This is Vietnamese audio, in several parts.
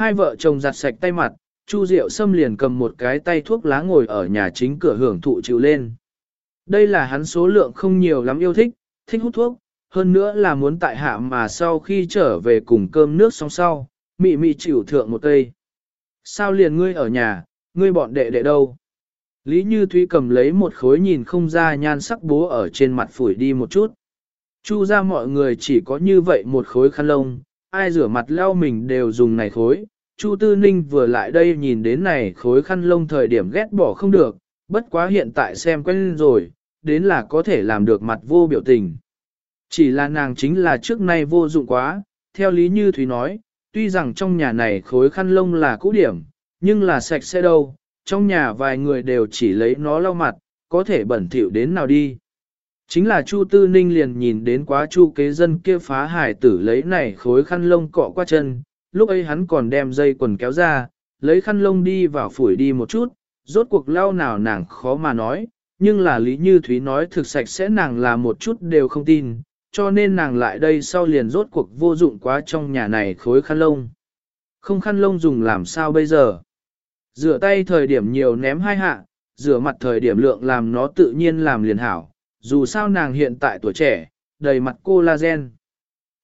Hai vợ chồng giặt sạch tay mặt, Chu Diệu Sâm liền cầm một cái tay thuốc lá ngồi ở nhà chính cửa hưởng thụ chịu lên. Đây là hắn số lượng không nhiều lắm yêu thích, thích hút thuốc, hơn nữa là muốn tại hạ mà sau khi trở về cùng cơm nước xong sau, mị mị chịu thượng một cây. Sao liền ngươi ở nhà, ngươi bọn đệ đệ đâu? Lý Như Thúy cầm lấy một khối nhìn không ra nhan sắc bố ở trên mặt phủi đi một chút. Chu ra mọi người chỉ có như vậy một khối khăn lông, ai rửa mặt leo mình đều dùng này khối. Chu Tư Ninh vừa lại đây nhìn đến này khối khăn lông thời điểm ghét bỏ không được, bất quá hiện tại xem quen rồi, đến là có thể làm được mặt vô biểu tình. Chỉ là nàng chính là trước nay vô dụng quá, theo Lý Như Thúy nói, tuy rằng trong nhà này khối khăn lông là cũ điểm, nhưng là sạch sẽ đâu, trong nhà vài người đều chỉ lấy nó lau mặt, có thể bẩn thỉu đến nào đi. Chính là Chu Tư Ninh liền nhìn đến quá Chu kế dân kia phá hải tử lấy này khối khăn lông cọ qua chân, lúc ấy hắn còn đem dây quần kéo ra, lấy khăn lông đi vào phủi đi một chút, rốt cuộc lao nào nàng khó mà nói, nhưng là Lý Như Thúy nói thực sạch sẽ nàng là một chút đều không tin, cho nên nàng lại đây sau liền rốt cuộc vô dụng quá trong nhà này khối khăn lông. Không khăn lông dùng làm sao bây giờ? Rửa tay thời điểm nhiều ném hai hạ, rửa mặt thời điểm lượng làm nó tự nhiên làm liền hảo, dù sao nàng hiện tại tuổi trẻ, đầy mặt collagen.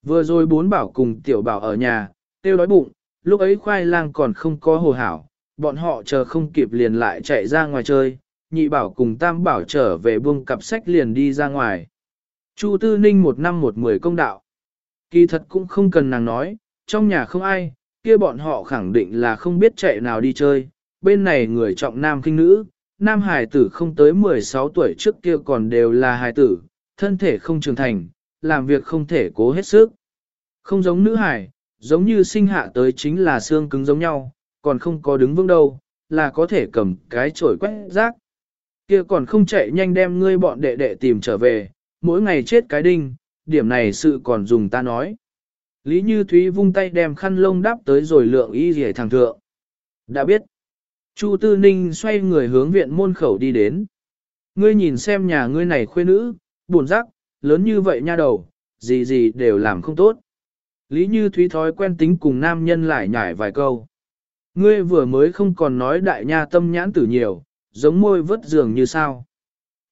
Vừa rồi bốn bảo cùng tiểu bảo ở nhà, tiêu đói bụng, lúc ấy khoai lang còn không có hồ hảo, bọn họ chờ không kịp liền lại chạy ra ngoài chơi, nhị bảo cùng tam bảo trở về buông cặp sách liền đi ra ngoài. Chu Tư Ninh một năm một mười công đạo. Kỳ thật cũng không cần nàng nói, trong nhà không ai, kia bọn họ khẳng định là không biết chạy nào đi chơi, bên này người trọng nam kinh nữ, nam hải tử không tới 16 tuổi trước kia còn đều là hải tử, thân thể không trưởng thành, làm việc không thể cố hết sức. Không giống nữ hải, giống như sinh hạ tới chính là xương cứng giống nhau, còn không có đứng vững đâu, là có thể cầm cái chổi quét rác. Kia còn không chạy nhanh đem ngươi bọn đệ đệ tìm trở về, mỗi ngày chết cái đinh, điểm này sự còn dùng ta nói. Lý Như Thúy vung tay đem khăn lông đáp tới rồi lượng y rỉa thằng thượng. Đã biết. Chu Tư Ninh xoay người hướng viện môn khẩu đi đến. Ngươi nhìn xem nhà ngươi này khuê nữ, buồn rắc, lớn như vậy nha đầu, gì gì đều làm không tốt. Lý Như Thúy thói quen tính cùng nam nhân lại nhải vài câu. Ngươi vừa mới không còn nói đại nha tâm nhãn tử nhiều, giống môi vớt giường như sao.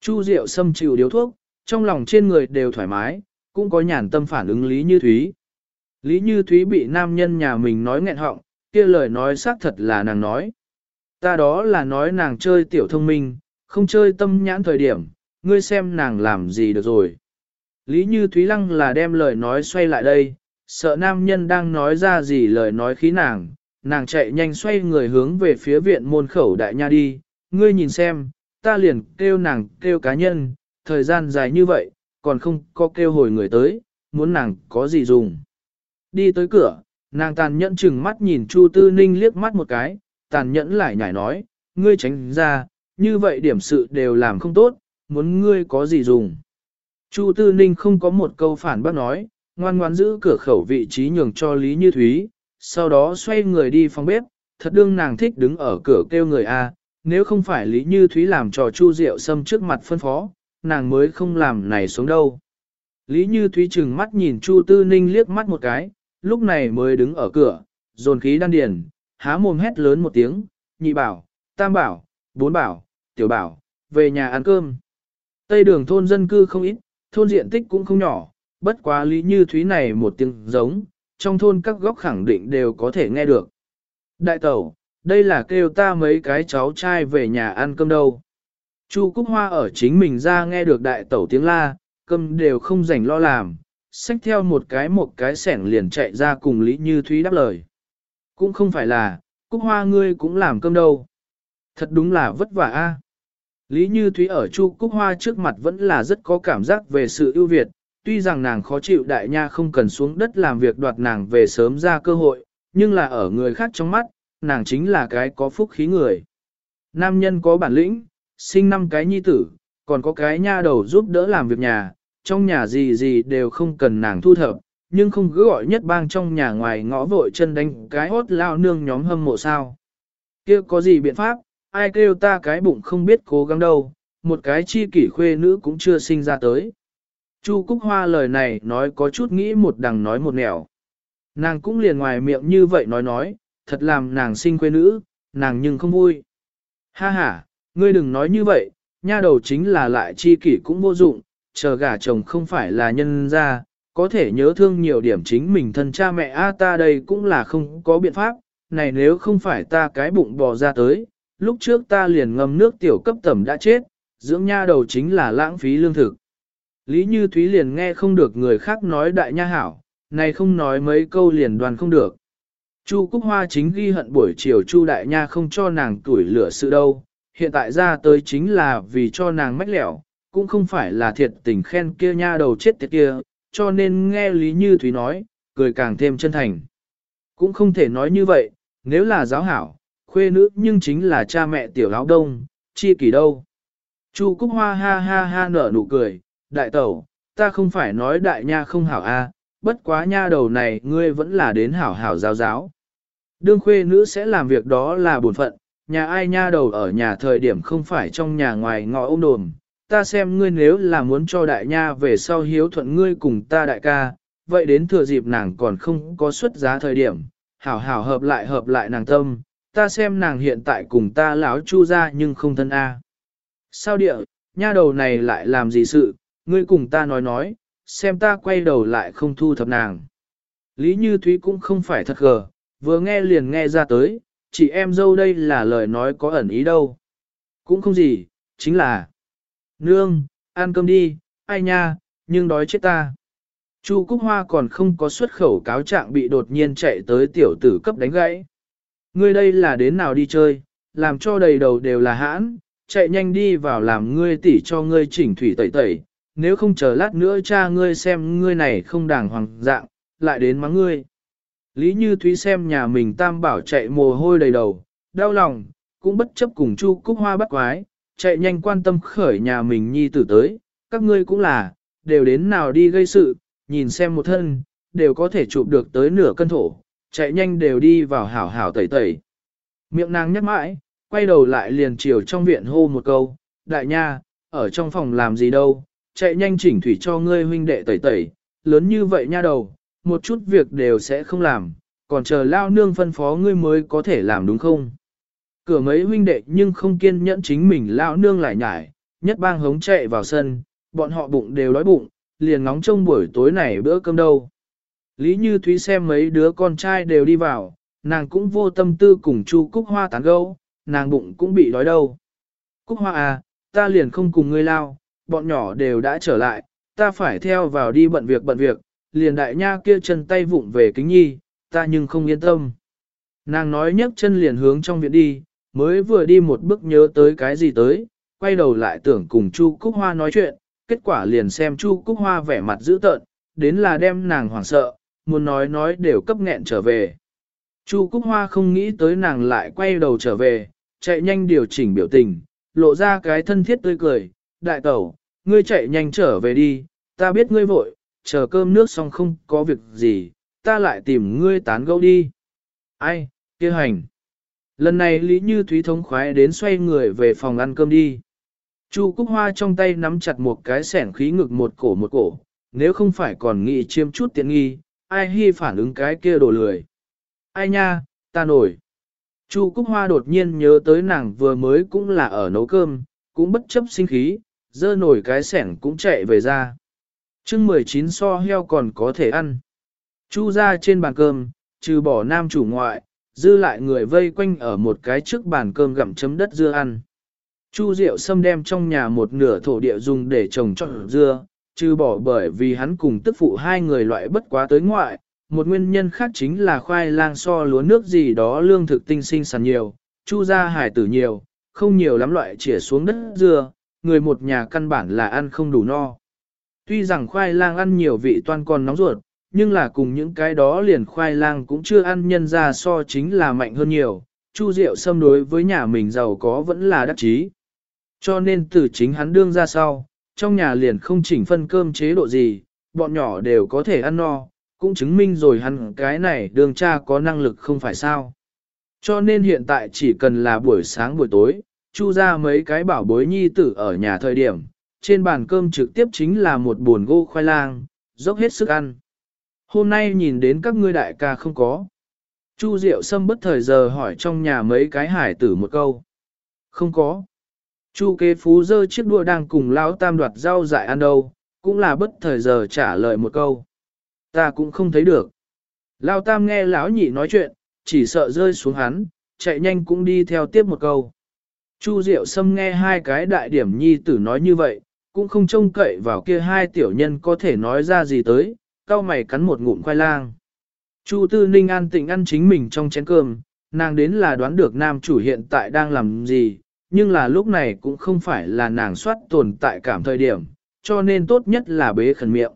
Chu Diệu xâm chịu điếu thuốc, trong lòng trên người đều thoải mái, cũng có nhàn tâm phản ứng Lý Như Thúy. Lý Như Thúy bị nam nhân nhà mình nói nghẹn họng, kia lời nói xác thật là nàng nói. Ta đó là nói nàng chơi tiểu thông minh, không chơi tâm nhãn thời điểm, ngươi xem nàng làm gì được rồi. Lý Như Thúy Lăng là đem lời nói xoay lại đây, sợ nam nhân đang nói ra gì lời nói khí nàng, nàng chạy nhanh xoay người hướng về phía viện môn khẩu đại nha đi, ngươi nhìn xem, ta liền kêu nàng kêu cá nhân, thời gian dài như vậy, còn không có kêu hồi người tới, muốn nàng có gì dùng. Đi tới cửa, nàng tàn nhẫn chừng mắt nhìn Chu Tư Ninh liếc mắt một cái, tàn nhẫn lại nhảy nói, ngươi tránh ra, như vậy điểm sự đều làm không tốt, muốn ngươi có gì dùng. Chu Tư Ninh không có một câu phản bác nói, ngoan ngoan giữ cửa khẩu vị trí nhường cho Lý Như Thúy, sau đó xoay người đi phòng bếp, thật đương nàng thích đứng ở cửa kêu người A, nếu không phải Lý Như Thúy làm trò Chu Diệu Sâm trước mặt phân phó, nàng mới không làm này xuống đâu. Lý Như Thúy chừng mắt nhìn Chu Tư Ninh liếc mắt một cái, lúc này mới đứng ở cửa, dồn khí đan điền, há mồm hét lớn một tiếng, nhị bảo, tam bảo, bốn bảo, tiểu bảo, về nhà ăn cơm. Tây đường thôn dân cư không ít, thôn diện tích cũng không nhỏ, bất quá lý như thúy này một tiếng giống, trong thôn các góc khẳng định đều có thể nghe được. Đại tẩu, đây là kêu ta mấy cái cháu trai về nhà ăn cơm đâu. Chu Cúc Hoa ở chính mình ra nghe được đại tẩu tiếng la, cơm đều không rảnh lo làm, xách theo một cái một cái sẻng liền chạy ra cùng Lý Như Thúy đáp lời. Cũng không phải là, Cúc Hoa ngươi cũng làm cơm đâu. Thật đúng là vất vả a. Lý Như Thúy ở Chu Cúc Hoa trước mặt vẫn là rất có cảm giác về sự ưu việt, tuy rằng nàng khó chịu đại nha không cần xuống đất làm việc đoạt nàng về sớm ra cơ hội, nhưng là ở người khác trong mắt, nàng chính là cái có phúc khí người. Nam nhân có bản lĩnh, sinh năm cái nhi tử, còn có cái nha đầu giúp đỡ làm việc nhà, trong nhà gì gì đều không cần nàng thu thập, nhưng không cứ gọi nhất bang trong nhà ngoài ngõ vội chân đánh cái hốt lao nương nhóm hâm mộ sao. kia có gì biện pháp, ai kêu ta cái bụng không biết cố gắng đâu, một cái chi kỷ khuê nữ cũng chưa sinh ra tới. Chu Cúc Hoa lời này nói có chút nghĩ một đằng nói một nẻo. Nàng cũng liền ngoài miệng như vậy nói nói, thật làm nàng sinh quê nữ, nàng nhưng không vui. Ha ha, ngươi đừng nói như vậy, nha đầu chính là lại chi kỷ cũng vô dụng, chờ gả chồng không phải là nhân ra, có thể nhớ thương nhiều điểm chính mình thân cha mẹ a ta đây cũng là không có biện pháp, này nếu không phải ta cái bụng bò ra tới, lúc trước ta liền ngâm nước tiểu cấp tẩm đã chết, dưỡng nha đầu chính là lãng phí lương thực. Lý Như Thúy liền nghe không được người khác nói đại nha hảo, này không nói mấy câu liền đoàn không được. Chu Cúc Hoa chính ghi hận buổi chiều Chu Đại Nha không cho nàng tuổi lửa sự đâu, hiện tại ra tới chính là vì cho nàng mách lẻo, cũng không phải là thiệt tình khen kia nha đầu chết tiệt kia, cho nên nghe Lý Như Thúy nói, cười càng thêm chân thành. Cũng không thể nói như vậy, nếu là giáo hảo, khuê nữ nhưng chính là cha mẹ tiểu áo đông, chi kỷ đâu. Chu Cúc Hoa ha ha ha nở nụ cười, đại tẩu, ta không phải nói đại nha không hảo a, bất quá nha đầu này ngươi vẫn là đến hảo hảo giáo giáo. Đương khuê nữ sẽ làm việc đó là bổn phận, nhà ai nha đầu ở nhà thời điểm không phải trong nhà ngoài ngõ ôm đồm. Ta xem ngươi nếu là muốn cho đại nha về sau hiếu thuận ngươi cùng ta đại ca, vậy đến thừa dịp nàng còn không có xuất giá thời điểm, hảo hảo hợp lại hợp lại nàng tâm, ta xem nàng hiện tại cùng ta lão chu ra nhưng không thân a. Sao địa, nha đầu này lại làm gì sự, ngươi cùng ta nói nói, xem ta quay đầu lại không thu thập nàng. Lý Như Thúy cũng không phải thật gờ, vừa nghe liền nghe ra tới, chị em dâu đây là lời nói có ẩn ý đâu. Cũng không gì, chính là Nương, ăn cơm đi, ai nha, nhưng đói chết ta. Chu Cúc Hoa còn không có xuất khẩu cáo trạng bị đột nhiên chạy tới tiểu tử cấp đánh gãy. Ngươi đây là đến nào đi chơi, làm cho đầy đầu đều là hãn, chạy nhanh đi vào làm ngươi tỉ cho ngươi chỉnh thủy tẩy tẩy, nếu không chờ lát nữa cha ngươi xem ngươi này không đàng hoàng dạng, lại đến mắng ngươi. Lý Như Thúy xem nhà mình tam bảo chạy mồ hôi đầy đầu, đau lòng, cũng bất chấp cùng Chu Cúc Hoa bắt quái, chạy nhanh quan tâm khởi nhà mình nhi tử tới, các ngươi cũng là, đều đến nào đi gây sự, nhìn xem một thân, đều có thể chụp được tới nửa cân thổ, chạy nhanh đều đi vào hảo hảo tẩy tẩy. Miệng nàng nhắc mãi, quay đầu lại liền chiều trong viện hô một câu, đại nha, ở trong phòng làm gì đâu, chạy nhanh chỉnh thủy cho ngươi huynh đệ tẩy tẩy, lớn như vậy nha đầu, một chút việc đều sẽ không làm, còn chờ lao nương phân phó ngươi mới có thể làm đúng không? Cửa mấy huynh đệ nhưng không kiên nhẫn chính mình lao nương lại nhải, nhất bang hống chạy vào sân, bọn họ bụng đều đói bụng, liền ngóng trông buổi tối này bữa cơm đâu. Lý Như Thúy xem mấy đứa con trai đều đi vào, nàng cũng vô tâm tư cùng Chu Cúc Hoa tán gẫu, nàng bụng cũng bị đói đâu. Cúc Hoa à, ta liền không cùng ngươi lao, bọn nhỏ đều đã trở lại, ta phải theo vào đi bận việc bận việc, liền đại nha kia chân tay vụng về kính nhi, ta nhưng không yên tâm. Nàng nói nhấc chân liền hướng trong viện đi, mới vừa đi một bước nhớ tới cái gì tới, quay đầu lại tưởng cùng Chu Cúc Hoa nói chuyện, kết quả liền xem Chu Cúc Hoa vẻ mặt dữ tợn, đến là đem nàng hoảng sợ, muốn nói nói đều cấp nghẹn trở về. Chu Cúc Hoa không nghĩ tới nàng lại quay đầu trở về, chạy nhanh điều chỉnh biểu tình, lộ ra cái thân thiết tươi cười, đại tẩu, ngươi chạy nhanh trở về đi, ta biết ngươi vội, chờ cơm nước xong không có việc gì, ta lại tìm ngươi tán gẫu đi. Ai, kia hành. Lần này Lý Như Thúy thống khoái đến xoay người về phòng ăn cơm đi. Chu Cúc Hoa trong tay nắm chặt một cái sẻn khí ngực một cổ một cổ, nếu không phải còn nghĩ chiêm chút tiện nghi, ai hy phản ứng cái kia đồ lười. Ai nha, ta nổi. Chu Cúc Hoa đột nhiên nhớ tới nàng vừa mới cũng là ở nấu cơm, cũng bất chấp sinh khí, dơ nổi cái sẻn cũng chạy về ra. chương 19 so heo còn có thể ăn. Chu ra trên bàn cơm, trừ bỏ nam chủ ngoại, dư lại người vây quanh ở một cái trước bàn cơm gặm chấm đất dưa ăn. Chu Diệu Sâm đem trong nhà một nửa thổ địa dùng để trồng cho dưa, trừ bỏ bởi vì hắn cùng tức phụ hai người loại bất quá tới ngoại, một nguyên nhân khác chính là khoai lang so lúa nước gì đó lương thực tinh sinh sản nhiều, chu gia hải tử nhiều, không nhiều lắm loại chĩa xuống đất dưa, người một nhà căn bản là ăn không đủ no. Tuy rằng khoai lang ăn nhiều vị toan còn nóng ruột, nhưng là cùng những cái đó liền khoai lang cũng chưa ăn nhân ra so chính là mạnh hơn nhiều, Chu Diệu xâm đối với nhà mình giàu có vẫn là đắc chí. Cho nên từ chính hắn đương ra sau, trong nhà liền không chỉnh phân cơm chế độ gì, bọn nhỏ đều có thể ăn no, cũng chứng minh rồi hắn cái này đường cha có năng lực không phải sao. Cho nên hiện tại chỉ cần là buổi sáng buổi tối, chu ra mấy cái bảo bối nhi tử ở nhà thời điểm, trên bàn cơm trực tiếp chính là một buồn gô khoai lang, dốc hết sức ăn. Hôm nay nhìn đến các ngươi đại ca không có. Chu Diệu Sâm bất thời giờ hỏi trong nhà mấy cái hải tử một câu. Không có. Chu kế phú dơ chiếc đua đang cùng lão tam đoạt rau dại ăn đâu, cũng là bất thời giờ trả lời một câu. Ta cũng không thấy được. Lão tam nghe lão nhị nói chuyện, chỉ sợ rơi xuống hắn, chạy nhanh cũng đi theo tiếp một câu. Chu Diệu Sâm nghe hai cái đại điểm nhi tử nói như vậy, cũng không trông cậy vào kia hai tiểu nhân có thể nói ra gì tới, cao mày cắn một ngụm khoai lang. Chu Tư Ninh an tịnh ăn chính mình trong chén cơm, nàng đến là đoán được nam chủ hiện tại đang làm gì, nhưng là lúc này cũng không phải là nàng soát tồn tại cảm thời điểm, cho nên tốt nhất là bế khẩn miệng.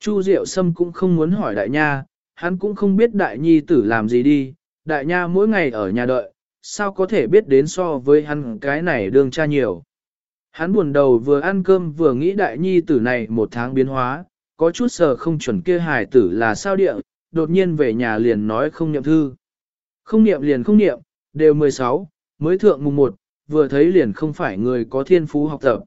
Chu Diệu Sâm cũng không muốn hỏi đại nha, hắn cũng không biết đại nhi tử làm gì đi, đại nha mỗi ngày ở nhà đợi, sao có thể biết đến so với hắn cái này đương cha nhiều. Hắn buồn đầu vừa ăn cơm vừa nghĩ đại nhi tử này một tháng biến hóa, có chút sờ không chuẩn kia hài tử là sao địa, đột nhiên về nhà liền nói không niệm thư. Không niệm liền không niệm, đều 16, mới thượng mùng 1, vừa thấy liền không phải người có thiên phú học tập.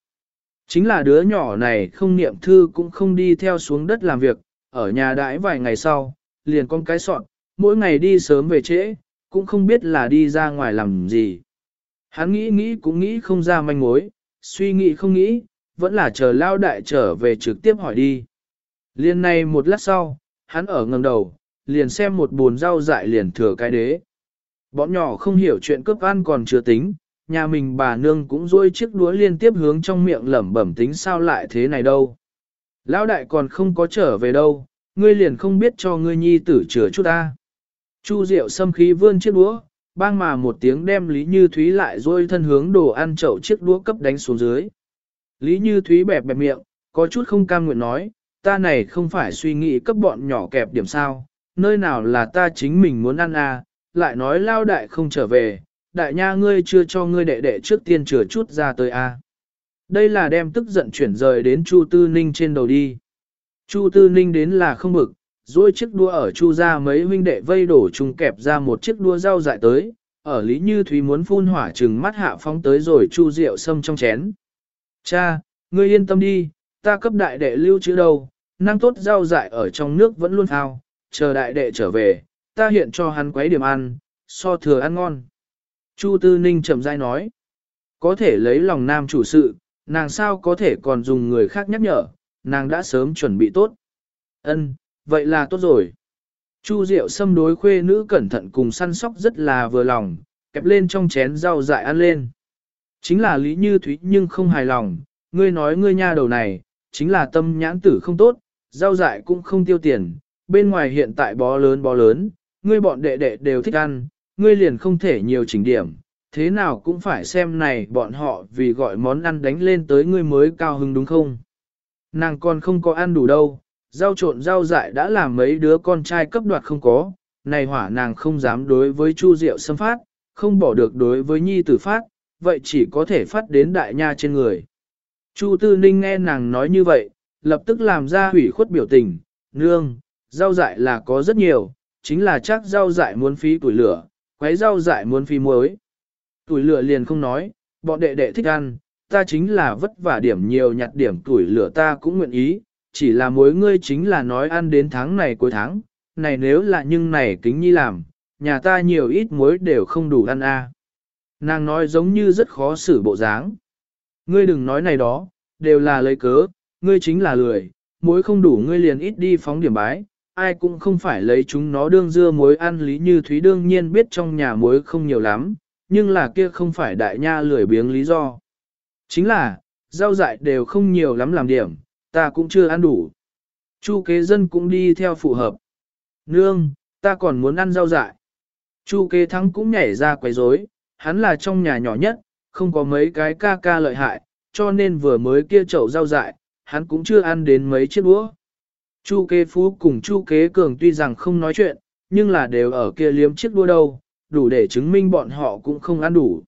Chính là đứa nhỏ này không niệm thư cũng không đi theo xuống đất làm việc, ở nhà đãi vài ngày sau, liền con cái sọn, mỗi ngày đi sớm về trễ, cũng không biết là đi ra ngoài làm gì. Hắn nghĩ nghĩ cũng nghĩ không ra manh mối, suy nghĩ không nghĩ, vẫn là chờ lao đại trở về trực tiếp hỏi đi. Liên này một lát sau, hắn ở ngầm đầu, liền xem một buồn rau dại liền thừa cái đế. Bọn nhỏ không hiểu chuyện cướp ăn còn chưa tính, nhà mình bà nương cũng rôi chiếc đũa liên tiếp hướng trong miệng lẩm bẩm tính sao lại thế này đâu. Lão đại còn không có trở về đâu, ngươi liền không biết cho ngươi nhi tử chừa chút ta. Chu Diệu xâm khí vươn chiếc đũa, bang mà một tiếng đem Lý Như Thúy lại rôi thân hướng đồ ăn chậu chiếc đũa cấp đánh xuống dưới. Lý Như Thúy bẹp bẹp miệng, có chút không cam nguyện nói, ta này không phải suy nghĩ cấp bọn nhỏ kẹp điểm sao, nơi nào là ta chính mình muốn ăn à, lại nói lao đại không trở về, đại nha ngươi chưa cho ngươi đệ đệ trước tiên chừa chút ra tới a. Đây là đem tức giận chuyển rời đến Chu Tư Ninh trên đầu đi. Chu Tư Ninh đến là không bực, duỗi chiếc đua ở Chu ra mấy huynh đệ vây đổ chung kẹp ra một chiếc đua rau dại tới, ở Lý Như Thúy muốn phun hỏa trừng mắt hạ phóng tới rồi Chu rượu sâm trong chén. Cha, ngươi yên tâm đi, ta cấp đại đệ lưu chữ đâu, năng tốt rau dại ở trong nước vẫn luôn thao, chờ đại đệ trở về, ta hiện cho hắn quấy điểm ăn, so thừa ăn ngon. Chu Tư Ninh chậm rãi nói, có thể lấy lòng nam chủ sự, nàng sao có thể còn dùng người khác nhắc nhở, nàng đã sớm chuẩn bị tốt. Ân, vậy là tốt rồi. Chu Diệu xâm đối khuê nữ cẩn thận cùng săn sóc rất là vừa lòng, kẹp lên trong chén rau dại ăn lên. Chính là Lý Như Thúy nhưng không hài lòng, ngươi nói ngươi nha đầu này, chính là tâm nhãn tử không tốt, rau dại cũng không tiêu tiền, bên ngoài hiện tại bó lớn bó lớn, ngươi bọn đệ đệ đều thích ăn, ngươi liền không thể nhiều chỉnh điểm, thế nào cũng phải xem này bọn họ vì gọi món ăn đánh lên tới ngươi mới cao hứng đúng không? Nàng còn không có ăn đủ đâu, rau trộn rau dại đã làm mấy đứa con trai cấp đoạt không có, này hỏa nàng không dám đối với Chu Diệu xâm phát, không bỏ được đối với nhi tử phát, vậy chỉ có thể phát đến đại nha trên người. Chu Tư Ninh nghe nàng nói như vậy, lập tức làm ra hủy khuất biểu tình, nương, rau dại là có rất nhiều, chính là chắc rau dại muốn phí tuổi lửa, quấy rau dại muốn phí muối. Tuổi lửa liền không nói, bọn đệ đệ thích ăn, ta chính là vất vả điểm nhiều nhặt điểm tuổi lửa ta cũng nguyện ý, chỉ là mối ngươi chính là nói ăn đến tháng này cuối tháng, này nếu là nhưng này kính nhi làm, nhà ta nhiều ít muối đều không đủ ăn a. Nàng nói giống như rất khó xử bộ dáng. Ngươi đừng nói này đó, đều là lấy cớ, ngươi chính là lười, muối không đủ ngươi liền ít đi phóng điểm bái, ai cũng không phải lấy chúng nó đương dưa muối ăn lý như Thúy đương nhiên biết trong nhà muối không nhiều lắm, nhưng là kia không phải đại nha lười biếng lý do. Chính là, rau dại đều không nhiều lắm làm điểm, ta cũng chưa ăn đủ. Chu kế dân cũng đi theo phù hợp. Nương, ta còn muốn ăn rau dại. Chu kế thắng cũng nhảy ra quấy rối, hắn là trong nhà nhỏ nhất, không có mấy cái ca ca lợi hại, cho nên vừa mới kia chậu rau dại, hắn cũng chưa ăn đến mấy chiếc đũa. Chu kế phú cùng chu kế cường tuy rằng không nói chuyện, nhưng là đều ở kia liếm chiếc đua đâu, đủ để chứng minh bọn họ cũng không ăn đủ.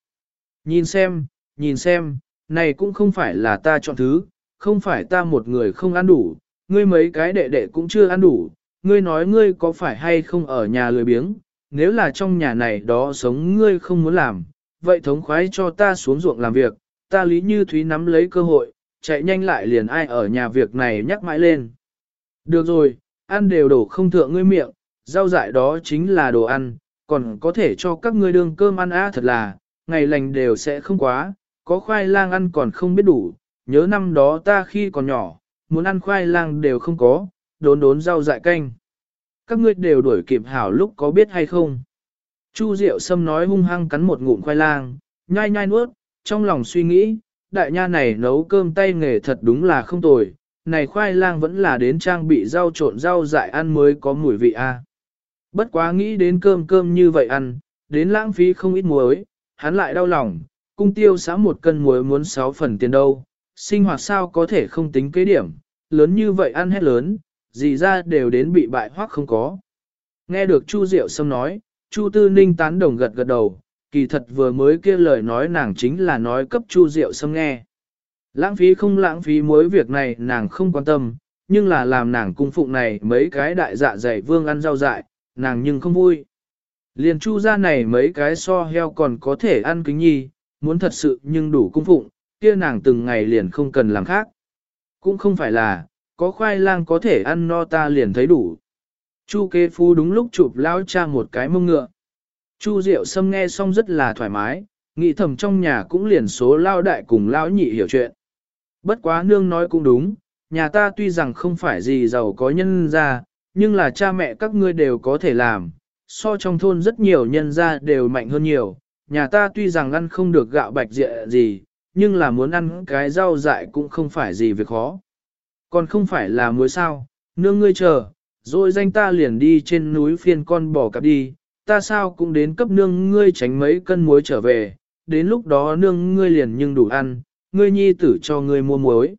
Nhìn xem, nhìn xem, này cũng không phải là ta chọn thứ, không phải ta một người không ăn đủ, ngươi mấy cái đệ đệ cũng chưa ăn đủ, ngươi nói ngươi có phải hay không ở nhà lười biếng, nếu là trong nhà này đó sống ngươi không muốn làm, vậy thống khoái cho ta xuống ruộng làm việc, ta lý như thúy nắm lấy cơ hội, chạy nhanh lại liền ai ở nhà việc này nhắc mãi lên. Được rồi, ăn đều đổ không thượng ngươi miệng, rau dại đó chính là đồ ăn, còn có thể cho các ngươi đương cơm ăn á thật là, ngày lành đều sẽ không quá, có khoai lang ăn còn không biết đủ, nhớ năm đó ta khi còn nhỏ, muốn ăn khoai lang đều không có, đốn đốn rau dại canh. Các ngươi đều đuổi kịp hảo lúc có biết hay không? Chu Diệu Sâm nói hung hăng cắn một ngụm khoai lang, nhai nhai nuốt, trong lòng suy nghĩ, đại nha này nấu cơm tay nghề thật đúng là không tồi, này khoai lang vẫn là đến trang bị rau trộn rau dại ăn mới có mùi vị a. Bất quá nghĩ đến cơm cơm như vậy ăn, đến lãng phí không ít muối, hắn lại đau lòng, cung tiêu xã một cân muối muốn 6 phần tiền đâu, sinh hoạt sao có thể không tính kế điểm, lớn như vậy ăn hết lớn, gì ra đều đến bị bại hoắc không có. Nghe được Chu Diệu Sâm nói, Chu Tư Ninh tán đồng gật gật đầu, kỳ thật vừa mới kia lời nói nàng chính là nói cấp Chu Diệu Sâm nghe. Lãng phí không lãng phí mối việc này nàng không quan tâm, nhưng là làm nàng cung phụng này mấy cái đại dạ dày vương ăn rau dại, nàng nhưng không vui. Liền chu ra này mấy cái so heo còn có thể ăn kính nhi, muốn thật sự nhưng đủ cung phụng, kia nàng từng ngày liền không cần làm khác. Cũng không phải là, có khoai lang có thể ăn no ta liền thấy đủ. Chu Kê phu đúng lúc chụp lao cha một cái mông ngựa. Chu Diệu Sâm nghe xong rất là thoải mái, nghĩ thầm trong nhà cũng liền số lao đại cùng lao nhị hiểu chuyện. Bất quá nương nói cũng đúng, nhà ta tuy rằng không phải gì giàu có nhân ra, nhưng là cha mẹ các ngươi đều có thể làm, so trong thôn rất nhiều nhân gia đều mạnh hơn nhiều, nhà ta tuy rằng ăn không được gạo bạch dịa gì, nhưng là muốn ăn cái rau dại cũng không phải gì việc khó. Còn không phải là muối sao, nương ngươi chờ, rồi danh ta liền đi trên núi phiên con bò cặp đi, ta sao cũng đến cấp nương ngươi tránh mấy cân muối trở về, đến lúc đó nương ngươi liền nhưng đủ ăn, ngươi nhi tử cho ngươi mua muối.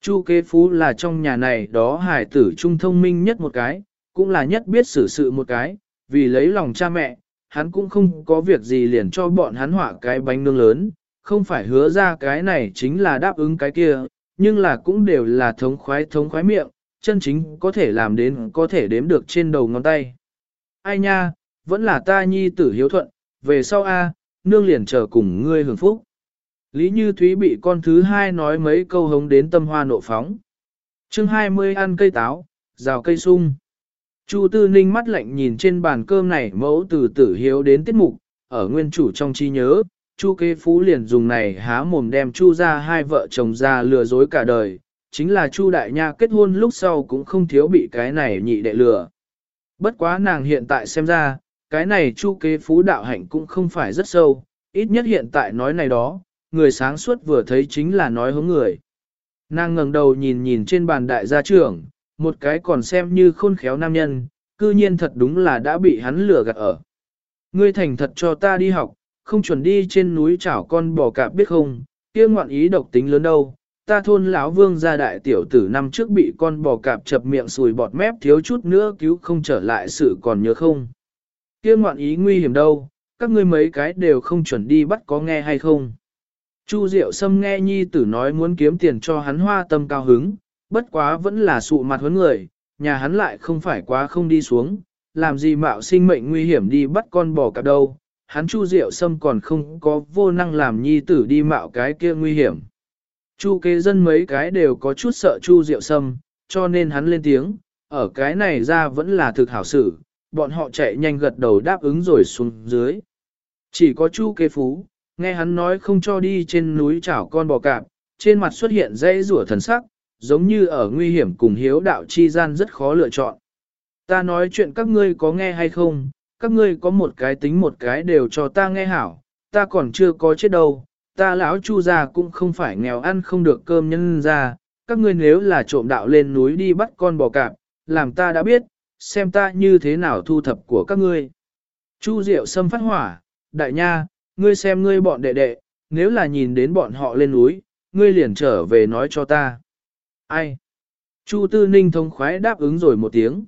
Chu kế phú là trong nhà này đó hải tử trung thông minh nhất một cái, cũng là nhất biết xử sự một cái, vì lấy lòng cha mẹ, hắn cũng không có việc gì liền cho bọn hắn họa cái bánh nương lớn, không phải hứa ra cái này chính là đáp ứng cái kia, nhưng là cũng đều là thống khoái thống khoái miệng, chân chính có thể làm đến có thể đếm được trên đầu ngón tay. Ai nha, vẫn là ta nhi tử hiếu thuận, về sau a, nương liền chờ cùng ngươi hưởng phúc. Lý Như Thúy bị con thứ hai nói mấy câu hống đến tâm hoa nộ phóng. chương 20 ăn cây táo, rào cây sung. Chu Tư Ninh mắt lạnh nhìn trên bàn cơm này mẫu từ tử hiếu đến tiết mục, ở nguyên chủ trong trí nhớ, Chu Kế Phú liền dùng này há mồm đem Chu ra hai vợ chồng ra lừa dối cả đời, chính là Chu Đại Nha kết hôn lúc sau cũng không thiếu bị cái này nhị đệ lừa. Bất quá nàng hiện tại xem ra, cái này Chu Kế Phú đạo hạnh cũng không phải rất sâu, ít nhất hiện tại nói này đó, người sáng suốt vừa thấy chính là nói hướng người. Nàng ngẩng đầu nhìn nhìn trên bàn đại gia trưởng, một cái còn xem như khôn khéo nam nhân, cư nhiên thật đúng là đã bị hắn lừa gạt ở. Ngươi thành thật cho ta đi học, không chuẩn đi trên núi chảo con bò cạp biết không, kia ngoạn ý độc tính lớn đâu. Ta thôn lão vương gia đại tiểu tử năm trước bị con bò cạp chập miệng sùi bọt mép thiếu chút nữa cứu không trở lại sự còn nhớ không. Kia ngoạn ý nguy hiểm đâu, các ngươi mấy cái đều không chuẩn đi bắt có nghe hay không. Chu Diệu Sâm nghe nhi tử nói muốn kiếm tiền cho hắn hoa tâm cao hứng, bất quá vẫn là sụ mặt huấn người, nhà hắn lại không phải quá không đi xuống, làm gì mạo sinh mệnh nguy hiểm đi bắt con bò cạp đâu, hắn Chu Diệu Sâm còn không có vô năng làm nhi tử đi mạo cái kia nguy hiểm. Chu kế dân mấy cái đều có chút sợ Chu Diệu Sâm, cho nên hắn lên tiếng, ở cái này ra vẫn là thực hảo sự, bọn họ chạy nhanh gật đầu đáp ứng rồi xuống dưới. Chỉ có Chu kế phú, nghe hắn nói không cho đi trên núi chảo con bò cạp, trên mặt xuất hiện dây rủa thần sắc, giống như ở nguy hiểm cùng hiếu đạo chi gian rất khó lựa chọn. Ta nói chuyện các ngươi có nghe hay không, các ngươi có một cái tính một cái đều cho ta nghe hảo, ta còn chưa có chết đâu, ta lão chu già cũng không phải nghèo ăn không được cơm nhân ra, các ngươi nếu là trộm đạo lên núi đi bắt con bò cạp, làm ta đã biết, xem ta như thế nào thu thập của các ngươi. Chu Diệu Sâm phát hỏa, đại nha, ngươi xem ngươi bọn đệ đệ, nếu là nhìn đến bọn họ lên núi, ngươi liền trở về nói cho ta. Ai? Chu Tư Ninh thông khoái đáp ứng rồi một tiếng.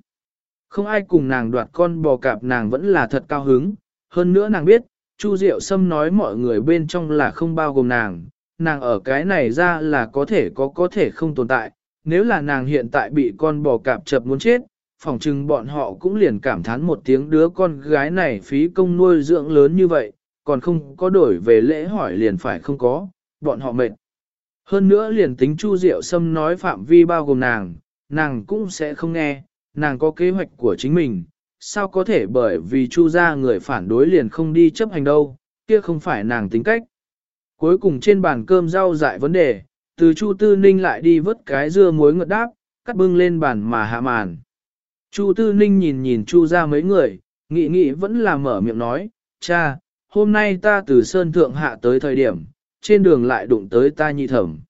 Không ai cùng nàng đoạt con bò cạp nàng vẫn là thật cao hứng, hơn nữa nàng biết, Chu Diệu Sâm nói mọi người bên trong là không bao gồm nàng, nàng ở cái này ra là có thể có có thể không tồn tại, nếu là nàng hiện tại bị con bò cạp chập muốn chết, phỏng chừng bọn họ cũng liền cảm thán một tiếng đứa con gái này phí công nuôi dưỡng lớn như vậy, còn không có đổi về lễ hỏi liền phải không có, bọn họ mệt. Hơn nữa liền tính Chu Diệu Sâm nói phạm vi bao gồm nàng, nàng cũng sẽ không nghe, nàng có kế hoạch của chính mình, sao có thể bởi vì chu gia người phản đối liền không đi chấp hành đâu, kia không phải nàng tính cách. Cuối cùng trên bàn cơm rau dại vấn đề, từ chu tư ninh lại đi vớt cái dưa muối ngợt đáp, cắt bưng lên bàn mà hạ màn. Chu tư ninh nhìn nhìn chu ra mấy người, nghĩ nghĩ vẫn là mở miệng nói, cha, hôm nay ta từ Sơn Thượng hạ tới thời điểm, trên đường lại đụng tới ta nhị thẩm.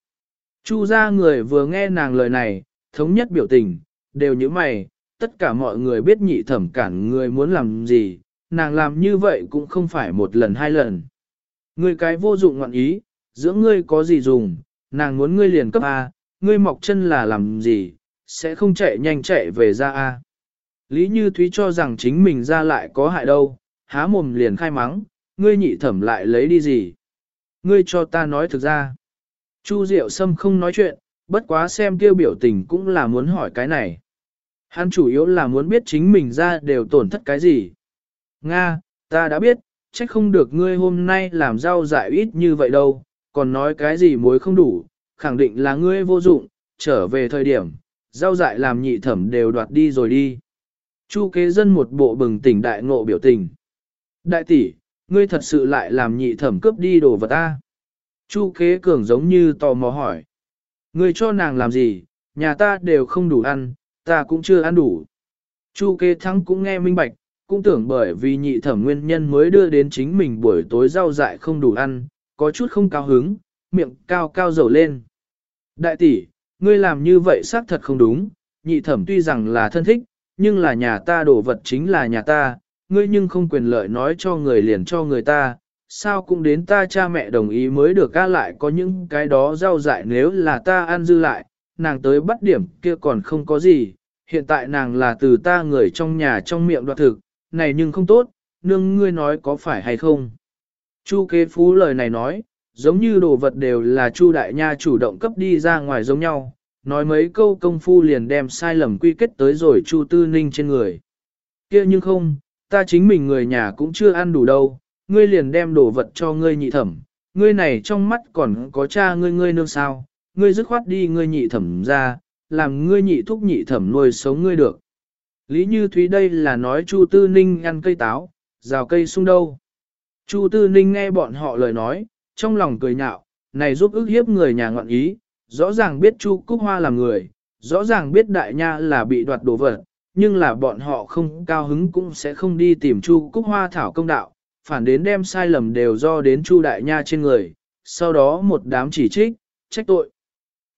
Chu ra người vừa nghe nàng lời này, thống nhất biểu tình, đều như mày, tất cả mọi người biết nhị thẩm cản người muốn làm gì, nàng làm như vậy cũng không phải một lần hai lần. Ngươi cái vô dụng ngoạn ý, giữa ngươi có gì dùng, nàng muốn ngươi liền cấp A, ngươi mọc chân là làm gì, sẽ không chạy nhanh chạy về ra A. Lý Như Thúy cho rằng chính mình ra lại có hại đâu, há mồm liền khai mắng, ngươi nhị thẩm lại lấy đi gì. Ngươi cho ta nói thực ra. Chu Diệu Sâm không nói chuyện, bất quá xem kêu biểu tình cũng là muốn hỏi cái này. Hắn chủ yếu là muốn biết chính mình ra đều tổn thất cái gì. Nga, ta đã biết, trách không được ngươi hôm nay làm rau dại ít như vậy đâu, còn nói cái gì muối không đủ, khẳng định là ngươi vô dụng, trở về thời điểm, rau dại làm nhị thẩm đều đoạt đi rồi đi. Chu kế dân một bộ bừng tỉnh đại ngộ biểu tình. Đại tỷ, ngươi thật sự lại làm nhị thẩm cướp đi đồ vật ta. Chu kế cường giống như tò mò hỏi. Ngươi cho nàng làm gì, nhà ta đều không đủ ăn, ta cũng chưa ăn đủ. Chu kế thắng cũng nghe minh bạch, cũng tưởng bởi vì nhị thẩm nguyên nhân mới đưa đến chính mình buổi tối rau dại không đủ ăn, có chút không cao hứng, miệng cao cao dầu lên. Đại tỷ, ngươi làm như vậy xác thật không đúng, nhị thẩm tuy rằng là thân thích, nhưng là nhà ta đồ vật chính là nhà ta, ngươi nhưng không quyền lợi nói cho người liền cho người ta, sao cũng đến ta cha mẹ đồng ý mới được ca lại có những cái đó rau dại nếu là ta ăn dư lại, nàng tới bắt điểm kia còn không có gì, hiện tại nàng là từ ta người trong nhà trong miệng đoạt thực, này nhưng không tốt, nương ngươi nói có phải hay không. Chu kế phú lời này nói, giống như đồ vật đều là Chu đại nha chủ động cấp đi ra ngoài giống nhau, nói mấy câu công phu liền đem sai lầm quy kết tới rồi Chu tư ninh trên người. kia nhưng không, ta chính mình người nhà cũng chưa ăn đủ đâu, ngươi liền đem đồ vật cho ngươi nhị thẩm, ngươi này trong mắt còn có cha ngươi ngươi nương sao, ngươi dứt khoát đi ngươi nhị thẩm ra, làm ngươi nhị thúc nhị thẩm nuôi sống ngươi được. Lý Như Thúy đây là nói Chu Tư Ninh ăn cây táo, rào cây sung đâu. Chu Tư Ninh nghe bọn họ lời nói, trong lòng cười nhạo, này giúp ức hiếp người nhà ngoạn ý, rõ ràng biết Chu Cúc Hoa là người, rõ ràng biết đại nha là bị đoạt đồ vật, nhưng là bọn họ không cao hứng cũng sẽ không đi tìm Chu Cúc Hoa thảo công đạo, phản đến đem sai lầm đều do đến Chu đại nha trên người, sau đó một đám chỉ trích, trách tội.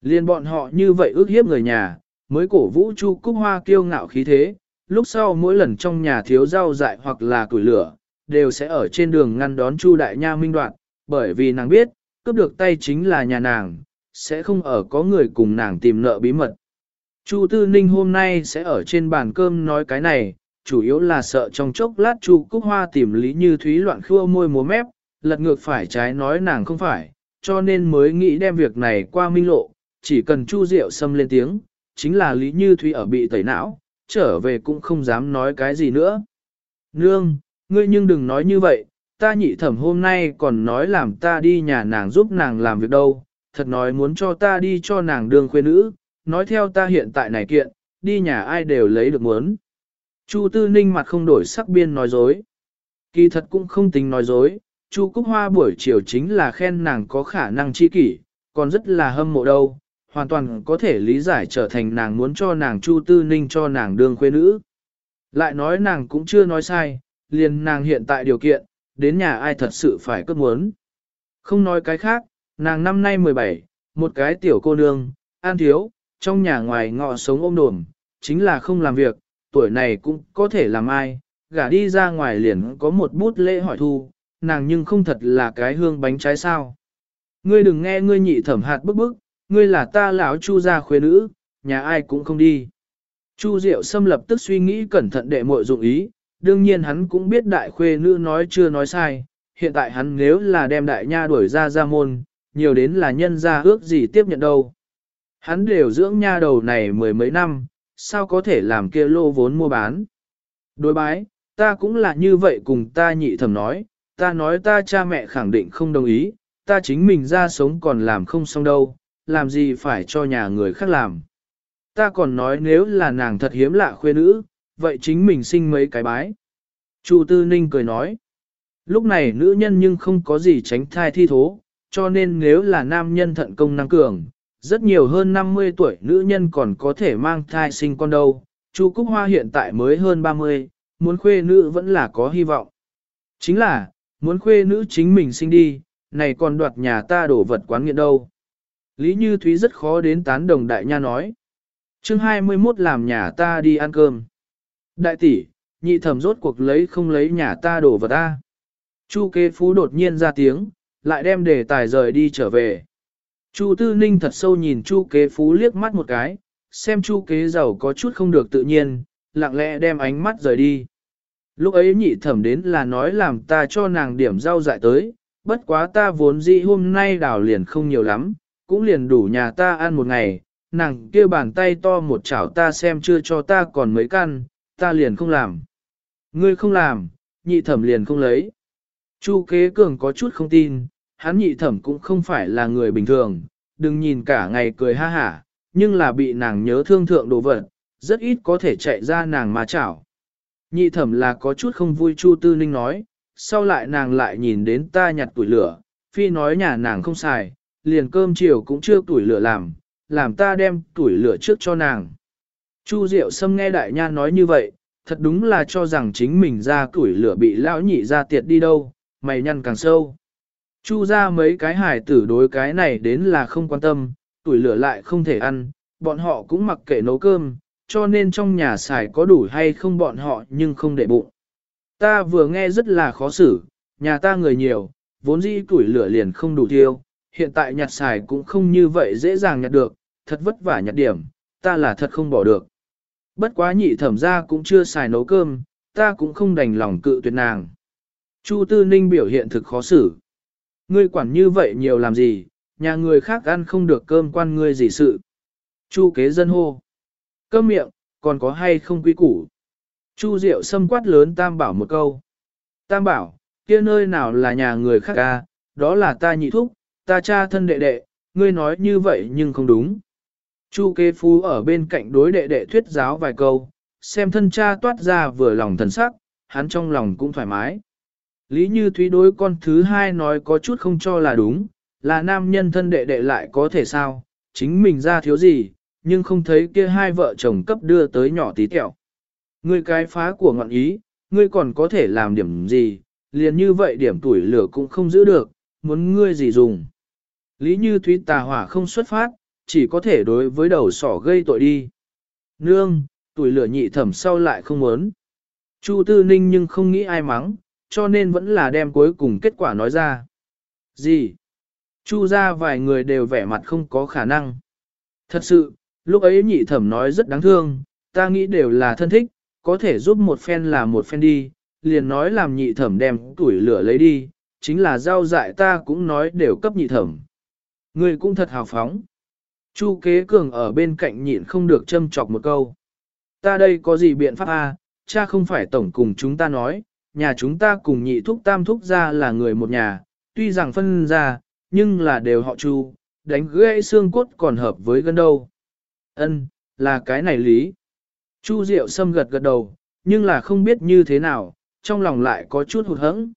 Liên bọn họ như vậy ước hiếp người nhà, mới cổ vũ Chu Cúc Hoa kiêu ngạo khí thế, lúc sau mỗi lần trong nhà thiếu rau dại hoặc là củi lửa, đều sẽ ở trên đường ngăn đón Chu Đại Nha minh đoạn, bởi vì nàng biết, cướp được tay chính là nhà nàng, sẽ không ở có người cùng nàng tìm nợ bí mật. Chu Tư Ninh hôm nay sẽ ở trên bàn cơm nói cái này, chủ yếu là sợ trong chốc lát Chu Cúc Hoa tìm Lý Như Thúy loạn khua môi múa mép, lật ngược phải trái nói nàng không phải, cho nên mới nghĩ đem việc này qua minh lộ, chỉ cần Chu Diệu xâm lên tiếng, chính là Lý Như Thúy ở bị tẩy não, trở về cũng không dám nói cái gì nữa. Nương, ngươi nhưng đừng nói như vậy, ta nhị thẩm hôm nay còn nói làm ta đi nhà nàng giúp nàng làm việc đâu, thật nói muốn cho ta đi cho nàng đương khuê nữ, nói theo ta hiện tại này kiện, đi nhà ai đều lấy được muốn. Chu Tư Ninh mặt không đổi sắc biên nói dối. Kỳ thật cũng không tính nói dối, Chu Cúc Hoa buổi chiều chính là khen nàng có khả năng chi kỷ, còn rất là hâm mộ đâu, hoàn toàn có thể lý giải trở thành nàng muốn cho nàng Chu Tư Ninh cho nàng đương khuê nữ. Lại nói nàng cũng chưa nói sai, liền nàng hiện tại điều kiện, đến nhà ai thật sự phải cấp muốn. Không nói cái khác, nàng năm nay 17, một cái tiểu cô nương, an thiếu, trong nhà ngoài ngọ sống ôm đồm, chính là không làm việc, tuổi này cũng có thể làm ai, gả đi ra ngoài liền có một bút lễ hỏi thu, nàng nhưng không thật là cái hương bánh trái sao. Ngươi đừng nghe ngươi nhị thẩm hạt bức bức, ngươi là ta lão chu gia khuê nữ, nhà ai cũng không đi. Chu Diệu Sâm lập tức suy nghĩ cẩn thận đệ muội dụng ý, đương nhiên hắn cũng biết đại khuê nữ nói chưa nói sai, hiện tại hắn nếu là đem đại nha đuổi ra ra môn, nhiều đến là nhân ra ước gì tiếp nhận đâu. Hắn đều dưỡng nha đầu này mười mấy năm, sao có thể làm kia lô vốn mua bán. Đối bái, ta cũng là như vậy cùng ta nhị thẩm nói, ta nói ta cha mẹ khẳng định không đồng ý, ta chính mình ra sống còn làm không xong đâu, làm gì phải cho nhà người khác làm. Ta còn nói nếu là nàng thật hiếm lạ khuê nữ, vậy chính mình sinh mấy cái bái. Chu Tư Ninh cười nói, lúc này nữ nhân nhưng không có gì tránh thai thi thố, cho nên nếu là nam nhân thận công năng cường, rất nhiều hơn 50 tuổi nữ nhân còn có thể mang thai sinh con đâu. Chu Cúc Hoa hiện tại mới hơn 30, muốn khuê nữ vẫn là có hy vọng. Chính là, muốn khuê nữ chính mình sinh đi, này còn đoạt nhà ta đổ vật quán nghiện đâu. Lý Như Thúy rất khó đến tán đồng đại nha nói. chương 21 làm nhà ta đi ăn cơm. Đại tỷ, nhị thẩm rốt cuộc lấy không lấy nhà ta đổ vật ta. Chu kế phú đột nhiên ra tiếng, lại đem đề tài rời đi trở về. Chu tư ninh thật sâu nhìn chu kế phú liếc mắt một cái, xem chu kế giàu có chút không được tự nhiên, lặng lẽ đem ánh mắt rời đi. Lúc ấy nhị thẩm đến là nói làm ta cho nàng điểm rau dại tới, bất quá ta vốn dĩ hôm nay đào liền không nhiều lắm, cũng liền đủ nhà ta ăn một ngày, nàng kia bàn tay to một chảo ta xem chưa cho ta còn mấy căn, ta liền không làm. Ngươi không làm, nhị thẩm liền không lấy. Chu kế cường có chút không tin, hắn nhị thẩm cũng không phải là người bình thường, đừng nhìn cả ngày cười ha hả, nhưng là bị nàng nhớ thương thượng đồ vật, rất ít có thể chạy ra nàng mà chảo. Nhị thẩm là có chút không vui Chu Tư Ninh nói, sau lại nàng lại nhìn đến ta nhặt tuổi lửa, phi nói nhà nàng không xài, liền cơm chiều cũng chưa tuổi lửa làm, làm ta đem tuổi lửa trước cho nàng. Chu Diệu Sâm nghe đại nha nói như vậy, thật đúng là cho rằng chính mình ra tuổi lửa bị lão nhị ra tiệt đi đâu, mày nhăn càng sâu. Chu ra mấy cái hải tử đối cái này đến là không quan tâm, tuổi lửa lại không thể ăn, bọn họ cũng mặc kệ nấu cơm, cho nên trong nhà xài có đủ hay không bọn họ nhưng không để bụng. Ta vừa nghe rất là khó xử, nhà ta người nhiều, vốn dĩ tuổi lửa liền không đủ tiêu, hiện tại nhặt xài cũng không như vậy dễ dàng nhặt được, thật vất vả nhặt điểm, ta là thật không bỏ được. Bất quá nhị thẩm ra cũng chưa xài nấu cơm, ta cũng không đành lòng cự tuyệt nàng. Chu Tư Ninh biểu hiện thực khó xử. Ngươi quản như vậy nhiều làm gì, nhà người khác ăn không được cơm quan ngươi gì sự. Chu kế dân hô. Cơm miệng, còn có hay không quý củ. Chu Diệu xâm quát lớn Tam Bảo một câu. Tam Bảo, kia nơi nào là nhà người khác ca, à, đó là ta nhị thúc, ta cha thân đệ đệ, ngươi nói như vậy nhưng không đúng. Chu kế phú ở bên cạnh đối đệ đệ thuyết giáo vài câu, xem thân cha toát ra vừa lòng thần sắc, hắn trong lòng cũng thoải mái. Lý Như Thúy đối con thứ hai nói có chút không cho là đúng, là nam nhân thân đệ đệ lại có thể sao, chính mình ra thiếu gì, nhưng không thấy kia hai vợ chồng cấp đưa tới nhỏ tí tẹo. Ngươi cái phá của ngọn ý, ngươi còn có thể làm điểm gì, liền như vậy điểm tuổi lửa cũng không giữ được, muốn ngươi gì dùng. Lý Như Thúy tà hỏa không xuất phát, chỉ có thể đối với đầu sỏ gây tội đi. Nương, tuổi lửa nhị thẩm sau lại không muốn. Chu Tư Ninh nhưng không nghĩ ai mắng, cho nên vẫn là đem cuối cùng kết quả nói ra. Gì? Chu ra vài người đều vẻ mặt không có khả năng. Thật sự, lúc ấy nhị thẩm nói rất đáng thương, ta nghĩ đều là thân thích, có thể giúp một phen là một phen đi, liền nói làm nhị thẩm đem tuổi lửa lấy đi, chính là giao dại ta cũng nói đều cấp nhị thẩm. Người cũng thật hào phóng. Chu kế cường ở bên cạnh nhịn không được châm chọc một câu. Ta đây có gì biện pháp a? À? cha không phải tổng cùng chúng ta nói, nhà chúng ta cùng nhị thúc tam thúc ra là người một nhà, tuy rằng phân ra, nhưng là đều họ chu, đánh gãy xương cốt còn hợp với gân đâu. Ân, là cái này lý. Chu Diệu Sâm gật gật đầu, nhưng là không biết như thế nào, trong lòng lại có chút hụt hẫng.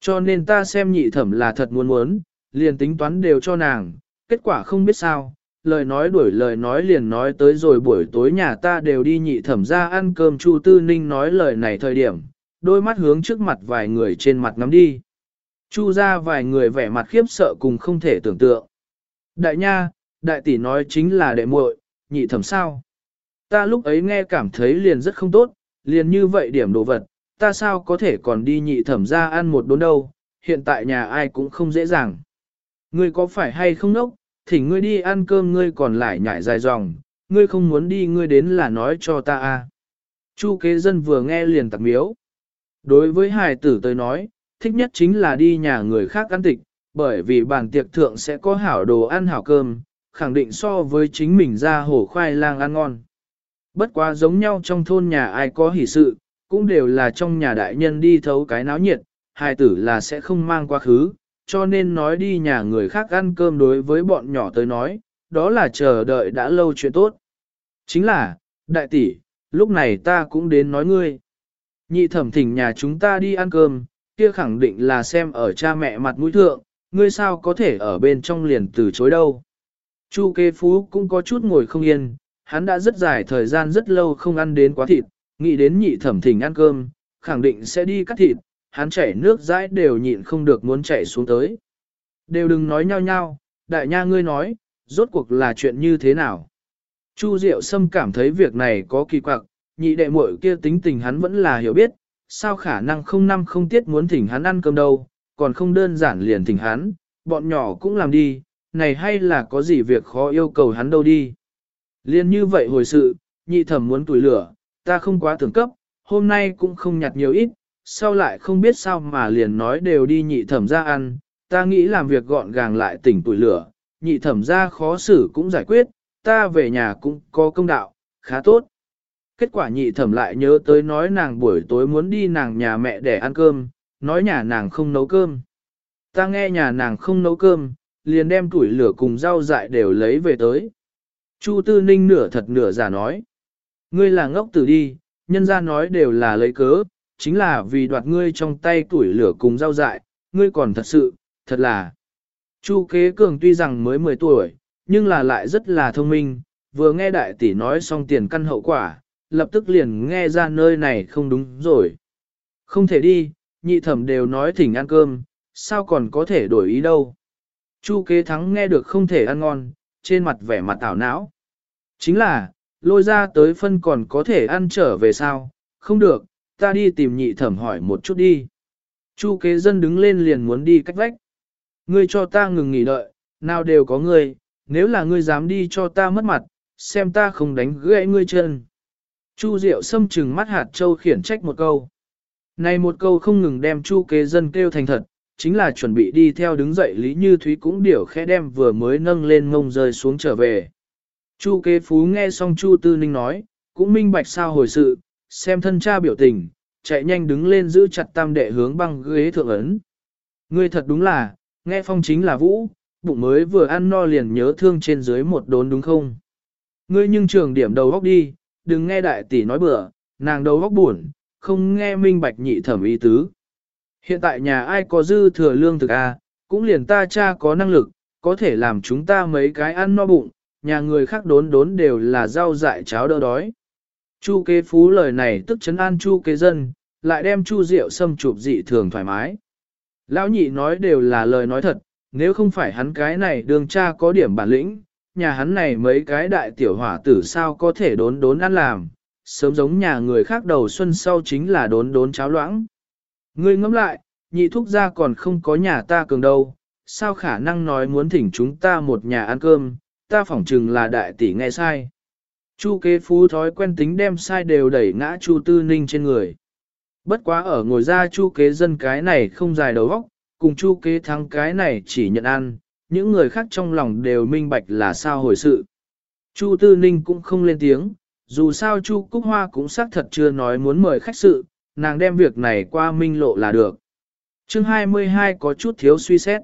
Cho nên ta xem nhị thẩm là thật muốn muốn, liền tính toán đều cho nàng, kết quả không biết sao, lời nói đuổi lời nói liền nói tới rồi buổi tối nhà ta đều đi nhị thẩm ra ăn cơm Chu Tư Ninh nói lời này thời điểm, đôi mắt hướng trước mặt vài người trên mặt ngắm đi. Chu ra vài người vẻ mặt khiếp sợ cùng không thể tưởng tượng. Đại nha, đại tỷ nói chính là đệ muội, nhị thẩm sao. Ta lúc ấy nghe cảm thấy liền rất không tốt, liền như vậy điểm đồ vật, ta sao có thể còn đi nhị thẩm ra ăn một đốn đâu, hiện tại nhà ai cũng không dễ dàng. Ngươi có phải hay không nốc, thỉnh ngươi đi ăn cơm ngươi còn lại nhảy dài dòng, ngươi không muốn đi ngươi đến là nói cho ta a. Chu kế dân vừa nghe liền tặc miếu. Đối với hài tử tới nói, thích nhất chính là đi nhà người khác ăn tịch, bởi vì bàn tiệc thượng sẽ có hảo đồ ăn hảo cơm, khẳng định so với chính mình ra hổ khoai lang ăn ngon. Bất quá giống nhau trong thôn nhà ai có hỷ sự, cũng đều là trong nhà đại nhân đi thấu cái náo nhiệt, hài tử là sẽ không mang quá khứ, cho nên nói đi nhà người khác ăn cơm đối với bọn nhỏ tới nói, đó là chờ đợi đã lâu chuyện tốt. Chính là, đại tỷ, lúc này ta cũng đến nói ngươi. Nhị thẩm thỉnh nhà chúng ta đi ăn cơm, kia khẳng định là xem ở cha mẹ mặt mũi thượng, ngươi sao có thể ở bên trong liền từ chối đâu. Chu Kê phú cũng có chút ngồi không yên, hắn đã rất dài thời gian rất lâu không ăn đến quá thịt, nghĩ đến nhị thẩm thỉnh ăn cơm, khẳng định sẽ đi cắt thịt, hắn chảy nước dãi đều nhịn không được muốn chảy xuống tới. Đều đừng nói nhau nhau, đại nha ngươi nói, rốt cuộc là chuyện như thế nào. Chu Diệu Sâm cảm thấy việc này có kỳ quặc, nhị đệ muội kia tính tình hắn vẫn là hiểu biết, sao khả năng không năm không tiết muốn thỉnh hắn ăn cơm đâu, còn không đơn giản liền thỉnh hắn, bọn nhỏ cũng làm đi, này hay là có gì việc khó yêu cầu hắn đâu đi. Liên như vậy hồi sự, nhị thẩm muốn tuổi lửa, ta không quá tưởng cấp, hôm nay cũng không nhặt nhiều ít, sau lại không biết sao mà liền nói đều đi nhị thẩm ra ăn, ta nghĩ làm việc gọn gàng lại tỉnh tuổi lửa, nhị thẩm ra khó xử cũng giải quyết, ta về nhà cũng có công đạo, khá tốt. Kết quả nhị thẩm lại nhớ tới nói nàng buổi tối muốn đi nàng nhà mẹ để ăn cơm, nói nhà nàng không nấu cơm. Ta nghe nhà nàng không nấu cơm, liền đem tuổi lửa cùng rau dại đều lấy về tới. Chu Tư Ninh nửa thật nửa giả nói. Ngươi là ngốc tử đi, nhân ra nói đều là lấy cớ, chính là vì đoạt ngươi trong tay tuổi lửa cùng rau dại, ngươi còn thật sự, thật là. Chu Kế Cường tuy rằng mới 10 tuổi, nhưng là lại rất là thông minh, vừa nghe đại tỷ nói xong tiền căn hậu quả, lập tức liền nghe ra nơi này không đúng rồi. Không thể đi, nhị thẩm đều nói thỉnh ăn cơm, sao còn có thể đổi ý đâu. Chu kế thắng nghe được không thể ăn ngon, trên mặt vẻ mặt tảo não. Chính là, lôi ra tới phân còn có thể ăn trở về sao, không được, ta đi tìm nhị thẩm hỏi một chút đi. Chu kế dân đứng lên liền muốn đi cách vách. Ngươi cho ta ngừng nghỉ đợi, nào đều có ngươi, nếu là ngươi dám đi cho ta mất mặt, xem ta không đánh gãy ngươi chân. Chu Diệu xâm trừng mắt hạt châu khiển trách một câu. Này một câu không ngừng đem chu kế dân kêu thành thật, chính là chuẩn bị đi theo đứng dậy Lý Như Thúy cũng điểu khẽ đem vừa mới nâng lên ngông rơi xuống trở về. Chu kế phú nghe xong Chu Tư Ninh nói, cũng minh bạch sao hồi sự, xem thân cha biểu tình, chạy nhanh đứng lên giữ chặt tam đệ hướng băng ghế thượng ấn. Ngươi thật đúng là, nghe phong chính là vũ, bụng mới vừa ăn no liền nhớ thương trên dưới một đốn đúng không? Ngươi nhưng trường điểm đầu góc đi, đừng nghe đại tỷ nói bừa, nàng đầu góc buồn, không nghe minh bạch nhị thẩm ý tứ. Hiện tại nhà ai có dư thừa lương thực à, cũng liền ta cha có năng lực, có thể làm chúng ta mấy cái ăn no bụng, nhà người khác đốn đốn đều là rau dại cháo đỡ đói. Chu kế phú lời này tức chấn an chu kế dân, lại đem chu rượu xâm chụp dị thường thoải mái. Lão nhị nói đều là lời nói thật, nếu không phải hắn cái này đường cha có điểm bản lĩnh, nhà hắn này mấy cái đại tiểu hỏa tử sao có thể đốn đốn ăn làm, sớm giống nhà người khác đầu xuân sau chính là đốn đốn cháo loãng. Ngươi ngẫm lại, nhị thúc gia còn không có nhà ta cường đâu, sao khả năng nói muốn thỉnh chúng ta một nhà ăn cơm, ta phỏng chừng là đại tỷ nghe sai. Chu kế phú thói quen tính đem sai đều đẩy ngã chu tư ninh trên người. Bất quá ở ngồi ra chu kế dân cái này không dài đầu óc, cùng chu kế thắng cái này chỉ nhận ăn, những người khác trong lòng đều minh bạch là sao hồi sự. Chu Tư Ninh cũng không lên tiếng, dù sao Chu Cúc Hoa cũng xác thật chưa nói muốn mời khách sự, nàng đem việc này qua minh lộ là được. chương 22 có chút thiếu suy xét.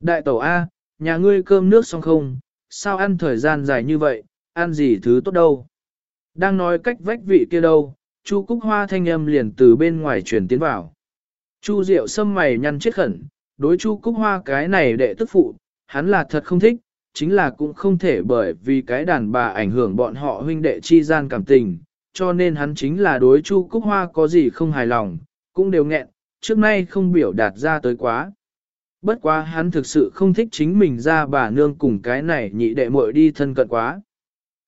Đại tổ A, nhà ngươi cơm nước xong không, sao ăn thời gian dài như vậy, ăn gì thứ tốt đâu. Đang nói cách vách vị kia đâu, Chu Cúc Hoa thanh âm liền từ bên ngoài truyền tiến vào. Chu Diệu sâm mày nhăn chết khẩn, đối Chu Cúc Hoa cái này đệ tức phụ, hắn là thật không thích, chính là cũng không thể bởi vì cái đàn bà ảnh hưởng bọn họ huynh đệ chi gian cảm tình, cho nên hắn chính là đối Chu Cúc Hoa có gì không hài lòng, cũng đều nghẹn, trước nay không biểu đạt ra tới quá. Bất quá hắn thực sự không thích chính mình ra bà nương cùng cái này nhị đệ muội đi thân cận quá.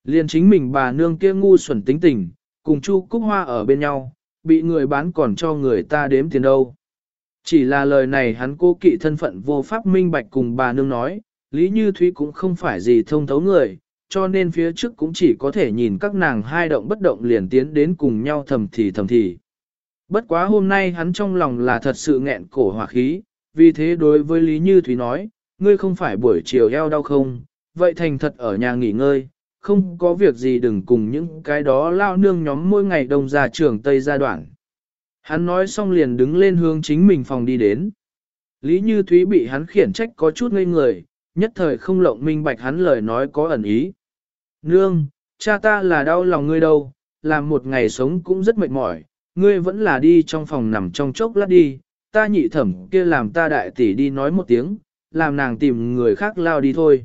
Liên chính mình bà nương kia ngu xuẩn tính tình, cùng Chu Cúc Hoa ở bên nhau, bị người bán còn cho người ta đếm tiền đâu. Chỉ là lời này hắn cố kỵ thân phận vô pháp minh bạch cùng bà nương nói, Lý Như Thúy cũng không phải gì thông thấu người, cho nên phía trước cũng chỉ có thể nhìn các nàng hai động bất động liền tiến đến cùng nhau thầm thì thầm thì. Bất quá hôm nay hắn trong lòng là thật sự nghẹn cổ hỏa khí, vì thế đối với Lý Như Thúy nói, ngươi không phải buổi chiều eo đau không, vậy thành thật ở nhà nghỉ ngơi, không có việc gì đừng cùng những cái đó lao nương nhóm mỗi ngày đông ra trường Tây gia đoạn. Hắn nói xong liền đứng lên hướng chính mình phòng đi đến. Lý Như Thúy bị hắn khiển trách có chút ngây người, nhất thời không lộng minh bạch hắn lời nói có ẩn ý. Nương, cha ta là đau lòng ngươi đâu, làm một ngày sống cũng rất mệt mỏi, ngươi vẫn là đi trong phòng nằm trong chốc lát đi, ta nhị thẩm kia làm ta đại tỷ đi nói một tiếng, làm nàng tìm người khác lao đi thôi.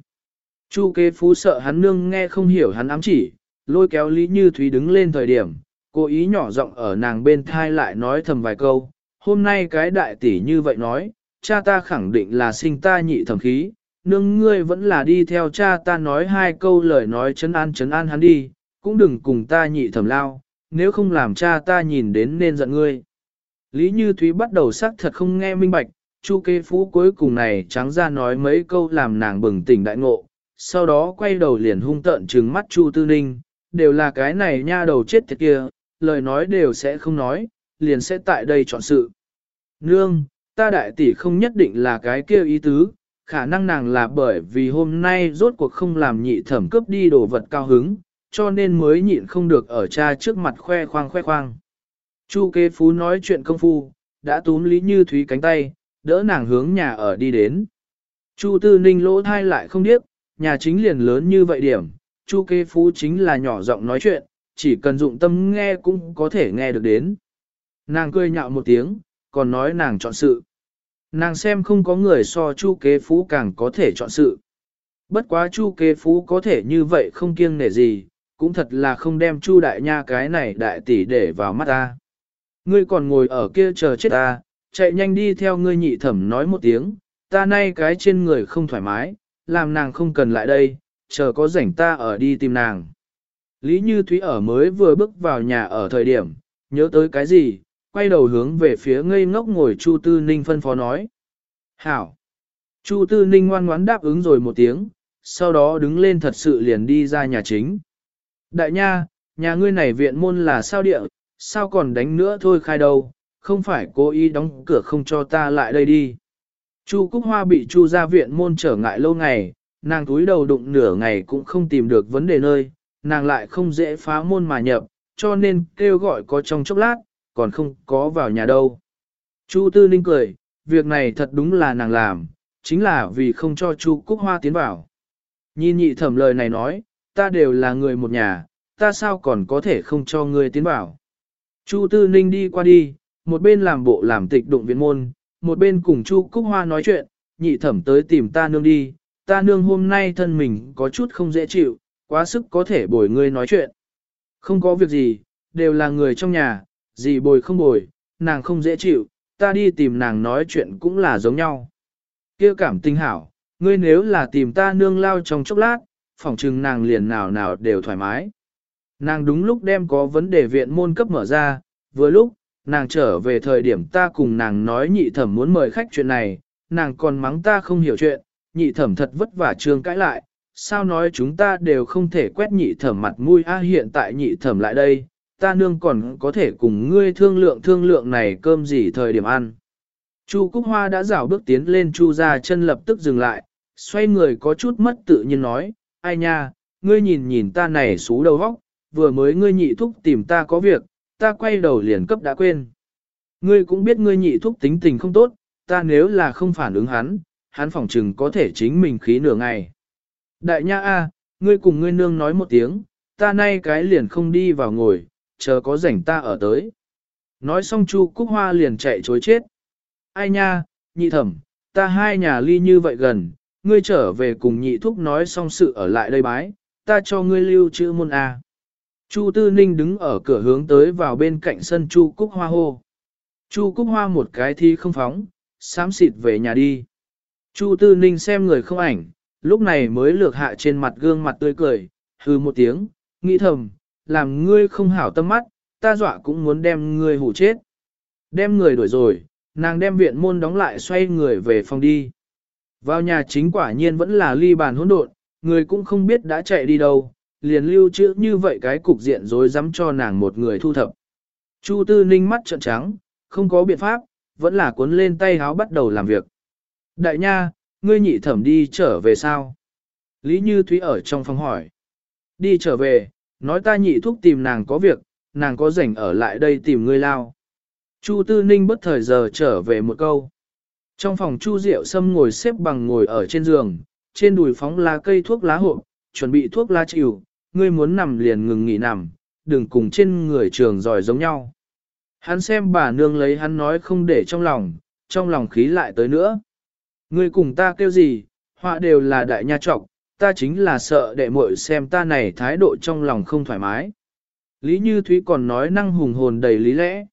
Chu kế phú sợ hắn nương nghe không hiểu hắn ám chỉ, lôi kéo Lý Như Thúy đứng lên thời điểm, cố ý nhỏ giọng ở nàng bên thai lại nói thầm vài câu, hôm nay cái đại tỷ như vậy nói, cha ta khẳng định là sinh ta nhị thẩm khí, nương ngươi vẫn là đi theo cha ta nói hai câu lời nói chấn an chấn an hắn đi, cũng đừng cùng ta nhị thẩm lao, nếu không làm cha ta nhìn đến nên giận ngươi. Lý Như Thúy bắt đầu xác thật không nghe minh bạch, Chu kế phú cuối cùng này trắng ra nói mấy câu làm nàng bừng tỉnh đại ngộ, sau đó quay đầu liền hung tợn trừng mắt Chu Tư Ninh, đều là cái này nha đầu chết tiệt kia, lời nói đều sẽ không nói, liền sẽ tại đây chọn sự. Nương, ta đại tỷ không nhất định là cái kia ý tứ, khả năng nàng là bởi vì hôm nay rốt cuộc không làm nhị thẩm cướp đi đồ vật cao hứng, cho nên mới nhịn không được ở cha trước mặt khoe khoang khoe khoang. Chu kế phú nói chuyện công phu, đã túm Lý Như Thúy cánh tay, đỡ nàng hướng nhà ở đi đến. Chu tư ninh lỗ thai lại không điếc, nhà chính liền lớn như vậy điểm, chu kế phú chính là nhỏ giọng nói chuyện, chỉ cần dụng tâm nghe cũng có thể nghe được đến. Nàng cười nhạo một tiếng, còn nói nàng chọn sự. Nàng xem không có người so chu kế phú càng có thể chọn sự. Bất quá chu kế phú có thể như vậy không kiêng nể gì, cũng thật là không đem chu đại nha cái này đại tỷ để vào mắt ta. Ngươi còn ngồi ở kia chờ chết ta, chạy nhanh đi theo ngươi nhị thẩm nói một tiếng, ta nay cái trên người không thoải mái, làm nàng không cần lại đây, chờ có rảnh ta ở đi tìm nàng. Lý Như Thúy ở mới vừa bước vào nhà ở thời điểm, nhớ tới cái gì, quay đầu hướng về phía ngây ngốc ngồi Chu Tư Ninh phân phó nói. Hảo! Chu Tư Ninh ngoan ngoãn đáp ứng rồi một tiếng, sau đó đứng lên thật sự liền đi ra nhà chính. Đại nha, nhà ngươi này viện môn là sao địa, sao còn đánh nữa thôi khai đâu, không phải cố ý đóng cửa không cho ta lại đây đi. Chu Cúc Hoa bị Chu ra viện môn trở ngại lâu ngày, nàng túi đầu đụng nửa ngày cũng không tìm được vấn đề nơi, nàng lại không dễ phá môn mà nhập, cho nên kêu gọi có trong chốc lát, còn không có vào nhà đâu. Chu Tư Ninh cười, việc này thật đúng là nàng làm, chính là vì không cho Chu Cúc Hoa tiến vào. Nhìn nhị thẩm lời này nói, ta đều là người một nhà, ta sao còn có thể không cho ngươi tiến vào. Chu Tư Ninh đi qua đi, một bên làm bộ làm tịch đụng viện môn, một bên cùng Chu Cúc Hoa nói chuyện, nhị thẩm tới tìm ta nương đi, ta nương hôm nay thân mình có chút không dễ chịu, quá sức có thể bồi ngươi nói chuyện. Không có việc gì, đều là người trong nhà, gì bồi không bồi, nàng không dễ chịu, ta đi tìm nàng nói chuyện cũng là giống nhau. kia cảm tinh hảo, ngươi nếu là tìm ta nương lao trong chốc lát, phỏng chừng nàng liền nào nào đều thoải mái. Nàng đúng lúc đem có vấn đề viện môn cấp mở ra, vừa lúc, nàng trở về thời điểm ta cùng nàng nói nhị thẩm muốn mời khách chuyện này, nàng còn mắng ta không hiểu chuyện, nhị thẩm thật vất vả trương cãi lại, sao nói chúng ta đều không thể quét nhị thẩm mặt mũi a hiện tại nhị thẩm lại đây, ta nương còn có thể cùng ngươi thương lượng thương lượng này cơm gì thời điểm ăn. Chu Cúc Hoa đã rảo bước tiến lên Chu ra chân lập tức dừng lại, xoay người có chút mất tự nhiên nói, ai nha, ngươi nhìn nhìn ta này xú đầu vóc, vừa mới ngươi nhị thúc tìm ta có việc, ta quay đầu liền cấp đã quên. Ngươi cũng biết ngươi nhị thúc tính tình không tốt, ta nếu là không phản ứng hắn, hắn phỏng chừng có thể chính mình khí nửa ngày. Đại nha a, ngươi cùng ngươi nương nói một tiếng, ta nay cái liền không đi vào ngồi, chờ có rảnh ta ở tới. Nói xong Chu Cúc Hoa liền chạy chối chết. Ai nha, nhị thẩm, ta hai nhà ly như vậy gần, ngươi trở về cùng nhị thúc nói xong sự ở lại đây bái, ta cho ngươi lưu chữ môn A. Chu Tư Ninh đứng ở cửa hướng tới vào bên cạnh sân Chu Cúc Hoa hô. Chu Cúc Hoa một cái thi không phóng, xám xịt về nhà đi. Chu Tư Ninh xem người không ảnh, lúc này mới lược hạ trên mặt gương mặt tươi cười, hư một tiếng, nghĩ thầm, làm ngươi không hảo tâm mắt, ta dọa cũng muốn đem ngươi hủ chết. Đem người đuổi rồi, nàng đem viện môn đóng lại xoay người về phòng đi. Vào nhà chính quả nhiên vẫn là ly bàn hỗn độn, người cũng không biết đã chạy đi đâu, liền lưu trữ như vậy cái cục diện rồi dám cho nàng một người thu thập. Chu Tư Ninh mắt trợn trắng, không có biện pháp, vẫn là cuốn lên tay háo bắt đầu làm việc. Đại nha, ngươi nhị thẩm đi trở về sao? Lý Như Thúy ở trong phòng hỏi. Đi trở về, nói ta nhị thúc tìm nàng có việc, nàng có rảnh ở lại đây tìm ngươi lao. Chu Tư Ninh bất thời giờ trở về một câu. Trong phòng Chu Diệu Sâm ngồi xếp bằng ngồi ở trên giường, trên đùi phóng lá cây thuốc lá hộp, chuẩn bị thuốc lá chịu, ngươi muốn nằm liền ngừng nghỉ nằm, đừng cùng trên người trường giỏi giống nhau. Hắn xem bà nương lấy hắn nói không để trong lòng, trong lòng khí lại tới nữa. Ngươi cùng ta kêu gì, họa đều là đại nha trọc, ta chính là sợ đệ muội xem ta này thái độ trong lòng không thoải mái. Lý Như Thúy còn nói năng hùng hồn đầy lý lẽ.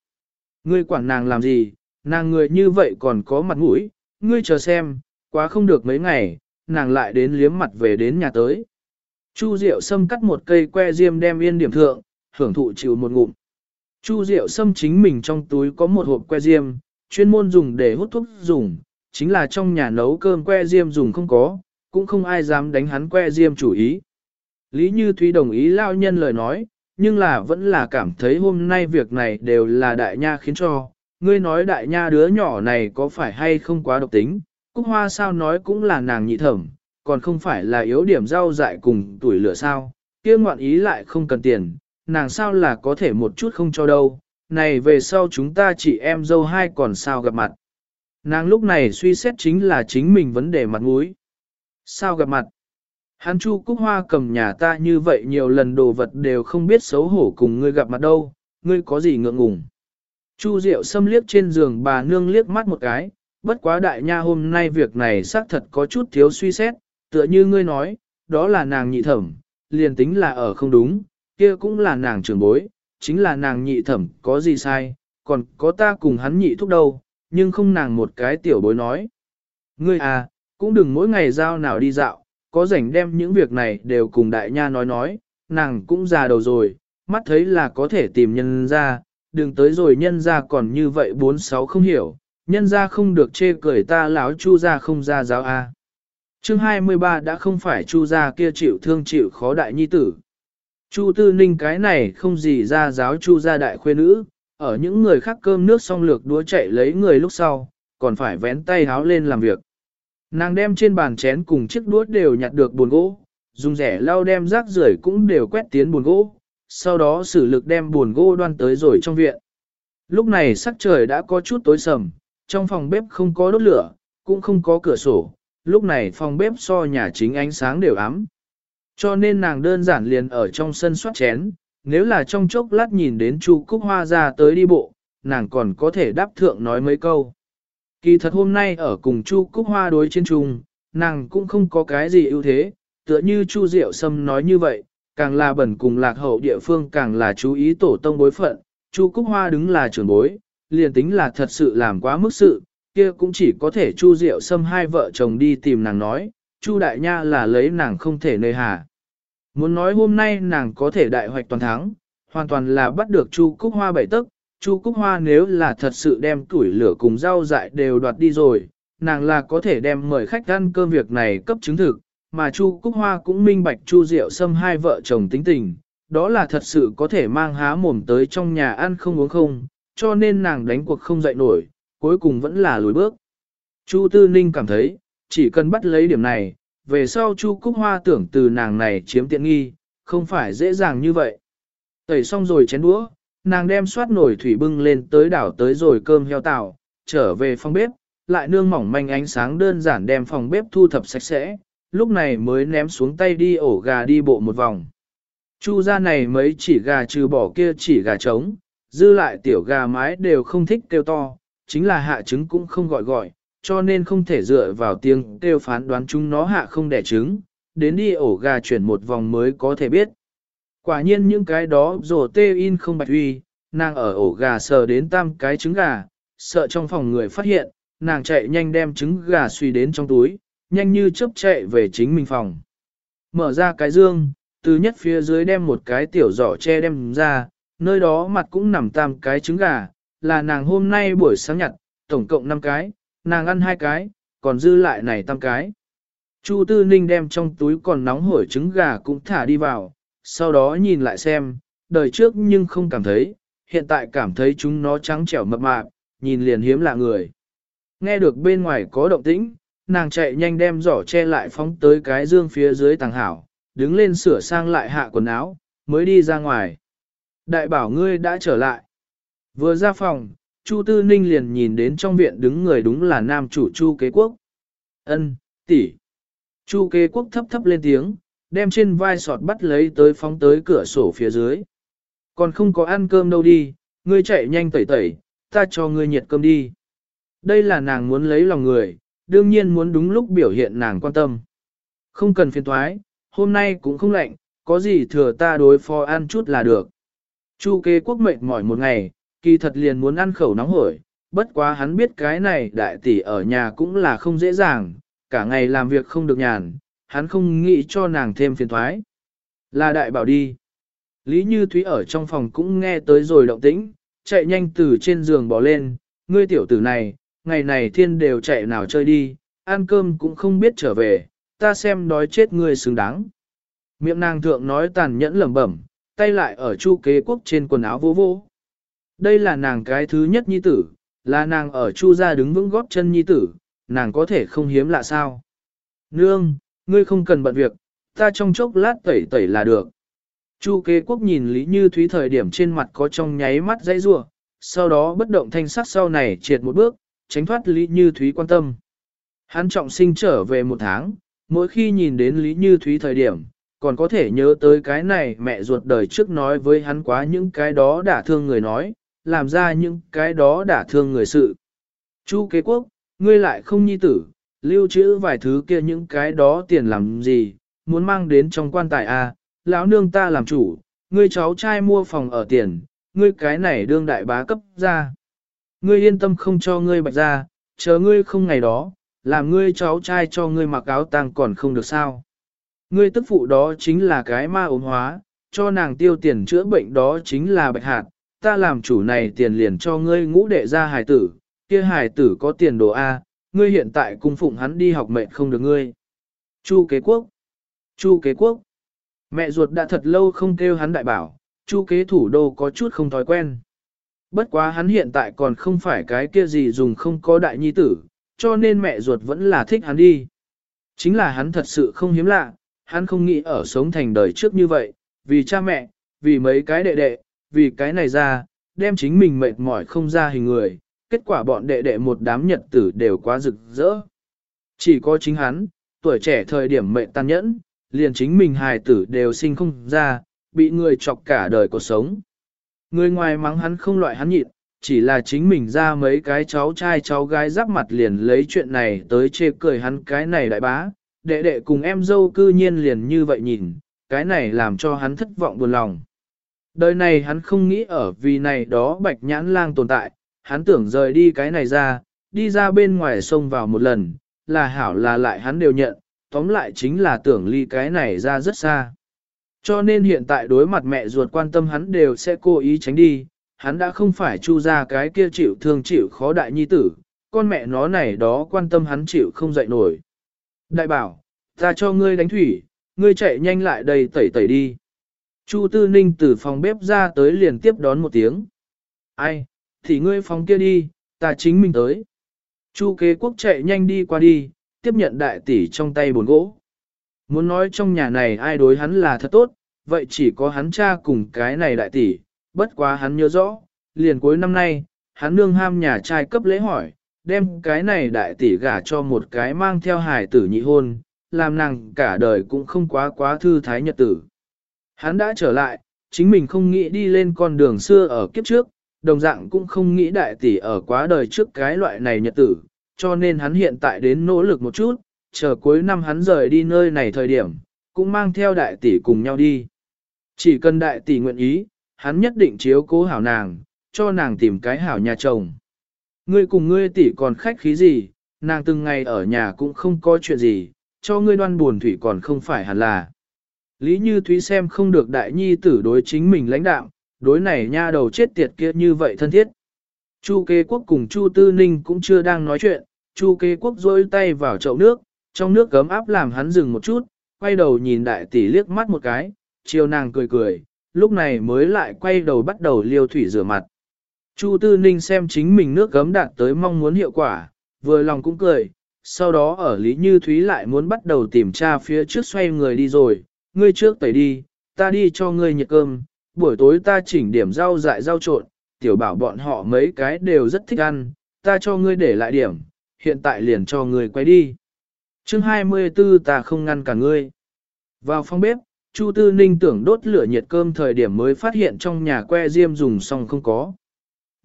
Ngươi quản nàng làm gì, nàng người như vậy còn có mặt mũi, ngươi chờ xem, quá không được mấy ngày, nàng lại đến liếm mặt về đến nhà tới. Chu Diệu Sâm cắt một cây que diêm đem yên điểm thượng, hưởng thụ chịu một ngụm. Chu Diệu Sâm chính mình trong túi có một hộp que diêm, chuyên môn dùng để hút thuốc dùng, chính là trong nhà nấu cơm que diêm dùng không có, cũng không ai dám đánh hắn que diêm chủ ý. Lý Như Thúy đồng ý lao nhân lời nói, nhưng là vẫn là cảm thấy hôm nay việc này đều là đại nha khiến cho, ngươi nói đại nha đứa nhỏ này có phải hay không quá độc tính, Cúc Hoa sao nói cũng là nàng nhị thẩm, còn không phải là yếu điểm rau dại cùng tuổi lửa sao, kia ngoạn ý lại không cần tiền, nàng sao là có thể một chút không cho đâu, này về sau chúng ta chỉ em dâu hai còn sao gặp mặt. Nàng lúc này suy xét chính là chính mình vấn đề mặt mũi. Sao gặp mặt? Hắn Chu Cúc Hoa cầm nhà ta như vậy nhiều lần đồ vật đều không biết xấu hổ cùng ngươi gặp mặt đâu, ngươi có gì ngượng ngùng. Chu Diệu xâm liếc trên giường bà nương liếc mắt một cái, bất quá đại nha hôm nay việc này xác thật có chút thiếu suy xét, tựa như ngươi nói, đó là nàng nhị thẩm, liền tính là ở không đúng, kia cũng là nàng trưởng bối, chính là nàng nhị thẩm có gì sai, còn có ta cùng hắn nhị thúc đâu, nhưng không nàng một cái tiểu bối nói. Ngươi à, cũng đừng mỗi ngày giao nào đi dạo, có rảnh đem những việc này đều cùng đại nha nói nói, nàng cũng già đầu rồi, mắt thấy là có thể tìm nhân ra, đừng tới rồi nhân ra còn như vậy bốn sáu không hiểu, nhân ra không được chê cười ta lão chu ra không ra giáo a. À. Chương 23 đã không phải chu gia kia chịu thương chịu khó đại nhi tử. Chu tư ninh cái này không gì ra giáo chu gia đại khuê nữ, ở những người khác cơm nước xong lược đua chạy lấy người lúc sau, còn phải vén tay háo lên làm việc. Nàng đem trên bàn chén cùng chiếc đũa đều nhặt được buồn gỗ, dùng rẻ lau đem rác rưởi cũng đều quét tiến buồn gỗ, sau đó sử lực đem buồn gỗ đoan tới rồi trong viện. Lúc này sắc trời đã có chút tối sầm, trong phòng bếp không có đốt lửa, cũng không có cửa sổ, lúc này phòng bếp so nhà chính ánh sáng đều ấm. Cho nên nàng đơn giản liền ở trong sân soát chén, nếu là trong chốc lát nhìn đến Chu Cúc Hoa ra tới đi bộ, nàng còn có thể đáp thượng nói mấy câu. Kỳ thật hôm nay ở cùng Chu Cúc Hoa đối chiến trung, nàng cũng không có cái gì ưu thế, tựa như Chu Diệu Sâm nói như vậy, càng là bẩn cùng lạc hậu địa phương càng là chú ý tổ tông bối phận, Chu Cúc Hoa đứng là trưởng bối, liền tính là thật sự làm quá mức sự, kia cũng chỉ có thể Chu Diệu Sâm hai vợ chồng đi tìm nàng nói, Chu Đại Nha là lấy nàng không thể nơi hà. Muốn nói hôm nay nàng có thể đại hoạch toàn thắng, hoàn toàn là bắt được Chu Cúc Hoa bảy tức, Chu Cúc Hoa nếu là thật sự đem củi lửa cùng rau dại đều đoạt đi rồi, nàng là có thể đem mời khách ăn cơm việc này cấp chứng thực, mà Chu Cúc Hoa cũng minh bạch Chu Diệu Sâm hai vợ chồng tính tình, đó là thật sự có thể mang há mồm tới trong nhà ăn không uống không, cho nên nàng đánh cuộc không dậy nổi, cuối cùng vẫn là lùi bước. Chu Tư Ninh cảm thấy, chỉ cần bắt lấy điểm này, về sau Chu Cúc Hoa tưởng từ nàng này chiếm tiện nghi, không phải dễ dàng như vậy. Tẩy xong rồi chén đũa, nàng đem xoát nổi thủy bưng lên tới đảo tới rồi cơm heo tàu, trở về phòng bếp, lại nương mỏng manh ánh sáng đơn giản đem phòng bếp thu thập sạch sẽ, lúc này mới ném xuống tay đi ổ gà đi bộ một vòng. Chu ra này mấy chỉ gà trừ bỏ kia chỉ gà trống, dư lại tiểu gà mái đều không thích kêu to, chính là hạ trứng cũng không gọi gọi, cho nên không thể dựa vào tiếng kêu phán đoán chúng nó hạ không đẻ trứng, đến đi ổ gà chuyển một vòng mới có thể biết. Quả nhiên những cái đó rổ tê in không bạch huy, nàng ở ổ gà sờ đến tam cái trứng gà, sợ trong phòng người phát hiện, nàng chạy nhanh đem trứng gà suy đến trong túi, nhanh như chớp chạy về chính mình phòng. Mở ra cái dương, từ nhất phía dưới đem một cái tiểu giỏ che đem ra, nơi đó mặt cũng nằm tam cái trứng gà, là nàng hôm nay buổi sáng nhặt, tổng cộng 5 cái, nàng ăn hai cái, còn dư lại này tam cái. Chu Tư Ninh đem trong túi còn nóng hổi trứng gà cũng thả đi vào, sau đó nhìn lại xem, đời trước nhưng không cảm thấy, hiện tại cảm thấy chúng nó trắng trẻo mập mạp, nhìn liền hiếm lạ người. Nghe được bên ngoài có động tĩnh, nàng chạy nhanh đem giỏ che lại phóng tới cái dương phía dưới tàng hảo, đứng lên sửa sang lại hạ quần áo, mới đi ra ngoài. Đại bảo ngươi đã trở lại. Vừa ra phòng, Chu Tư Ninh liền nhìn đến trong viện đứng người đúng là nam chủ Chu Kế Quốc. Ân, tỷ. Chu Kế Quốc thấp thấp lên tiếng, đem trên vai sọt bắt lấy tới phóng tới cửa sổ phía dưới. Còn không có ăn cơm đâu đi, ngươi chạy nhanh tẩy tẩy, ta cho ngươi nhiệt cơm đi. Đây là nàng muốn lấy lòng người, đương nhiên muốn đúng lúc biểu hiện nàng quan tâm. Không cần phiền thoái, hôm nay cũng không lạnh, có gì thừa ta đối phó ăn chút là được. Chu kế quốc mệt mỏi một ngày, kỳ thật liền muốn ăn khẩu nóng hổi, bất quá hắn biết cái này đại tỷ ở nhà cũng là không dễ dàng, cả ngày làm việc không được nhàn, hắn không nghĩ cho nàng thêm phiền thoái. Là đại bảo đi. Lý Như Thúy ở trong phòng cũng nghe tới rồi động tĩnh, chạy nhanh từ trên giường bỏ lên, ngươi tiểu tử này, ngày này thiên đều chạy nào chơi đi, ăn cơm cũng không biết trở về, ta xem đói chết ngươi xứng đáng. Miệng nàng thượng nói tàn nhẫn lẩm bẩm, tay lại ở chu kế quốc trên quần áo vô vô. Đây là nàng cái thứ nhất nhi tử, là nàng ở chu gia đứng vững góp chân nhi tử, nàng có thể không hiếm lạ sao. Nương, ngươi không cần bận việc, ta trong chốc lát tẩy tẩy là được. Chu kế quốc nhìn Lý Như Thúy thời điểm trên mặt có trong nháy mắt dãy rua, sau đó bất động thanh sắc sau này triệt một bước, tránh thoát Lý Như Thúy quan tâm. Hắn trọng sinh trở về một tháng, mỗi khi nhìn đến Lý Như Thúy thời điểm, còn có thể nhớ tới cái này mẹ ruột đời trước nói với hắn quá những cái đó đả thương người nói, làm ra những cái đó đả thương người sự. Chu kế quốc, ngươi lại không nhi tử, lưu trữ vài thứ kia những cái đó tiền làm gì, muốn mang đến trong quan tài à, lão nương ta làm chủ, ngươi cháu trai mua phòng ở tiền, ngươi cái này đương đại bá cấp ra. Ngươi yên tâm không cho ngươi bạch ra, chờ ngươi không ngày đó, làm ngươi cháu trai cho ngươi mặc áo tang còn không được sao. Ngươi tức phụ đó chính là cái ma ốm hóa, cho nàng tiêu tiền chữa bệnh đó chính là bạch hạt, ta làm chủ này tiền liền cho ngươi ngũ đệ ra hài tử, kia hài tử có tiền đồ A, ngươi hiện tại cung phụng hắn đi học mệnh không được ngươi. Chu kế quốc Chu kế quốc Mẹ ruột đã thật lâu không kêu hắn đại bảo, chu kế thủ đô có chút không thói quen. Bất quá hắn hiện tại còn không phải cái kia gì dùng không có đại nhi tử, cho nên mẹ ruột vẫn là thích hắn đi. Chính là hắn thật sự không hiếm lạ, hắn không nghĩ ở sống thành đời trước như vậy, vì cha mẹ, vì mấy cái đệ đệ, vì cái này ra, đem chính mình mệt mỏi không ra hình người, kết quả bọn đệ đệ một đám nhật tử đều quá rực rỡ. Chỉ có chính hắn, tuổi trẻ thời điểm mệnh tàn nhẫn, liền chính mình hài tử đều sinh không ra, bị người chọc cả đời cuộc sống. Người ngoài mắng hắn không loại hắn nhịn, chỉ là chính mình ra mấy cái cháu trai cháu gái giáp mặt liền lấy chuyện này tới chê cười hắn cái này đại bá, đệ đệ cùng em dâu cư nhiên liền như vậy nhìn, cái này làm cho hắn thất vọng buồn lòng. Đời này hắn không nghĩ ở vì này đó bạch nhãn lang tồn tại, hắn tưởng rời đi cái này ra, đi ra bên ngoài sông vào một lần, là hảo là lại hắn đều nhận, tóm lại chính là tưởng ly cái này ra rất xa. Cho nên hiện tại đối mặt mẹ ruột quan tâm hắn đều sẽ cố ý tránh đi, hắn đã không phải chu ra cái kia chịu thương chịu khó đại nhi tử, con mẹ nó này đó quan tâm hắn chịu không dậy nổi. Đại bảo, ta cho ngươi đánh thủy, ngươi chạy nhanh lại đây tẩy tẩy đi. Chu Tư Ninh từ phòng bếp ra tới liền tiếp đón một tiếng. Ai, thì ngươi phòng kia đi, ta chính mình tới. Chu kế quốc chạy nhanh đi qua đi, tiếp nhận đại tỷ trong tay bồn gỗ. Muốn nói trong nhà này ai đối hắn là thật tốt, vậy chỉ có hắn cha cùng cái này đại tỷ, bất quá hắn nhớ rõ, liền cuối năm nay, hắn nương ham nhà trai cấp lễ hỏi, đem cái này đại tỷ gả cho một cái mang theo hài tử nhị hôn, làm nàng cả đời cũng không quá quá thư thái nhật tử. Hắn đã trở lại, chính mình không nghĩ đi lên con đường xưa ở kiếp trước, đồng dạng cũng không nghĩ đại tỷ ở quá đời trước cái loại này nhật tử, cho nên hắn hiện tại đến nỗ lực một chút, chờ cuối năm hắn rời đi nơi này thời điểm, cũng mang theo đại tỷ cùng nhau đi. Chỉ cần đại tỷ nguyện ý, hắn nhất định chiếu cố hảo nàng, cho nàng tìm cái hảo nhà chồng. Ngươi cùng ngươi tỷ còn khách khí gì, nàng từng ngày ở nhà cũng không có chuyện gì, cho ngươi đoan buồn thủy còn không phải hẳn là. Lý Như Thúy xem không được đại nhi tử đối chính mình lãnh đạo, đối này nha đầu chết tiệt kia như vậy thân thiết. Chu kế quốc cùng Chu Tư Ninh cũng chưa đang nói chuyện, Chu kế quốc rôi tay vào chậu nước, trong nước gấm áp làm hắn dừng một chút, quay đầu nhìn đại tỷ liếc mắt một cái, chiều nàng cười cười, lúc này mới lại quay đầu bắt đầu liêu thủy rửa mặt. Chu Tư Ninh xem chính mình nước gấm đạt tới mong muốn hiệu quả, vừa lòng cũng cười, sau đó ở Lý Như Thúy lại muốn bắt đầu tìm tra phía trước xoay người đi rồi, ngươi trước tẩy đi, ta đi cho ngươi nhiệt cơm, buổi tối ta chỉnh điểm rau dại rau trộn, tiểu bảo bọn họ mấy cái đều rất thích ăn, ta cho ngươi để lại điểm, hiện tại liền cho ngươi quay đi. chương 24 ta không ngăn cả ngươi. Vào phòng bếp, Chu Tư Ninh tưởng đốt lửa nhiệt cơm thời điểm mới phát hiện trong nhà que diêm dùng xong không có.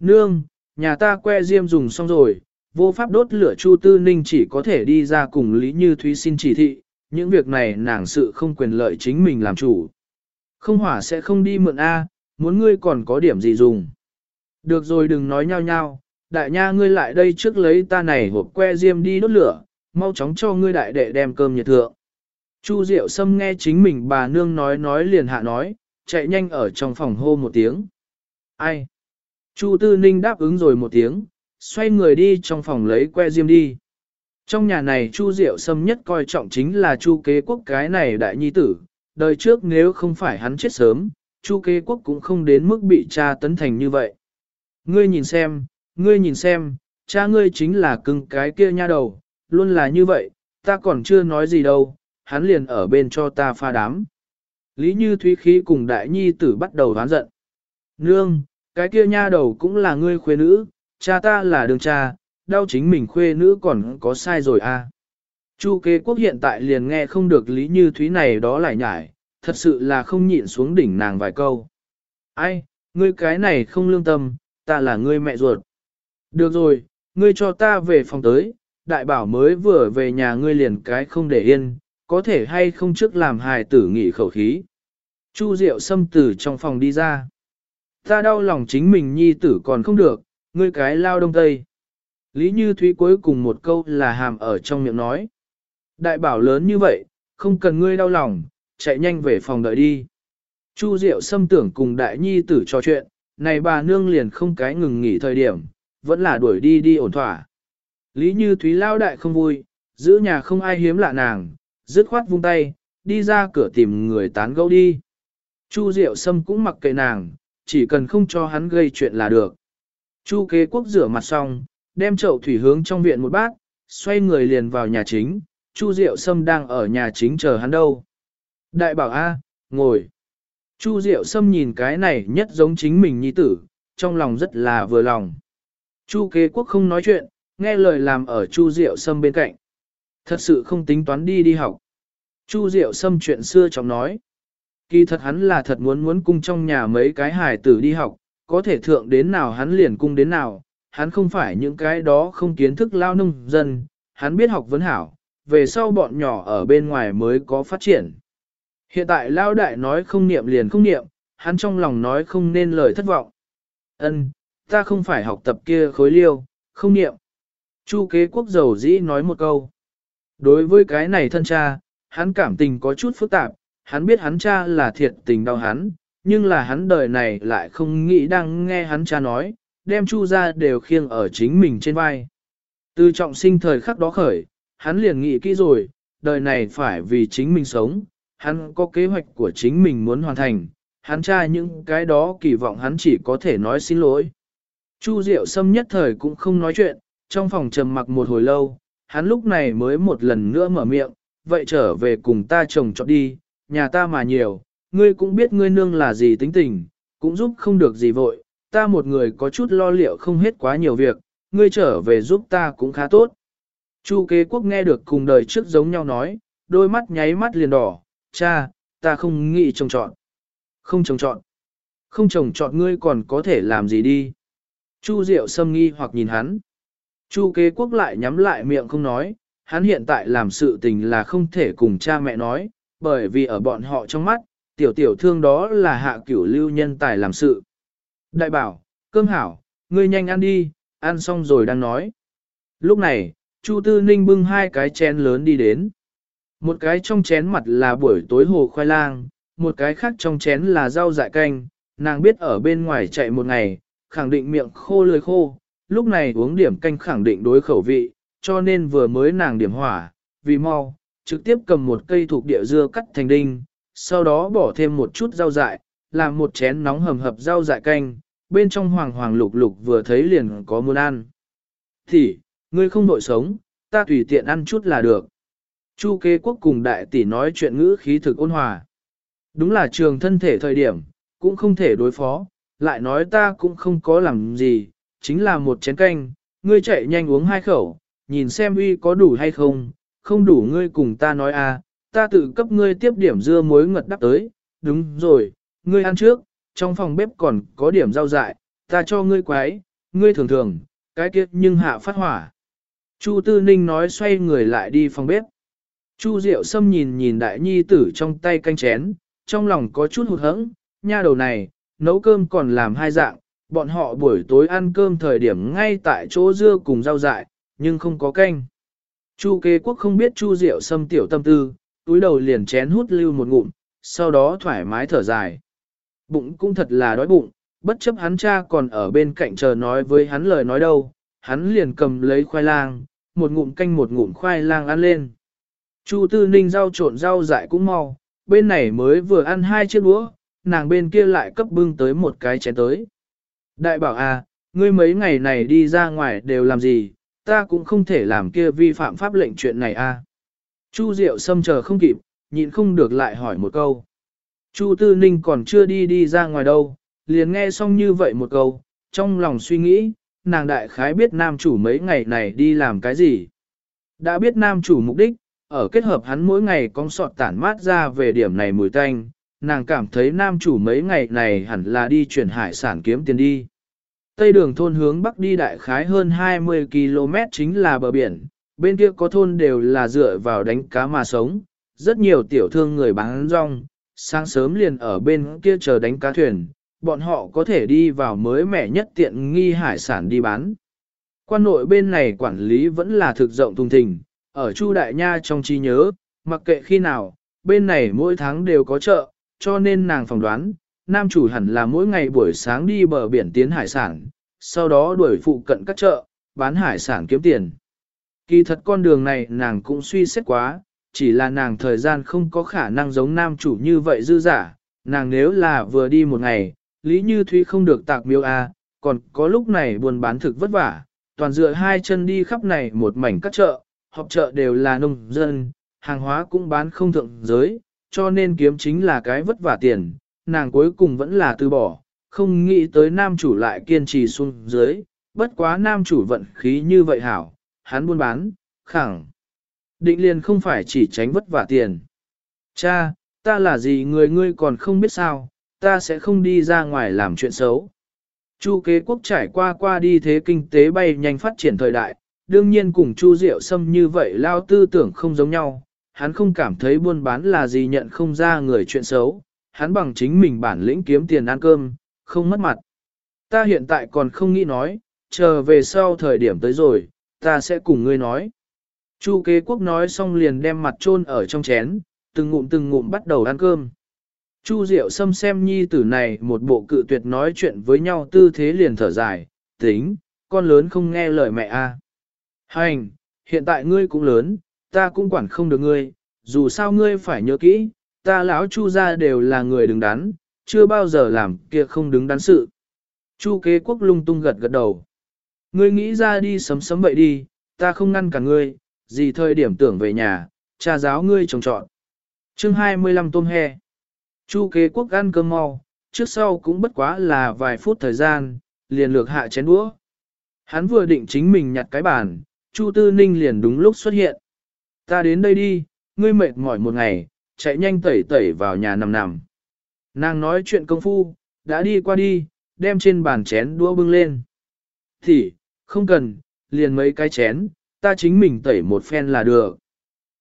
Nương, nhà ta que diêm dùng xong rồi, vô pháp đốt lửa Chu Tư Ninh chỉ có thể đi ra cùng Lý Như Thúy xin chỉ thị, những việc này nàng sự không quyền lợi chính mình làm chủ. Không hỏa sẽ không đi mượn A, muốn ngươi còn có điểm gì dùng. Được rồi đừng nói nhau nhau, đại nha ngươi lại đây trước lấy ta này hộp que diêm đi đốt lửa, mau chóng cho ngươi đại đệ đem cơm nhiệt thượng. Chu Diệu Sâm nghe chính mình bà nương nói nói liền hạ nói, chạy nhanh ở trong phòng hô một tiếng. Ai? Chu Tư Ninh đáp ứng rồi một tiếng, xoay người đi trong phòng lấy que diêm đi. Trong nhà này Chu Diệu Sâm nhất coi trọng chính là Chu kế quốc cái này đại nhi tử, đời trước nếu không phải hắn chết sớm, Chu kế quốc cũng không đến mức bị cha tấn thành như vậy. Ngươi nhìn xem, ngươi nhìn xem, cha ngươi chính là cưng cái kia nha đầu, luôn là như vậy, ta còn chưa nói gì đâu, hắn liền ở bên cho ta pha đám. Lý Như Thúy khí cùng đại nhi tử bắt đầu đoán giận. Nương, cái kia nha đầu cũng là ngươi khuê nữ, cha ta là đường cha, đau chính mình khuê nữ còn có sai rồi à. Chu kế quốc hiện tại liền nghe không được Lý Như Thúy này đó lại nhải, thật sự là không nhịn xuống đỉnh nàng vài câu. Ai, ngươi cái này không lương tâm, ta là ngươi mẹ ruột. Được rồi, ngươi cho ta về phòng tới, đại bảo mới vừa về nhà ngươi liền cái không để yên, có thể hay không trước làm hài tử nghỉ khẩu khí. Chu Diệu xâm tử trong phòng đi ra. Ta đau lòng chính mình nhi tử còn không được, ngươi cái lao đông tây. Lý Như Thúy cuối cùng một câu là hàm ở trong miệng nói. Đại bảo lớn như vậy, không cần ngươi đau lòng, chạy nhanh về phòng đợi đi. Chu Diệu xâm tưởng cùng đại nhi tử trò chuyện, này bà nương liền không cái ngừng nghỉ thời điểm, vẫn là đuổi đi đi ổn thỏa. Lý Như Thúy lao đại không vui, giữ nhà không ai hiếm lạ nàng, dứt khoát vung tay, đi ra cửa tìm người tán gẫu đi. Chu Diệu Sâm cũng mặc kệ nàng, chỉ cần không cho hắn gây chuyện là được. Chu kế quốc rửa mặt xong, đem chậu thủy hướng trong viện một bát, xoay người liền vào nhà chính, Chu Diệu Sâm đang ở nhà chính chờ hắn đâu. Đại bảo A, ngồi. Chu Diệu Sâm nhìn cái này nhất giống chính mình nhi tử, trong lòng rất là vừa lòng. Chu kế quốc không nói chuyện, nghe lời làm ở Chu Diệu Sâm bên cạnh. Thật sự không tính toán đi đi học. Chu Diệu Sâm chuyện xưa chóng nói. Kỳ thật hắn là thật muốn muốn cung trong nhà mấy cái hài tử đi học, có thể thượng đến nào hắn liền cung đến nào, hắn không phải những cái đó không kiến thức lao nông dân, hắn biết học vấn hảo, về sau bọn nhỏ ở bên ngoài mới có phát triển. Hiện tại lao đại nói không niệm liền không niệm, hắn trong lòng nói không nên lời thất vọng. Ân, ta không phải học tập kia khối liêu, không niệm. Chu kế quốc giàu dĩ nói một câu. Đối với cái này thân cha, hắn cảm tình có chút phức tạp, hắn biết hắn cha là thiệt tình đau hắn, nhưng là hắn đời này lại không nghĩ đang nghe hắn cha nói, đem chu ra đều khiêng ở chính mình trên vai. Từ trọng sinh thời khắc đó khởi, hắn liền nghĩ kỹ rồi, đời này phải vì chính mình sống, hắn có kế hoạch của chính mình muốn hoàn thành, hắn tra những cái đó kỳ vọng hắn chỉ có thể nói xin lỗi. Chu Diệu Sâm nhất thời cũng không nói chuyện, trong phòng trầm mặc một hồi lâu, hắn lúc này mới một lần nữa mở miệng, vậy trở về cùng ta chồng chọn đi, nhà ta mà nhiều, ngươi cũng biết ngươi nương là gì tính tình, cũng giúp không được gì vội, ta một người có chút lo liệu không hết quá nhiều việc, ngươi trở về giúp ta cũng khá tốt. Chu kế quốc nghe được cùng đời trước giống nhau nói, đôi mắt nháy mắt liền đỏ, cha, ta không nghĩ trồng trọn. Không trồng trọn. Không trồng trọn ngươi còn có thể làm gì đi. Chu Diệu sâm nghi hoặc nhìn hắn. Chu kế quốc lại nhắm lại miệng không nói, hắn hiện tại làm sự tình là không thể cùng cha mẹ nói, bởi vì ở bọn họ trong mắt, tiểu tiểu thương đó là hạ cửu lưu nhân tài làm sự. Đại bảo, cơm hảo, ngươi nhanh ăn đi, ăn xong rồi đang nói. Lúc này, Chu Tư Ninh bưng hai cái chén lớn đi đến. Một cái trong chén mặt là buổi tối hồ khoai lang, một cái khác trong chén là rau dại canh, nàng biết ở bên ngoài chạy một ngày, khẳng định miệng khô lưỡi khô, lúc này uống điểm canh khẳng định đối khẩu vị, cho nên vừa mới nàng điểm hỏa, vì mau, trực tiếp cầm một cây thuộc địa dưa cắt thành đinh, sau đó bỏ thêm một chút rau dại, làm một chén nóng hầm hập rau dại canh, bên trong hoàng hoàng lục lục vừa thấy liền có muốn ăn. Thì, ngươi không nội sống, ta tùy tiện ăn chút là được. Chu kế quốc cùng đại tỷ nói chuyện ngữ khí thực ôn hòa. Đúng là trường thân thể thời điểm, cũng không thể đối phó, lại nói ta cũng không có làm gì, chính là một chén canh, ngươi chạy nhanh uống hai khẩu, nhìn xem uy có đủ hay không, không đủ ngươi cùng ta nói a, à, ta tự cấp ngươi tiếp điểm dưa muối ngật đắp tới, đúng rồi, ngươi ăn trước, trong phòng bếp còn có điểm rau dại, ta cho ngươi quái, ngươi thường thường, cái kia nhưng hạ phát hỏa. Chu Tư Ninh nói xoay người lại đi phòng bếp. Chu Diệu Sâm nhìn nhìn đại nhi tử trong tay canh chén, trong lòng có chút hụt hẫng, nha đầu này, nấu cơm còn làm hai dạng, bọn họ buổi tối ăn cơm thời điểm ngay tại chỗ dưa cùng rau dại, nhưng không có canh. Chu kế quốc không biết Chu Diệu Sâm tiểu tâm tư, túi đầu liền chén hút lưu một ngụm, sau đó thoải mái thở dài. Bụng cũng thật là đói bụng, bất chấp hắn cha còn ở bên cạnh chờ nói với hắn lời nói đâu, hắn liền cầm lấy khoai lang, một ngụm canh một ngụm khoai lang ăn lên. Chu Tư Ninh rau trộn rau dại cũng mau, bên này mới vừa ăn hai chiếc đũa, nàng bên kia lại cấp bưng tới một cái chén tới. Đại bảo à, ngươi mấy ngày này đi ra ngoài đều làm gì, ta cũng không thể làm kia vi phạm pháp lệnh chuyện này à. Chu Diệu Sâm chờ không kịp, nhịn không được lại hỏi một câu. Chu Tư Ninh còn chưa đi đi ra ngoài đâu, liền nghe xong như vậy một câu, trong lòng suy nghĩ, nàng đại khái biết nam chủ mấy ngày này đi làm cái gì. Đã biết nam chủ mục đích, ở kết hợp hắn mỗi ngày con sọt tản mát ra về điểm này mùi tanh, nàng cảm thấy nam chủ mấy ngày này hẳn là đi chuyển hải sản kiếm tiền đi. Tây đường thôn hướng bắc đi đại khái hơn 20 km chính là bờ biển, bên kia có thôn đều là dựa vào đánh cá mà sống, rất nhiều tiểu thương người bán rong, sáng sớm liền ở bên kia chờ đánh cá thuyền, bọn họ có thể đi vào mới mẻ nhất tiện nghi hải sản đi bán. Quan nội bên này quản lý vẫn là thực rộng thùng thình, ở Chu Đại Nha trong trí nhớ, mặc kệ khi nào, bên này mỗi tháng đều có chợ, cho nên nàng phỏng đoán, nam chủ hẳn là mỗi ngày buổi sáng đi bờ biển tiến hải sản, sau đó đuổi phụ cận các chợ, bán hải sản kiếm tiền. Kỳ thật con đường này nàng cũng suy xét quá, chỉ là nàng thời gian không có khả năng giống nam chủ như vậy dư giả, nàng nếu là vừa đi một ngày, Lý Như Thúy không được tạc miêu a, còn có lúc này buôn bán thực vất vả, toàn dựa hai chân đi khắp này một mảnh các chợ, họp chợ đều là nông dân, hàng hóa cũng bán không thượng giới, cho nên kiếm chính là cái vất vả tiền, nàng cuối cùng vẫn là từ bỏ, không nghĩ tới nam chủ lại kiên trì xuống dưới, bất quá nam chủ vận khí như vậy hảo, hắn buôn bán, khẳng. Định liền không phải chỉ tránh vất vả tiền. Cha, ta là gì người ngươi còn không biết sao, ta sẽ không đi ra ngoài làm chuyện xấu. Chu kế quốc trải qua qua đi thế kinh tế bay nhanh phát triển thời đại, đương nhiên cùng Chu Diệu Sâm như vậy lao tư tưởng không giống nhau, hắn không cảm thấy buôn bán là gì nhận không ra người chuyện xấu, hắn bằng chính mình bản lĩnh kiếm tiền ăn cơm, không mất mặt. Ta hiện tại còn không nghĩ nói, chờ về sau thời điểm tới rồi, ta sẽ cùng ngươi nói. Chu kế quốc nói xong liền đem mặt chôn ở trong chén, từng ngụm từng ngụm bắt đầu ăn cơm. Chu Diệu Sâm xem nhi tử này một bộ cự tuyệt nói chuyện với nhau tư thế liền thở dài, tính, con lớn không nghe lời mẹ a. À. Hành, hiện tại ngươi cũng lớn, ta cũng quản không được ngươi, dù sao ngươi phải nhớ kỹ, ta lão Chu gia đều là người đứng đắn, chưa bao giờ làm kia không đứng đắn sự. Chu kế quốc lung tung gật gật đầu. Ngươi nghĩ ra đi sấm sấm vậy đi, ta không ngăn cả ngươi, gì thời điểm tưởng về nhà, cha giáo ngươi trồng trọn. Chương 25 tôm he. Chu kế quốc ăn cơm mau, trước sau cũng bất quá là vài phút thời gian, liền lược hạ chén đũa. Hắn vừa định chính mình nhặt cái bàn, Chu Tư Ninh liền đúng lúc xuất hiện. Ta đến đây đi, ngươi mệt mỏi một ngày, chạy nhanh tẩy tẩy vào nhà nằm nằm. Nàng nói chuyện công phu, đã đi qua đi, đem trên bàn chén đũa bưng lên. Thì, không cần, liền mấy cái chén, ta chính mình tẩy một phen là được.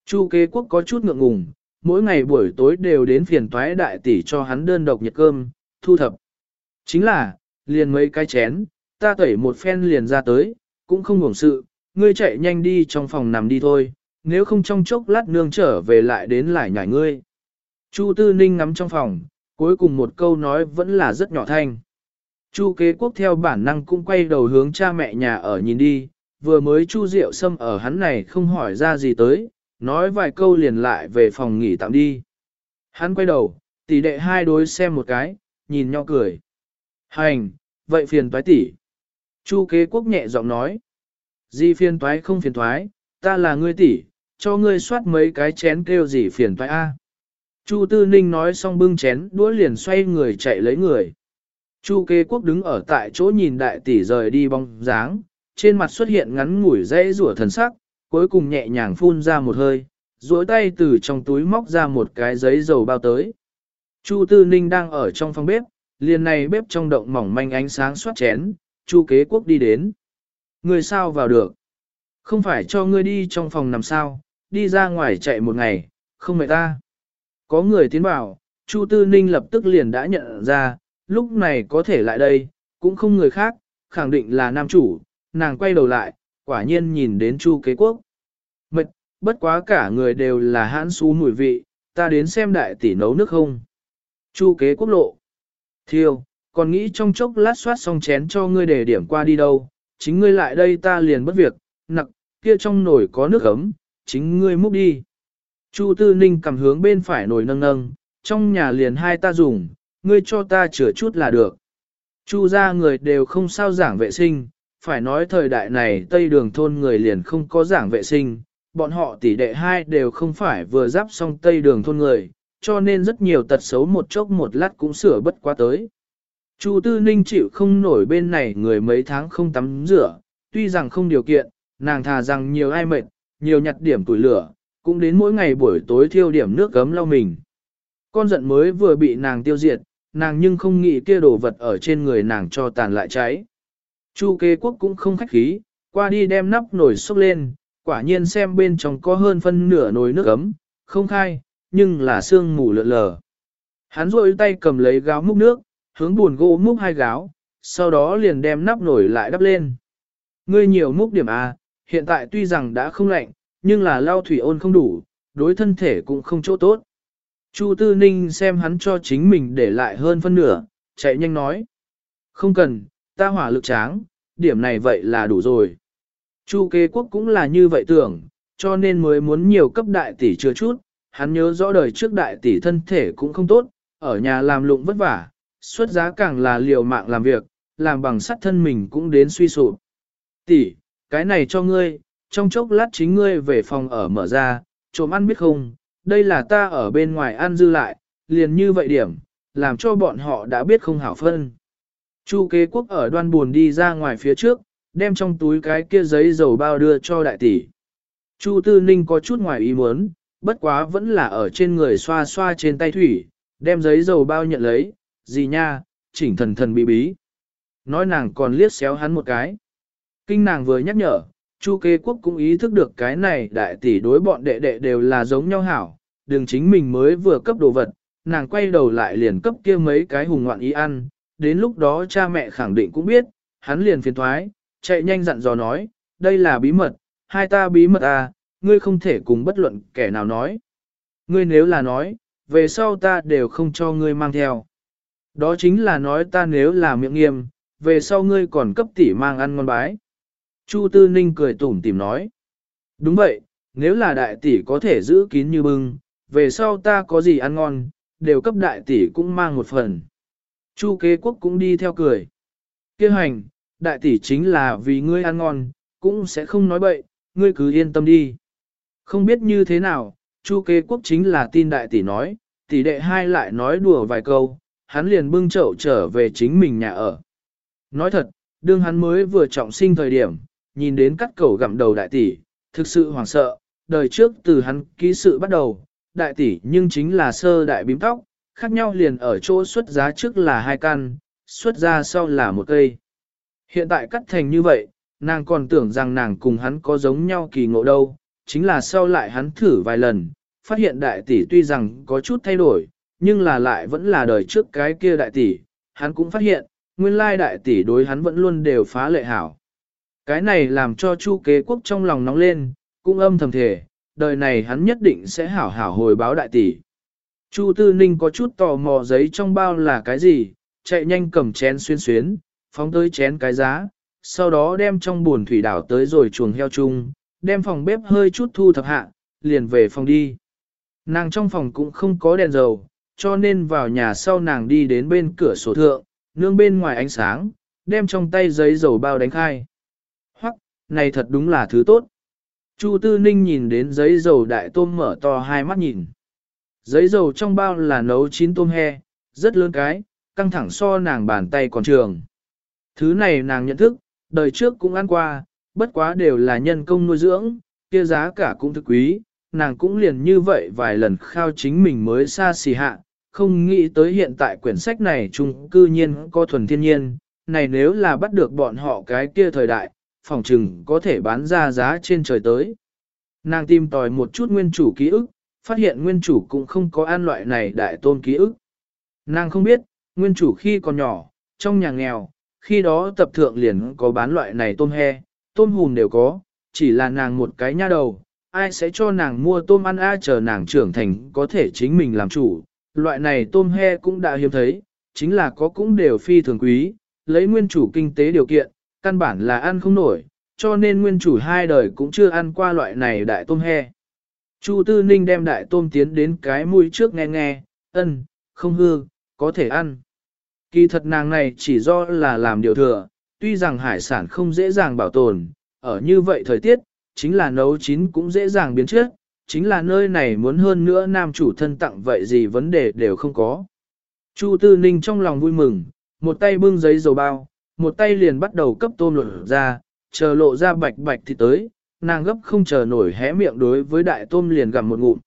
Chu kế quốc có chút ngượng ngùng, mỗi ngày buổi tối đều đến phiền toái đại tỷ cho hắn đơn độc nhật cơm, thu thập. Chính là, liền mấy cái chén, ta tẩy một phen liền ra tới, cũng không ngủng sự, ngươi chạy nhanh đi trong phòng nằm đi thôi, nếu không trong chốc lát nương trở về lại đến lại nhảy ngươi. Chu Tư Ninh ngắm trong phòng, cuối cùng một câu nói vẫn là rất nhỏ thanh. Chu kế quốc theo bản năng cũng quay đầu hướng cha mẹ nhà ở nhìn đi, vừa mới Chu Diệu Sâm ở hắn này không hỏi ra gì tới, nói vài câu liền lại về phòng nghỉ tạm đi. Hắn quay đầu, tỷ đệ hai đối xem một cái, nhìn nhau cười. Hành, vậy phiền toái tỷ. Chu kế quốc nhẹ giọng nói. Gì phiền toái không phiền toái, ta là ngươi tỷ, cho ngươi soát mấy cái chén kêu gì phiền toái a. Chu Tư Ninh nói xong bưng chén đũa liền xoay người chạy lấy người. Chu kế quốc đứng ở tại chỗ nhìn đại tỷ rời đi bóng dáng, trên mặt xuất hiện ngắn ngủi dãy rủa thần sắc, cuối cùng nhẹ nhàng phun ra một hơi, duỗi tay từ trong túi móc ra một cái giấy dầu bao tới. Chu Tư Ninh đang ở trong phòng bếp, liền này bếp trong động mỏng manh ánh sáng xoát chén, Chu kế quốc đi đến. Người sao vào được? Không phải cho ngươi đi trong phòng nằm sao, đi ra ngoài chạy một ngày, không mệt ta. Có người tiến vào, Chu Tư Ninh lập tức liền đã nhận ra, lúc này có thể lại đây, cũng không người khác, khẳng định là nam chủ, nàng quay đầu lại, quả nhiên nhìn đến Chu kế quốc. Mệt, bất quá cả người đều là hãn xú mùi vị, ta đến xem đại tỷ nấu nước không. Chu kế quốc lộ. Thiêu, còn nghĩ trong chốc lát soát xong chén cho ngươi để điểm qua đi đâu, chính ngươi lại đây ta liền bất việc, nặc, kia trong nồi có nước ấm, chính ngươi múc đi. Chu Tư Ninh cầm hướng bên phải nồi nâng nâng, trong nhà liền hai ta dùng, ngươi cho ta chữa chút là được. Chu ra người đều không sao giảng vệ sinh, phải nói thời đại này Tây Đường thôn người liền không có giảng vệ sinh, bọn họ tỷ đệ hai đều không phải vừa giáp xong Tây Đường thôn người, cho nên rất nhiều tật xấu một chốc một lát cũng sửa bất quá tới. Chu Tư Ninh chịu không nổi bên này người mấy tháng không tắm rửa, tuy rằng không điều kiện, nàng thà rằng nhiều ai mệt, nhiều nhặt điểm tuổi lửa, cũng đến mỗi ngày buổi tối thiêu điểm nước gấm lau mình. Con giận mới vừa bị nàng tiêu diệt, nàng nhưng không nghĩ kia đồ vật ở trên người nàng cho tàn lại cháy. Chu kế quốc cũng không khách khí, qua đi đem nắp nồi xúc lên, quả nhiên xem bên trong có hơn phân nửa nồi nước ấm, không khai, nhưng là sương mù lượn lờ. Hắn rôi tay cầm lấy gáo múc nước, hướng buồn gỗ múc hai gáo, sau đó liền đem nắp nồi lại đắp lên. Ngươi nhiều múc điểm A, hiện tại tuy rằng đã không lạnh, nhưng là lao thủy ôn không đủ, đối thân thể cũng không chỗ tốt. Chu Tư Ninh xem hắn cho chính mình để lại hơn phân nửa, chạy nhanh nói. Không cần, ta hỏa lực tráng, điểm này vậy là đủ rồi. Chu kế quốc cũng là như vậy tưởng, cho nên mới muốn nhiều cấp đại tỷ chưa chút, hắn nhớ rõ đời trước đại tỷ thân thể cũng không tốt, ở nhà làm lụng vất vả, xuất giá càng là liều mạng làm việc, làm bằng sắt thân mình cũng đến suy sụp. Tỷ, cái này cho ngươi, trong chốc lát chính ngươi về phòng ở mở ra, trộm ăn biết không, đây là ta ở bên ngoài ăn dư lại, liền như vậy điểm, làm cho bọn họ đã biết không hảo phân. Chu kế quốc ở đoan buồn đi ra ngoài phía trước, đem trong túi cái kia giấy dầu bao đưa cho đại tỷ. Chu tư ninh có chút ngoài ý muốn, bất quá vẫn là ở trên người xoa xoa trên tay thủy, đem giấy dầu bao nhận lấy, gì nha, chỉnh thần thần bí bí. Nói nàng còn liếc xéo hắn một cái. Kinh nàng vừa nhắc nhở, Chu kế quốc cũng ý thức được cái này đại tỷ đối bọn đệ đệ đều là giống nhau hảo, đường chính mình mới vừa cấp đồ vật, nàng quay đầu lại liền cấp kia mấy cái hùng ngoạn ý ăn, đến lúc đó cha mẹ khẳng định cũng biết, hắn liền phiền thoái, chạy nhanh dặn dò nói, đây là bí mật, hai ta bí mật à, ngươi không thể cùng bất luận kẻ nào nói. Ngươi nếu là nói, về sau ta đều không cho ngươi mang theo. Đó chính là nói ta nếu là miệng nghiêm, về sau ngươi còn cấp tỷ mang ăn ngon bái. Chu Tư Ninh cười tủm tìm nói. Đúng vậy, nếu là đại tỷ có thể giữ kín như bưng, về sau ta có gì ăn ngon, đều cấp đại tỷ cũng mang một phần. Chu kế quốc cũng đi theo cười. Kêu hành, đại tỷ chính là vì ngươi ăn ngon, cũng sẽ không nói bậy, ngươi cứ yên tâm đi. Không biết như thế nào, Chu kế quốc chính là tin đại tỷ nói, tỷ đệ hai lại nói đùa vài câu, hắn liền bưng chậu trở về chính mình nhà ở. Nói thật, đương hắn mới vừa trọng sinh thời điểm, nhìn đến cắt cầu gặm đầu đại tỷ, thực sự hoảng sợ, đời trước từ hắn ký sự bắt đầu, đại tỷ nhưng chính là sơ đại bím tóc, khác nhau liền ở chỗ xuất giá trước là hai căn, xuất ra sau là một cây. Hiện tại cắt thành như vậy, nàng còn tưởng rằng nàng cùng hắn có giống nhau kỳ ngộ đâu, chính là sau lại hắn thử vài lần, phát hiện đại tỷ tuy rằng có chút thay đổi, nhưng là lại vẫn là đời trước cái kia đại tỷ, hắn cũng phát hiện, nguyên lai đại tỷ đối hắn vẫn luôn đều phá lệ hảo. Cái này làm cho Chu kế quốc trong lòng nóng lên, cũng âm thầm thể, đời này hắn nhất định sẽ hảo hảo hồi báo đại tỷ. Chu Tư Ninh có chút tò mò giấy trong bao là cái gì, chạy nhanh cầm chén xuyên xuyến, phóng tới chén cái giá, sau đó đem trong buồn thủy đảo tới rồi chuồng heo chung, đem phòng bếp hơi chút thu thập hạ, liền về phòng đi. Nàng trong phòng cũng không có đèn dầu, cho nên vào nhà sau nàng đi đến bên cửa sổ thượng, nương bên ngoài ánh sáng, đem trong tay giấy dầu bao đánh khai. Hoặc, này thật đúng là thứ tốt. Chu Tư Ninh nhìn đến giấy dầu đại tôm mở to hai mắt nhìn. Giấy dầu trong bao là nấu chín tôm he, rất lớn cái, căng thẳng so nàng bàn tay còn trường. Thứ này nàng nhận thức, đời trước cũng ăn qua, bất quá đều là nhân công nuôi dưỡng, kia giá cả cũng thực quý, nàng cũng liền như vậy vài lần khao chính mình mới xa xì hạ, không nghĩ tới hiện tại quyển sách này chung cư nhiên có thuần thiên nhiên, này nếu là bắt được bọn họ cái kia thời đại, phòng trừng có thể bán ra giá trên trời tới. Nàng tìm tòi một chút nguyên chủ ký ức, phát hiện nguyên chủ cũng không có ăn loại này đại tôn ký ức. Nàng không biết, nguyên chủ khi còn nhỏ, trong nhà nghèo, khi đó tập thượng liền có bán loại này tôm he, tôm hùm đều có, chỉ là nàng một cái nha đầu, ai sẽ cho nàng mua tôm ăn a chờ nàng trưởng thành có thể chính mình làm chủ, loại này tôm he cũng đã hiếm thấy, chính là có cũng đều phi thường quý, lấy nguyên chủ kinh tế điều kiện, căn bản là ăn không nổi, cho nên nguyên chủ hai đời cũng chưa ăn qua loại này đại tôm he. Chu Tư Ninh đem đại tôm tiến đến cái mũi trước nghe nghe, ân, không hư, có thể ăn. Kỳ thật nàng này chỉ do là làm điều thừa, tuy rằng hải sản không dễ dàng bảo tồn, ở như vậy thời tiết, chính là nấu chín cũng dễ dàng biến chất, chính là nơi này muốn hơn nữa nam chủ thân tặng vậy gì vấn đề đều không có. Chu Tư Ninh trong lòng vui mừng, một tay bưng giấy dầu bao, một tay liền bắt đầu cấp tôm lột ra, chờ lộ ra bạch bạch thì tới, nàng gấp không chờ nổi hé miệng đối với đại tôm liền gặm một ngụm.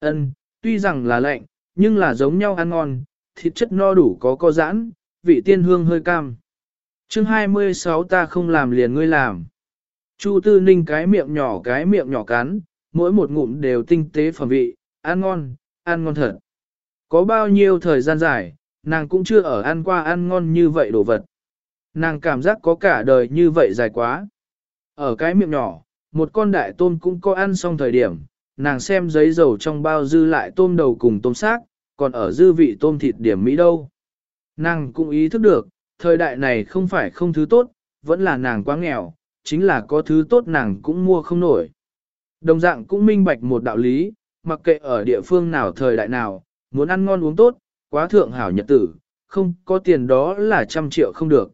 Ân, tuy rằng là lạnh, nhưng là giống nhau ăn ngon, thịt chất no đủ có co giãn, vị tiên hương hơi cam. chương 26 ta không làm liền ngươi làm. Chu Tư Ninh cái miệng nhỏ cái miệng nhỏ cắn, mỗi một ngụm đều tinh tế phẩm vị, ăn ngon, ăn ngon thật. Có bao nhiêu thời gian dài, nàng cũng chưa ở ăn qua ăn ngon như vậy đồ vật. Nàng cảm giác có cả đời như vậy dài quá. Ở cái miệng nhỏ, một con đại tôm cũng có ăn xong thời điểm, nàng xem giấy dầu trong bao dư lại tôm đầu cùng tôm xác, còn ở dư vị tôm thịt điểm Mỹ đâu. Nàng cũng ý thức được, thời đại này không phải không thứ tốt, vẫn là nàng quá nghèo, chính là có thứ tốt nàng cũng mua không nổi. Đồng dạng cũng minh bạch một đạo lý, mặc kệ ở địa phương nào thời đại nào, muốn ăn ngon uống tốt, quá thượng hảo nhật tử, không có tiền đó là trăm triệu không được.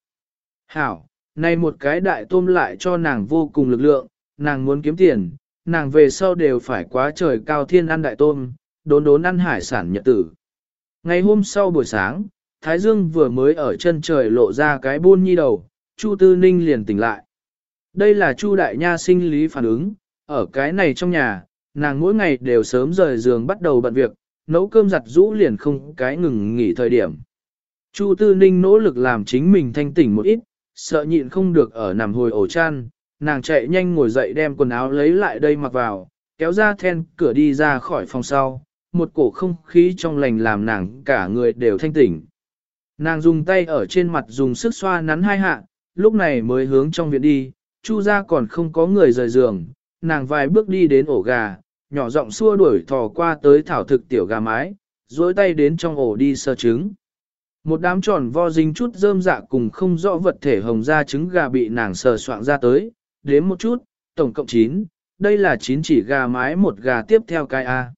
Hảo, này một cái đại tôm lại cho nàng vô cùng lực lượng, nàng muốn kiếm tiền, nàng về sau đều phải quá trời cao thiên ăn đại tôm, đốn đốn ăn hải sản nhật tử. Ngày hôm sau buổi sáng, Thái Dương vừa mới ở chân trời lộ ra cái buôn nhi đầu, Chu Tư Ninh liền tỉnh lại. Đây là Chu Đại Nha sinh lý phản ứng, ở cái này trong nhà, nàng mỗi ngày đều sớm rời giường bắt đầu bận việc, nấu cơm giặt rũ liền không cái ngừng nghỉ thời điểm. Chu Tư Ninh nỗ lực làm chính mình thanh tỉnh một ít, sợ nhịn không được ở nằm hồi ổ chăn, nàng chạy nhanh ngồi dậy đem quần áo lấy lại đây mặc vào, kéo ra then cửa đi ra khỏi phòng sau, một cổ không khí trong lành làm nàng cả người đều thanh tỉnh. Nàng dùng tay ở trên mặt dùng sức xoa nắn hai hạ, lúc này mới hướng trong viện đi, chu ra còn không có người rời giường, nàng vài bước đi đến ổ gà, nhỏ giọng xua đuổi thò qua tới thảo thực tiểu gà mái, dối tay đến trong ổ đi sơ trứng. Một đám tròn vo dính chút rơm dạ cùng không rõ vật thể hồng ra trứng gà bị nàng sờ soạn ra tới, đếm một chút, tổng cộng 9, đây là 9 chỉ gà mái một gà tiếp theo cái A.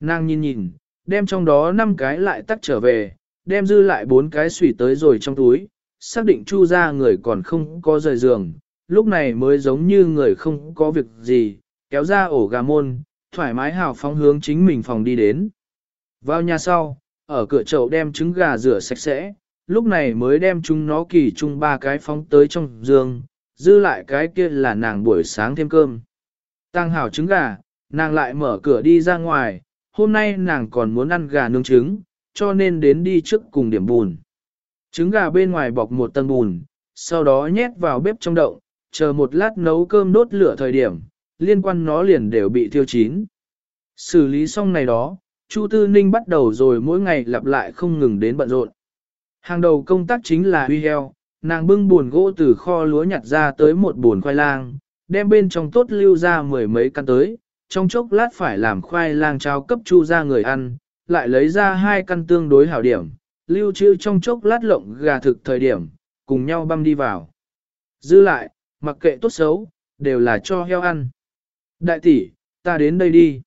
Nàng nhìn nhìn, đem trong đó 5 cái lại tắt trở về, đem dư lại 4 cái sủy tới rồi trong túi, xác định chu ra người còn không có rời giường, lúc này mới giống như người không có việc gì, kéo ra ổ gà môn, thoải mái hào phóng hướng chính mình phòng đi đến. Vào nhà sau, ở cửa chậu đem trứng gà rửa sạch sẽ, lúc này mới đem chúng nó kỳ chung ba cái phóng tới trong giường, dư lại cái kia là nàng buổi sáng thêm cơm. Tăng hảo trứng gà, nàng lại mở cửa đi ra ngoài, hôm nay nàng còn muốn ăn gà nướng trứng, cho nên đến đi trước cùng điểm bùn. Trứng gà bên ngoài bọc một tầng bùn, sau đó nhét vào bếp trong đậu, chờ một lát nấu cơm đốt lửa thời điểm, liên quan nó liền đều bị thiêu chín. Xử lý xong này đó, Chu Tư Ninh bắt đầu rồi mỗi ngày lặp lại không ngừng đến bận rộn. Hàng đầu công tác chính là huy heo, nàng bưng buồn gỗ từ kho lúa nhặt ra tới một buồn khoai lang, đem bên trong tốt lưu ra mười mấy căn tới, trong chốc lát phải làm khoai lang trao cấp chu ra người ăn, lại lấy ra hai căn tương đối hảo điểm, lưu trữ trong chốc lát lộng gà thực thời điểm, cùng nhau băm đi vào. Dư lại, mặc kệ tốt xấu, đều là cho heo ăn. Đại tỷ, ta đến đây đi.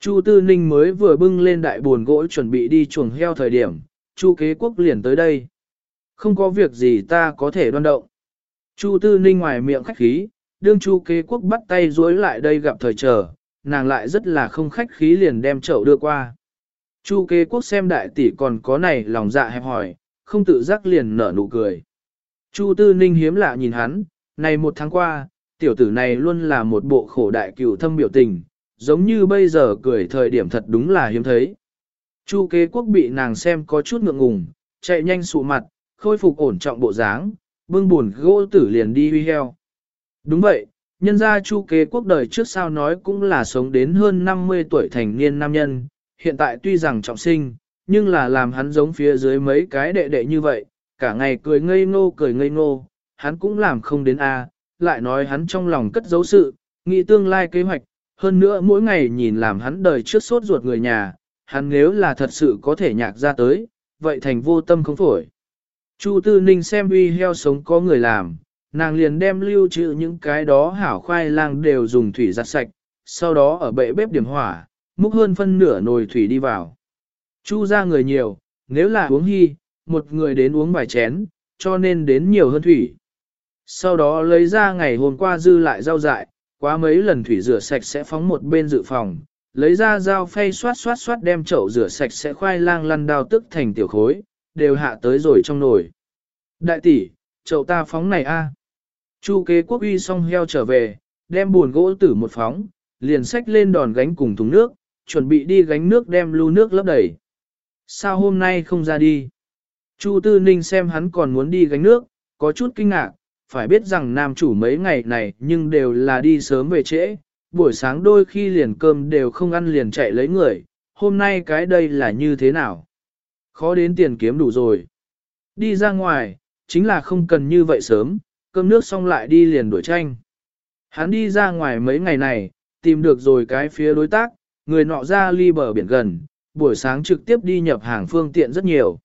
Chu Tư Ninh mới vừa bưng lên đại buồn gỗ chuẩn bị đi chuồng heo thời điểm, Chu kế quốc liền tới đây. Không có việc gì ta có thể đoan động. Chu Tư Ninh ngoài miệng khách khí, đương Chu kế quốc bắt tay duỗi lại đây gặp thời chờ, nàng lại rất là không khách khí liền đem chậu đưa qua. Chu kế quốc xem đại tỷ còn có này lòng dạ hẹp hỏi, không tự giác liền nở nụ cười. Chu Tư Ninh hiếm lạ nhìn hắn, này một tháng qua, tiểu tử này luôn là một bộ khổ đại cửu thâm biểu tình, giống như bây giờ cười thời điểm thật đúng là hiếm thấy. Chu kế quốc bị nàng xem có chút ngượng ngùng, chạy nhanh sụ mặt, khôi phục ổn trọng bộ dáng, bưng buồn gỗ tử liền đi huy heo. Đúng vậy, nhân gia chu kế quốc đời trước sao nói cũng là sống đến hơn 50 tuổi thành niên nam nhân, hiện tại tuy rằng trọng sinh, nhưng là làm hắn giống phía dưới mấy cái đệ đệ như vậy, cả ngày cười ngây ngô cười ngây ngô, hắn cũng làm không đến A, lại nói hắn trong lòng cất giấu sự, nghĩ tương lai kế hoạch, hơn nữa mỗi ngày nhìn làm hắn đời trước sốt ruột người nhà, hắn nếu là thật sự có thể nhạc ra tới, vậy thành vô tâm không phổi. Chu Tư Ninh xem uy heo sống có người làm, nàng liền đem lưu trữ những cái đó hảo khoai lang đều dùng thủy giặt sạch, sau đó ở bệ bếp điểm hỏa, múc hơn phân nửa nồi thủy đi vào. Chu ra người nhiều, nếu là uống hy, một người đến uống vài chén, cho nên đến nhiều hơn thủy. Sau đó lấy ra ngày hôm qua dư lại rau dại, quá mấy lần thủy rửa sạch sẽ phóng một bên dự phòng, lấy ra dao phay xoát xoát xoát đem chậu rửa sạch sẽ khoai lang lăn đao tức thành tiểu khối, đều hạ tới rồi trong nồi. Đại tỷ, chậu ta phóng này a. Chu kế quốc uy xong heo trở về, đem buồn gỗ tử một phóng, liền xách lên đòn gánh cùng thùng nước, chuẩn bị đi gánh nước đem lưu nước lấp đầy. Sao hôm nay không ra đi? Chu Tư Ninh xem hắn còn muốn đi gánh nước, có chút kinh ngạc, phải biết rằng nam chủ mấy ngày này nhưng đều là đi sớm về trễ, buổi sáng đôi khi liền cơm đều không ăn liền chạy lấy người, hôm nay cái đây là như thế nào? Khó đến tiền kiếm đủ rồi. Đi ra ngoài, chính là không cần như vậy sớm, cơm nước xong lại đi liền đuổi tranh. Hắn đi ra ngoài mấy ngày này, tìm được rồi cái phía đối tác, người nọ ra ly bờ biển gần, buổi sáng trực tiếp đi nhập hàng phương tiện rất nhiều.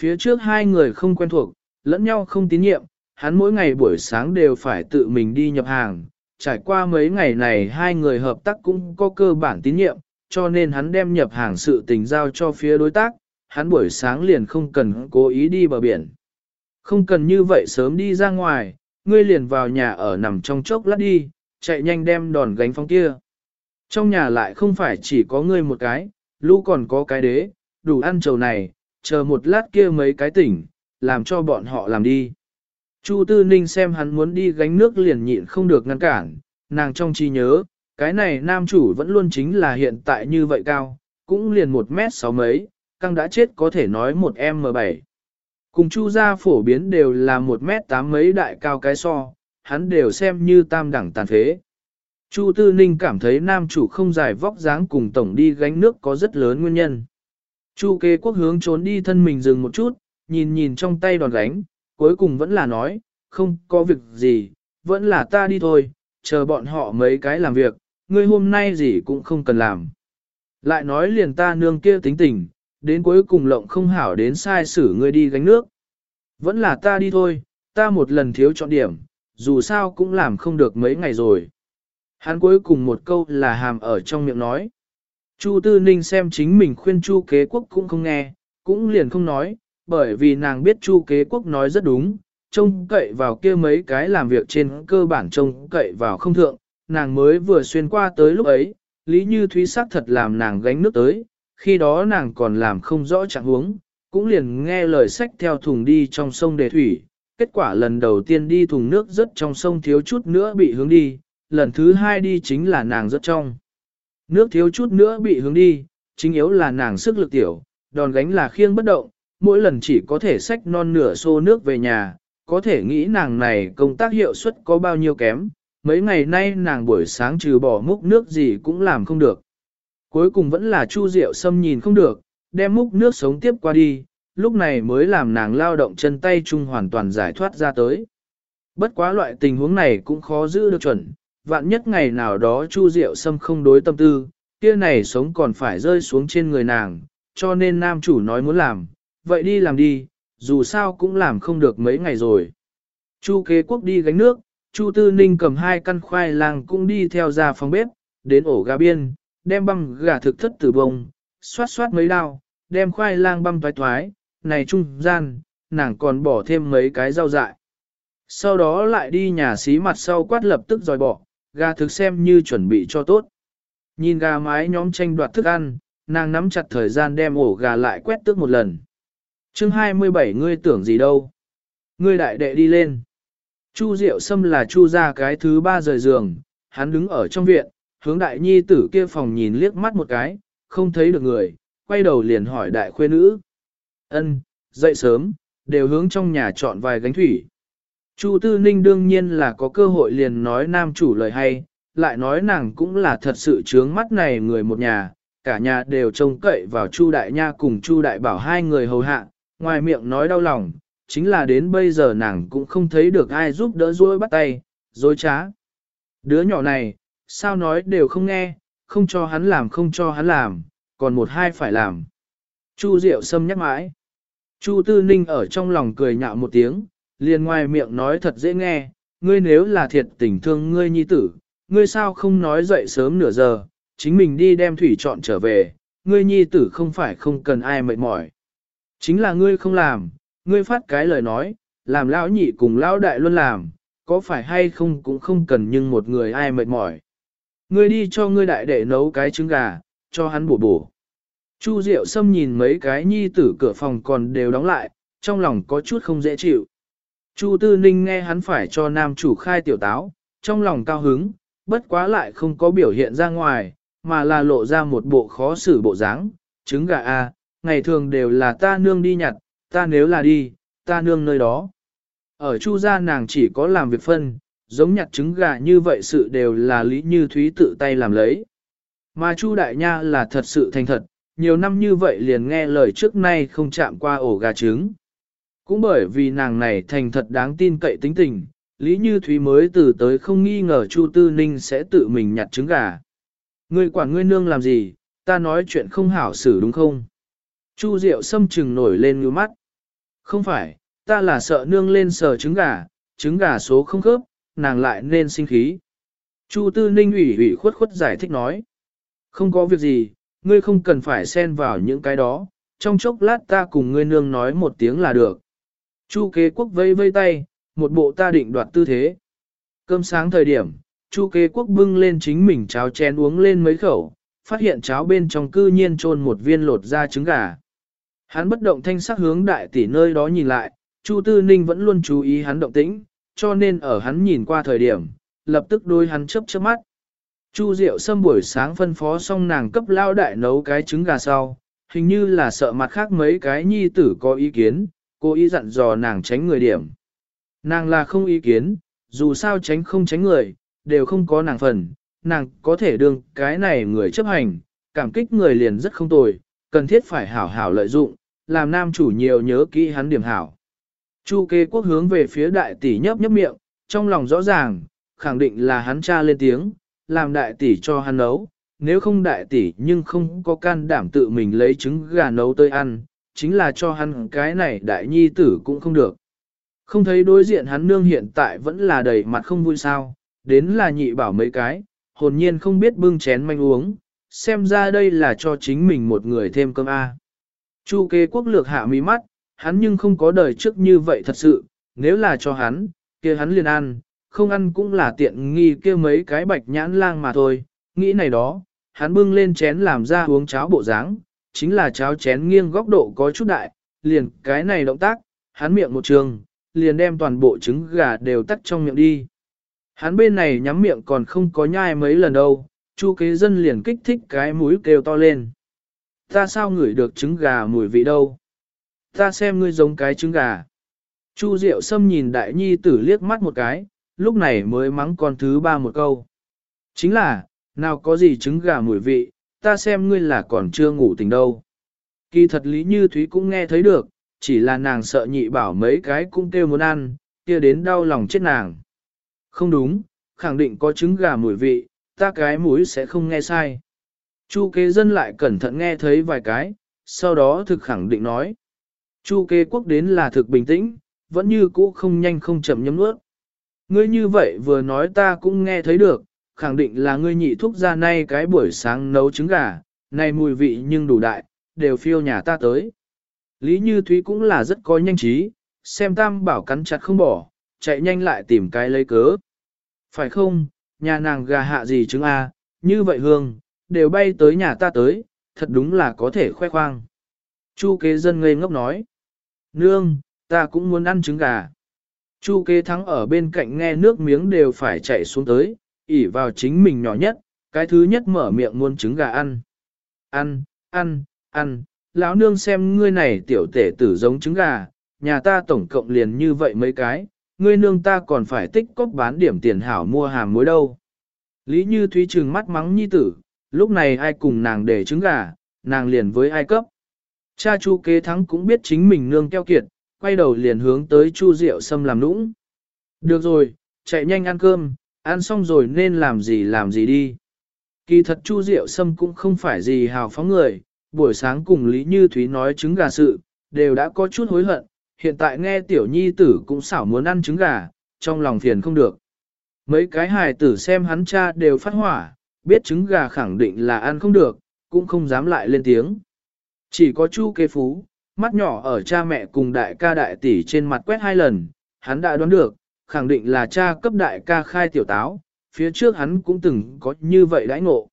Phía trước hai người không quen thuộc, lẫn nhau không tín nhiệm, hắn mỗi ngày buổi sáng đều phải tự mình đi nhập hàng. Trải qua mấy ngày này hai người hợp tác cũng có cơ bản tín nhiệm, cho nên hắn đem nhập hàng sự tình giao cho phía đối tác, hắn buổi sáng liền không cần cố ý đi bờ biển. Không cần như vậy sớm đi ra ngoài, ngươi liền vào nhà ở nằm trong chốc lát đi, chạy nhanh đem đòn gánh phong kia. Trong nhà lại không phải chỉ có ngươi một cái, lũ còn có cái đế, đủ ăn trầu này, chờ một lát kia mấy cái tỉnh, làm cho bọn họ làm đi. Chu Tư Ninh xem hắn muốn đi gánh nước liền nhịn không được ngăn cản, nàng trong trí nhớ, cái này nam chủ vẫn luôn chính là hiện tại như vậy cao, cũng liền một mét sáu mấy, căng đã chết có thể nói một M7. Cùng chu gia phổ biến đều là một mét tám mấy đại cao cái so, hắn đều xem như tam đẳng tàn phế. Chu Tư Ninh cảm thấy nam chủ không dài vóc dáng cùng tổng đi gánh nước có rất lớn nguyên nhân. Chu kế quốc hướng trốn đi thân mình dừng một chút, nhìn nhìn trong tay đòn gánh, cuối cùng vẫn là nói, không có việc gì, vẫn là ta đi thôi, chờ bọn họ mấy cái làm việc, ngươi hôm nay gì cũng không cần làm. Lại nói liền ta nương kia tính tình, đến cuối cùng lộng không hảo đến sai xử ngươi đi gánh nước. Vẫn là ta đi thôi, ta một lần thiếu chọn điểm, dù sao cũng làm không được mấy ngày rồi. Hắn cuối cùng một câu là hàm ở trong miệng nói. Chu Tư Ninh xem chính mình khuyên Chu kế quốc cũng không nghe, cũng liền không nói, bởi vì nàng biết Chu kế quốc nói rất đúng, trông cậy vào kia mấy cái làm việc trên cơ bản trông cậy vào không thượng, nàng mới vừa xuyên qua tới lúc ấy, Lý Như Thúy sắc thật làm nàng gánh nước tới, khi đó nàng còn làm không rõ trạng huống, cũng liền nghe lời sách theo thùng đi trong sông đề thủy, kết quả lần đầu tiên đi thùng nước rất trong sông thiếu chút nữa bị hướng đi, lần thứ hai đi chính là nàng rất trong. Nước thiếu chút nữa bị hướng đi, chính yếu là nàng sức lực tiểu, đòn gánh là khiêng bất động, mỗi lần chỉ có thể xách non nửa xô nước về nhà, có thể nghĩ nàng này công tác hiệu suất có bao nhiêu kém, mấy ngày nay nàng buổi sáng trừ bỏ múc nước gì cũng làm không được. Cuối cùng vẫn là Chu Diệu Sâm nhìn không được, đem múc nước sống tiếp qua đi, lúc này mới làm nàng lao động chân tay chung hoàn toàn giải thoát ra tới. Bất quá loại tình huống này cũng khó giữ được chuẩn, vạn nhất ngày nào đó Chu Diệu Sâm không đối tâm tư, kia này sống còn phải rơi xuống trên người nàng, cho nên nam chủ nói muốn làm, vậy đi làm đi, dù sao cũng làm không được mấy ngày rồi. Chu kế quốc đi gánh nước, Chu Tư Ninh cầm hai căn khoai lang cũng đi theo ra phòng bếp, đến ổ gà biên, đem băm gà thực thất tử bông, xoát xoát mấy đao, đem khoai lang băm thoái thoái, này trung gian, nàng còn bỏ thêm mấy cái rau dại. Sau đó lại đi nhà xí mặt sau quát lập tức dòi bỏ, gà thực xem như chuẩn bị cho tốt. Nhìn gà mái nhóm tranh đoạt thức ăn, nàng nắm chặt thời gian đem ổ gà lại quét tước một lần. chương 27 ngươi tưởng gì đâu. Ngươi đại đệ đi lên. Chu Diệu Sâm là chu ra cái thứ ba rời giường, hắn đứng ở trong viện, hướng đại nhi tử kia phòng nhìn liếc mắt một cái, không thấy được người, quay đầu liền hỏi đại khuê nữ. Ân, dậy sớm, đều hướng trong nhà chọn vài gánh thủy. Chu Tư Ninh đương nhiên là có cơ hội liền nói nam chủ lời hay, lại nói nàng cũng là thật sự trướng mắt này người một nhà, cả nhà đều trông cậy vào Chu Đại Nha cùng Chu Đại Bảo hai người hầu hạ, ngoài miệng nói đau lòng, chính là đến bây giờ nàng cũng không thấy được ai giúp đỡ dối bắt tay, dối trá. Đứa nhỏ này, sao nói đều không nghe, không cho hắn làm không cho hắn làm, còn một hai phải làm. Chu Diệu Sâm nhắc mãi. Chu Tư Ninh ở trong lòng cười nhạo một tiếng, liền ngoài miệng nói thật dễ nghe, ngươi nếu là thiệt tình thương ngươi nhi tử, ngươi sao không nói dậy sớm nửa giờ, chính mình đi đem thủy chọn trở về, ngươi nhi tử không phải không cần ai mệt mỏi. Chính là ngươi không làm, ngươi phát cái lời nói, làm lão nhị cùng lão đại luôn làm, có phải hay không cũng không cần nhưng một người ai mệt mỏi. Ngươi đi cho ngươi đại đệ nấu cái trứng gà, cho hắn bổ bổ. Chu Diệu Sâm nhìn mấy cái nhi tử cửa phòng còn đều đóng lại, trong lòng có chút không dễ chịu. Chu Tư Ninh nghe hắn phải cho nam chủ khai tiểu táo, trong lòng cao hứng, bất quá lại không có biểu hiện ra ngoài, mà là lộ ra một bộ khó xử bộ dáng. trứng gà a, ngày thường đều là ta nương đi nhặt, ta nếu là đi, ta nương nơi đó. Ở Chu gia nàng chỉ có làm việc phân, giống nhặt trứng gà như vậy sự đều là lý như thúy tự tay làm lấy. Mà Chu đại nha là thật sự thành thật, nhiều năm như vậy liền nghe lời trước nay không chạm qua ổ gà trứng. Cũng bởi vì nàng này thành thật đáng tin cậy tính tình, Lý Như Thúy mới từ tới không nghi ngờ Chu Tư Ninh sẽ tự mình nhặt trứng gà. Ngươi quản ngươi nương làm gì, ta nói chuyện không hảo xử đúng không? Chu Diệu xâm trừng nổi lên ngứa mắt. Không phải, ta là sợ nương lên sờ trứng gà, trứng gà số không khớp, nàng lại nên sinh khí. Chu Tư Ninh ủy ủy khuất khuất giải thích nói. Không có việc gì, ngươi không cần phải xen vào những cái đó, trong chốc lát ta cùng ngươi nương nói một tiếng là được. Chu kế quốc vây vây tay, một bộ ta định đoạt tư thế. Cơm sáng thời điểm, Chu kế quốc bưng lên chính mình cháo chén uống lên mấy khẩu, phát hiện cháo bên trong cư nhiên trôn một viên lột ra trứng gà. Hắn bất động thanh sắc hướng đại tỷ nơi đó nhìn lại, Chu Tư Ninh vẫn luôn chú ý hắn động tĩnh, cho nên ở hắn nhìn qua thời điểm, lập tức đôi hắn chớp chớp mắt. Chu Diệu Sâm buổi sáng phân phó xong nàng cấp lao đại nấu cái trứng gà sau, hình như là sợ mặt khác mấy cái nhi tử có ý kiến, cô ý dặn dò nàng tránh người điểm. Nàng là không ý kiến, dù sao tránh không tránh người, đều không có nàng phần, nàng có thể đương cái này người chấp hành, cảm kích người liền rất không tồi, cần thiết phải hảo hảo lợi dụng, làm nam chủ nhiều nhớ kỹ hắn điểm hảo. Chu kê quốc hướng về phía đại tỷ nhấp nhấp miệng, trong lòng rõ ràng, khẳng định là hắn cha lên tiếng, làm đại tỷ cho hắn nấu, nếu không đại tỷ nhưng không có can đảm tự mình lấy trứng gà nấu tới ăn, chính là cho hắn cái này đại nhi tử cũng không được. Không thấy đối diện hắn nương hiện tại vẫn là đầy mặt không vui sao, đến là nhị bảo mấy cái, hồn nhiên không biết bưng chén manh uống, xem ra đây là cho chính mình một người thêm cơm A. Chu kế quốc lược hạ mí mắt, hắn nhưng không có đời trước như vậy thật sự, nếu là cho hắn, kia hắn liền ăn, không ăn cũng là tiện nghi kia mấy cái bạch nhãn lang mà thôi, nghĩ này đó, hắn bưng lên chén làm ra uống cháo bộ dáng, chính là cháo chén nghiêng góc độ có chút đại, liền cái này động tác, hắn miệng một trường, liền đem toàn bộ trứng gà đều tắt trong miệng đi. Hắn bên này nhắm miệng còn không có nhai mấy lần đâu, chu kế dân liền kích thích cái mũi kêu to lên. Ta sao ngửi được trứng gà mùi vị đâu? Ta xem ngươi giống cái trứng gà. Chu Diệu Sâm nhìn đại nhi tử liếc mắt một cái, lúc này mới mắng con thứ ba một câu. Chính là, nào có gì trứng gà mùi vị, ta xem ngươi là còn chưa ngủ tỉnh đâu. Kỳ thật Lý Như Thúy cũng nghe thấy được, chỉ là nàng sợ nhị bảo mấy cái cũng kêu muốn ăn, kia đến đau lòng chết nàng. Không đúng, khẳng định có trứng gà mùi vị, ta cái mũi sẽ không nghe sai. Chu kế dân lại cẩn thận nghe thấy vài cái, sau đó thực khẳng định nói. Chu kế quốc đến là thực bình tĩnh, vẫn như cũ không nhanh không chậm nhấm nuốt. Ngươi như vậy vừa nói ta cũng nghe thấy được, khẳng định là ngươi nhị thúc ra nay cái buổi sáng nấu trứng gà, này mùi vị nhưng đủ đại, đều phiêu nhà ta tới. Lý Như Thúy cũng là rất có nhanh trí, xem tam bảo cắn chặt không bỏ, chạy nhanh lại tìm cái lấy cớ. Phải không, nhà nàng gà hạ gì trứng A, như vậy hương, đều bay tới nhà ta tới, thật đúng là có thể khoe khoang. Chu kế dân ngây ngốc nói. Nương, ta cũng muốn ăn trứng gà. Chu kế thắng ở bên cạnh nghe nước miếng đều phải chạy xuống tới, ỉ vào chính mình nhỏ nhất, cái thứ nhất mở miệng muốn trứng gà ăn. Ăn, ăn, ăn, lão nương xem ngươi này tiểu tể tử giống trứng gà, nhà ta tổng cộng liền như vậy mấy cái, ngươi nương ta còn phải tích cóp bán điểm tiền hảo mua hàng muối đâu. Lý Như Thúy trừng mắt mắng nhi tử, lúc này ai cùng nàng để trứng gà, nàng liền với ai cấp. Cha Chu kế thắng cũng biết chính mình nương keo kiệt, quay đầu liền hướng tới Chu Diệu Sâm làm nũng. Được rồi, chạy nhanh ăn cơm, ăn xong rồi nên làm gì làm gì đi. Kỳ thật Chu Diệu Sâm cũng không phải gì hào phóng người, buổi sáng cùng Lý Như Thúy nói trứng gà sự, đều đã có chút hối hận, hiện tại nghe tiểu nhi tử cũng xảo muốn ăn trứng gà, trong lòng phiền không được. Mấy cái hài tử xem hắn cha đều phát hỏa, biết trứng gà khẳng định là ăn không được, cũng không dám lại lên tiếng. Chỉ có Chu kế phú, mắt nhỏ ở cha mẹ cùng đại ca đại tỷ trên mặt quét hai lần, hắn đã đoán được, khẳng định là cha cấp đại ca khai tiểu táo, phía trước hắn cũng từng có như vậy đãi ngộ.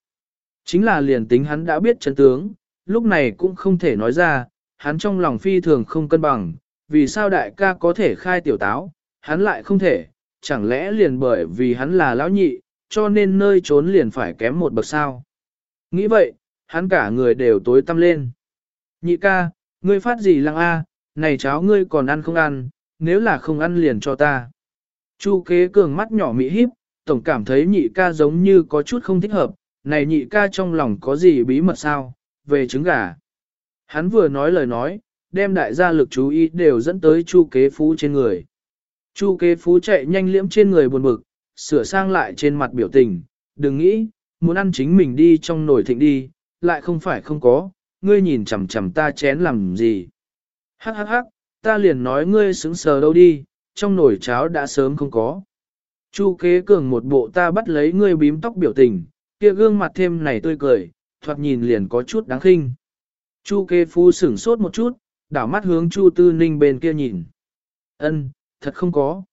Chính là liền tính hắn đã biết chân tướng, lúc này cũng không thể nói ra, hắn trong lòng phi thường không cân bằng, vì sao đại ca có thể khai tiểu táo, hắn lại không thể, chẳng lẽ liền bởi vì hắn là lão nhị, cho nên nơi trốn liền phải kém một bậc sao. Nghĩ vậy, hắn cả người đều tối tăm lên. Nhị ca, ngươi phát gì lăng a, này cháo ngươi còn ăn không ăn, nếu là không ăn liền cho ta. Chu kế cường mắt nhỏ mị híp, tổng cảm thấy nhị ca giống như có chút không thích hợp, này nhị ca trong lòng có gì bí mật sao, về trứng gà. Hắn vừa nói lời nói, đem đại gia lực chú ý đều dẫn tới chu kế phú trên người. Chu kế phú chạy nhanh liễm trên người buồn bực, sửa sang lại trên mặt biểu tình, đừng nghĩ, muốn ăn chính mình đi trong nồi thịnh đi, lại không phải không có, ngươi nhìn chằm chằm ta chén làm gì. Hắc hắc hắc, ta liền nói ngươi xứng sờ đâu đi, trong nồi cháo đã sớm không có. Chu kế cường một bộ ta bắt lấy ngươi bím tóc biểu tình, kia gương mặt thêm này tươi cười, thoạt nhìn liền có chút đáng khinh. Chu kế phu sửng sốt một chút, đảo mắt hướng Chu Tư Ninh bên kia nhìn. Ân, thật không có.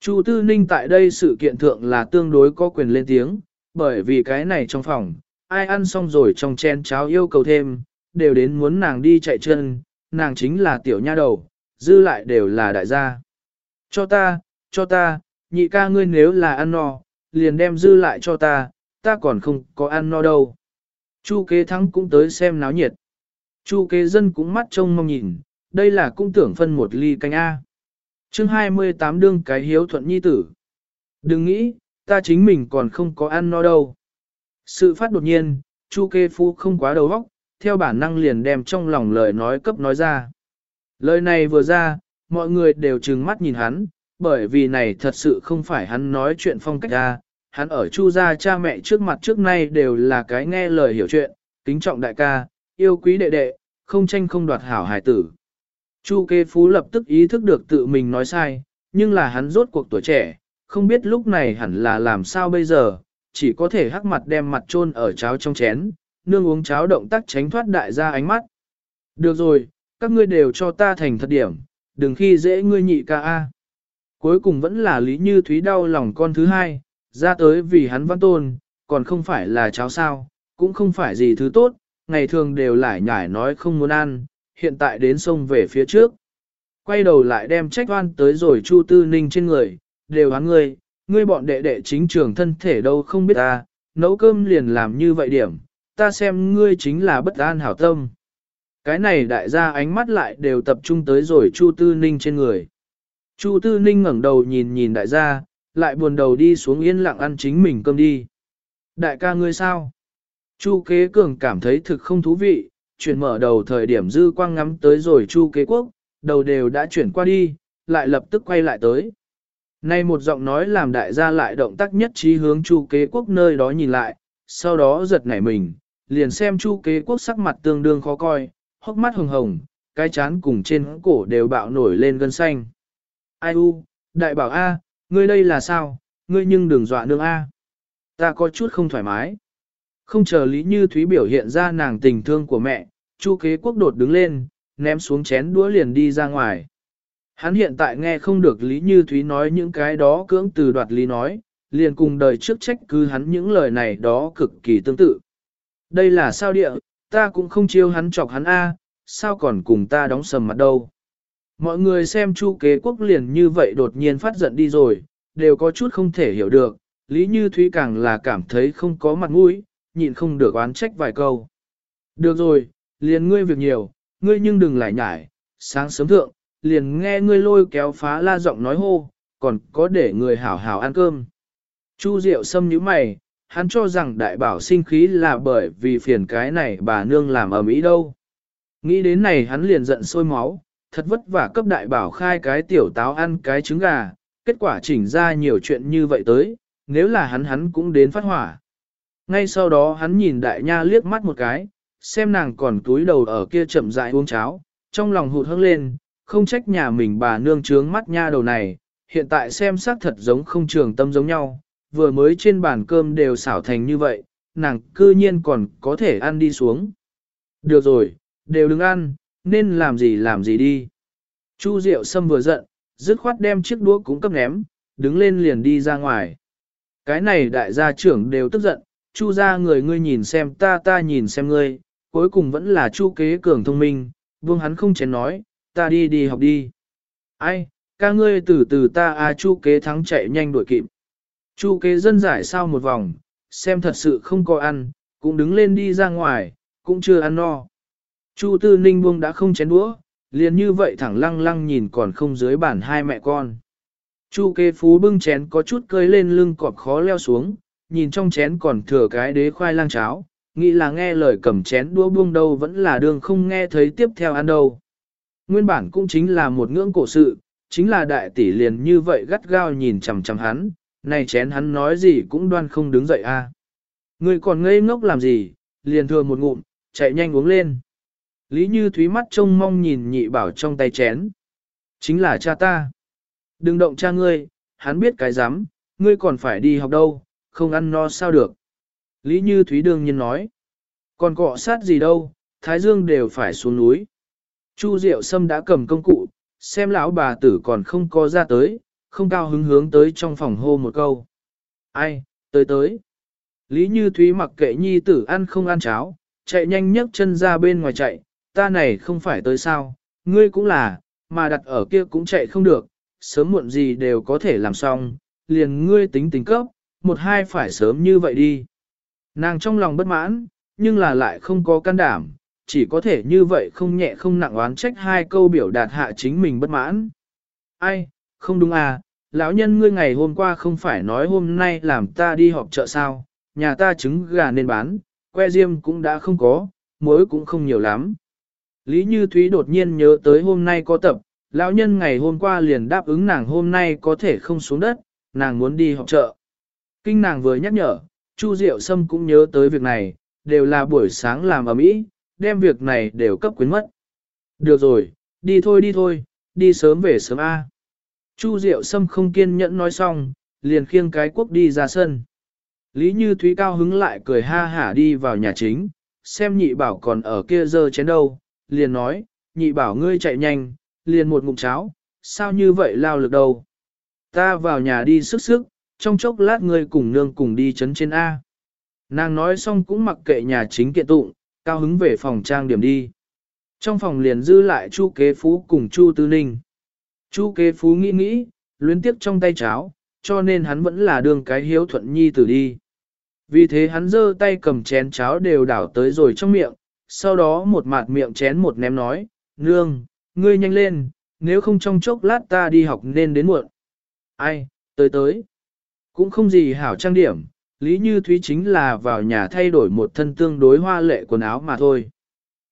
Chu Tư Ninh tại đây sự kiện thượng là tương đối có quyền lên tiếng, bởi vì cái này trong phòng, ai ăn xong rồi trong chén cháo yêu cầu thêm, đều đến muốn nàng đi chạy chân, nàng chính là tiểu nha đầu, dư lại đều là đại gia. Cho ta, cho ta, nhị ca ngươi nếu là ăn no, liền đem dư lại cho ta, ta còn không có ăn no đâu. Chu kế thắng cũng tới xem náo nhiệt. Chu kế dân cũng mắt trông mong nhìn, đây là cung tưởng phân một ly canh A. chương 28 đương cái hiếu thuận nhi tử. Đừng nghĩ, ta chính mình còn không có ăn no đâu. Sự phát đột nhiên, Chu kê phu không quá đầu óc, theo bản năng liền đem trong lòng lời nói cấp nói ra. Lời này vừa ra, mọi người đều trừng mắt nhìn hắn, bởi vì này thật sự không phải hắn nói chuyện phong cách ra, hắn ở chu gia cha mẹ trước mặt trước nay đều là cái nghe lời hiểu chuyện, kính trọng đại ca, yêu quý đệ đệ, không tranh không đoạt hảo hài tử. Chu kê phú lập tức ý thức được tự mình nói sai, nhưng là hắn rốt cuộc tuổi trẻ, không biết lúc này hẳn là làm sao bây giờ, chỉ có thể hắc mặt đem mặt chôn ở cháo trong chén, nương uống cháo động tác tránh thoát đại gia ánh mắt. Được rồi, các ngươi đều cho ta thành thật điểm, đừng khi dễ ngươi nhị ca a. Cuối cùng vẫn là Lý Như Thúy đau lòng con thứ hai, ra tới vì hắn văn tôn, còn không phải là cháo sao, cũng không phải gì thứ tốt, ngày thường đều lại nhải nói không muốn ăn, hiện tại đến sông về phía trước. Quay đầu lại đem trách oan tới rồi Chu Tư Ninh trên người, đều hắn ngươi, ngươi bọn đệ đệ chính trường thân thể đâu không biết ta, nấu cơm liền làm như vậy điểm, ta xem ngươi chính là bất an hảo tâm. Cái này đại gia ánh mắt lại đều tập trung tới rồi Chu Tư Ninh trên người. Chu Tư Ninh ngẩng đầu nhìn nhìn đại gia, lại buồn đầu đi xuống yên lặng ăn chính mình cơm đi. Đại ca ngươi sao? Chu kế cường cảm thấy thực không thú vị, chuyển mở đầu thời điểm dư quang ngắm tới rồi chu kế quốc, đầu đều đã chuyển qua đi, lại lập tức quay lại tới. Nay một giọng nói làm đại gia lại động tác nhất trí hướng chu kế quốc nơi đó nhìn lại, sau đó giật nảy mình, liền xem chu kế quốc sắc mặt tương đương khó coi, hốc mắt hồng hồng, cái chán cùng trên cổ đều bạo nổi lên gân xanh. Ai u, đại bảo A, ngươi đây là sao, ngươi nhưng đừng dọa nương A. Ta có chút không thoải mái. Không chờ Lý Như Thúy biểu hiện ra nàng tình thương của mẹ, Chu kế quốc đột đứng lên, ném xuống chén đũa liền đi ra ngoài. Hắn hiện tại nghe không được Lý Như Thúy nói những cái đó cưỡng từ đoạt lý nói, liền cùng đời trước trách cứ hắn những lời này đó cực kỳ tương tự. Đây là sao địa, ta cũng không chiêu hắn chọc hắn A, sao còn cùng ta đóng sầm mặt đâu. Mọi người xem chu kế quốc liền như vậy đột nhiên phát giận đi rồi, đều có chút không thể hiểu được, Lý Như Thúy càng là cảm thấy không có mặt mũi, nhịn không được oán trách vài câu. Được rồi, liền ngươi việc nhiều, ngươi nhưng đừng lại nhải, sáng sớm thượng, liền nghe ngươi lôi kéo phá la giọng nói hô, còn có để người hảo hảo ăn cơm. Chu Diệu sâm nhíu mày, hắn cho rằng đại bảo sinh khí là bởi vì phiền cái này bà nương làm ở mỹ đâu. Nghĩ đến này hắn liền giận sôi máu, thật vất vả cấp đại bảo khai cái tiểu táo ăn cái trứng gà, kết quả chỉnh ra nhiều chuyện như vậy tới, nếu là hắn hắn cũng đến phát hỏa. Ngay sau đó hắn nhìn đại nha liếc mắt một cái, xem nàng còn túi đầu ở kia chậm rãi uống cháo, trong lòng hụt hẫng lên, không trách nhà mình bà nương trướng mắt nha đầu này, hiện tại xem xác thật giống không trường tâm giống nhau, vừa mới trên bàn cơm đều xảo thành như vậy, nàng cư nhiên còn có thể ăn đi xuống. Được rồi, đều đừng ăn, nên làm gì làm gì đi. Chu Diệu Sâm vừa giận, dứt khoát đem chiếc đũa cũng cấp ném, đứng lên liền đi ra ngoài. Cái này đại gia trưởng đều tức giận, chu ra người ngươi nhìn xem ta ta nhìn xem ngươi, cuối cùng vẫn là chu kế cường thông minh, vương hắn không chén nói, ta đi đi học đi. Ai, ca ngươi từ từ ta a chu kế thắng chạy nhanh đuổi kịp. Chu kế dân giải sao một vòng, xem thật sự không có ăn, cũng đứng lên đi ra ngoài, cũng chưa ăn no. Chu tư ninh buông đã không chén đũa, liền như vậy thẳng lăng lăng nhìn còn không dưới bản hai mẹ con. Chu kế phú bưng chén có chút cơi lên lưng cọp khó leo xuống, nhìn trong chén còn thừa cái đế khoai lang cháo, nghĩ là nghe lời cầm chén đũa buông đâu vẫn là đường không nghe thấy tiếp theo ăn đâu. Nguyên bản cũng chính là một ngưỡng cổ sự, chính là đại tỷ liền như vậy gắt gao nhìn chằm chằm hắn, này chén hắn nói gì cũng đoan không đứng dậy a. À. Người còn ngây ngốc làm gì, liền thừa một ngụm, chạy nhanh uống lên. Lý Như Thúy mắt trông mong nhìn nhị bảo trong tay chén. Chính là cha ta. Đừng động cha ngươi, hắn biết cái dám, ngươi còn phải đi học đâu, không ăn no sao được. Lý Như Thúy đương nhiên nói. Còn cọ sát gì đâu, Thái Dương đều phải xuống núi. Chu Diệu Sâm đã cầm công cụ, xem lão bà tử còn không có ra tới, không cao hứng hướng tới trong phòng hô một câu. Ai, tới tới. Lý Như Thúy mặc kệ nhi tử ăn không ăn cháo, chạy nhanh nhấc chân ra bên ngoài chạy, ta này không phải tới sao, ngươi cũng là, mà đặt ở kia cũng chạy không được, sớm muộn gì đều có thể làm xong, liền ngươi tính tính cấp, một hai phải sớm như vậy đi. Nàng trong lòng bất mãn, nhưng là lại không có can đảm, chỉ có thể như vậy không nhẹ không nặng oán trách hai câu biểu đạt hạ chính mình bất mãn. Ai, không đúng à, lão nhân ngươi ngày hôm qua không phải nói hôm nay làm ta đi họp chợ sao, nhà ta trứng gà nên bán, que diêm cũng đã không có, muối cũng không nhiều lắm. Lý Như Thúy đột nhiên nhớ tới hôm nay có tập, lão nhân ngày hôm qua liền đáp ứng nàng hôm nay có thể không xuống đất, nàng muốn đi họp chợ. Kinh nàng vừa nhắc nhở, Chu Diệu Sâm cũng nhớ tới việc này, đều là buổi sáng làm ở mỹ, đem việc này đều cấp quyến mất. Được rồi, đi thôi đi thôi, đi sớm về sớm A. Chu Diệu Sâm không kiên nhẫn nói xong, liền khiêng cái quốc đi ra sân. Lý Như Thúy cao hứng lại cười ha hả đi vào nhà chính, xem nhị bảo còn ở kia dơ chén đâu, liền nói, nhị bảo ngươi chạy nhanh, liền một ngụm cháo, sao như vậy lao lực đâu. Ta vào nhà đi sức sức, trong chốc lát ngươi cùng nương cùng đi chấn trên A. Nàng nói xong cũng mặc kệ nhà chính kiện tụng, cao hứng về phòng trang điểm đi. Trong phòng liền dư lại Chu Kế Phú cùng Chu Tư Ninh. Chu Kế Phú nghĩ nghĩ, luyến tiếp trong tay cháo, cho nên hắn vẫn là đường cái hiếu thuận nhi tử đi. Vì thế hắn giơ tay cầm chén cháo đều đảo tới rồi trong miệng, sau đó một mạt miệng chén một ném nói, Nương, ngươi nhanh lên, nếu không trong chốc lát ta đi học nên đến muộn. Ai, tới tới. Cũng không gì hảo trang điểm, Lý Như Thúy chính là vào nhà thay đổi một thân tương đối hoa lệ quần áo mà thôi.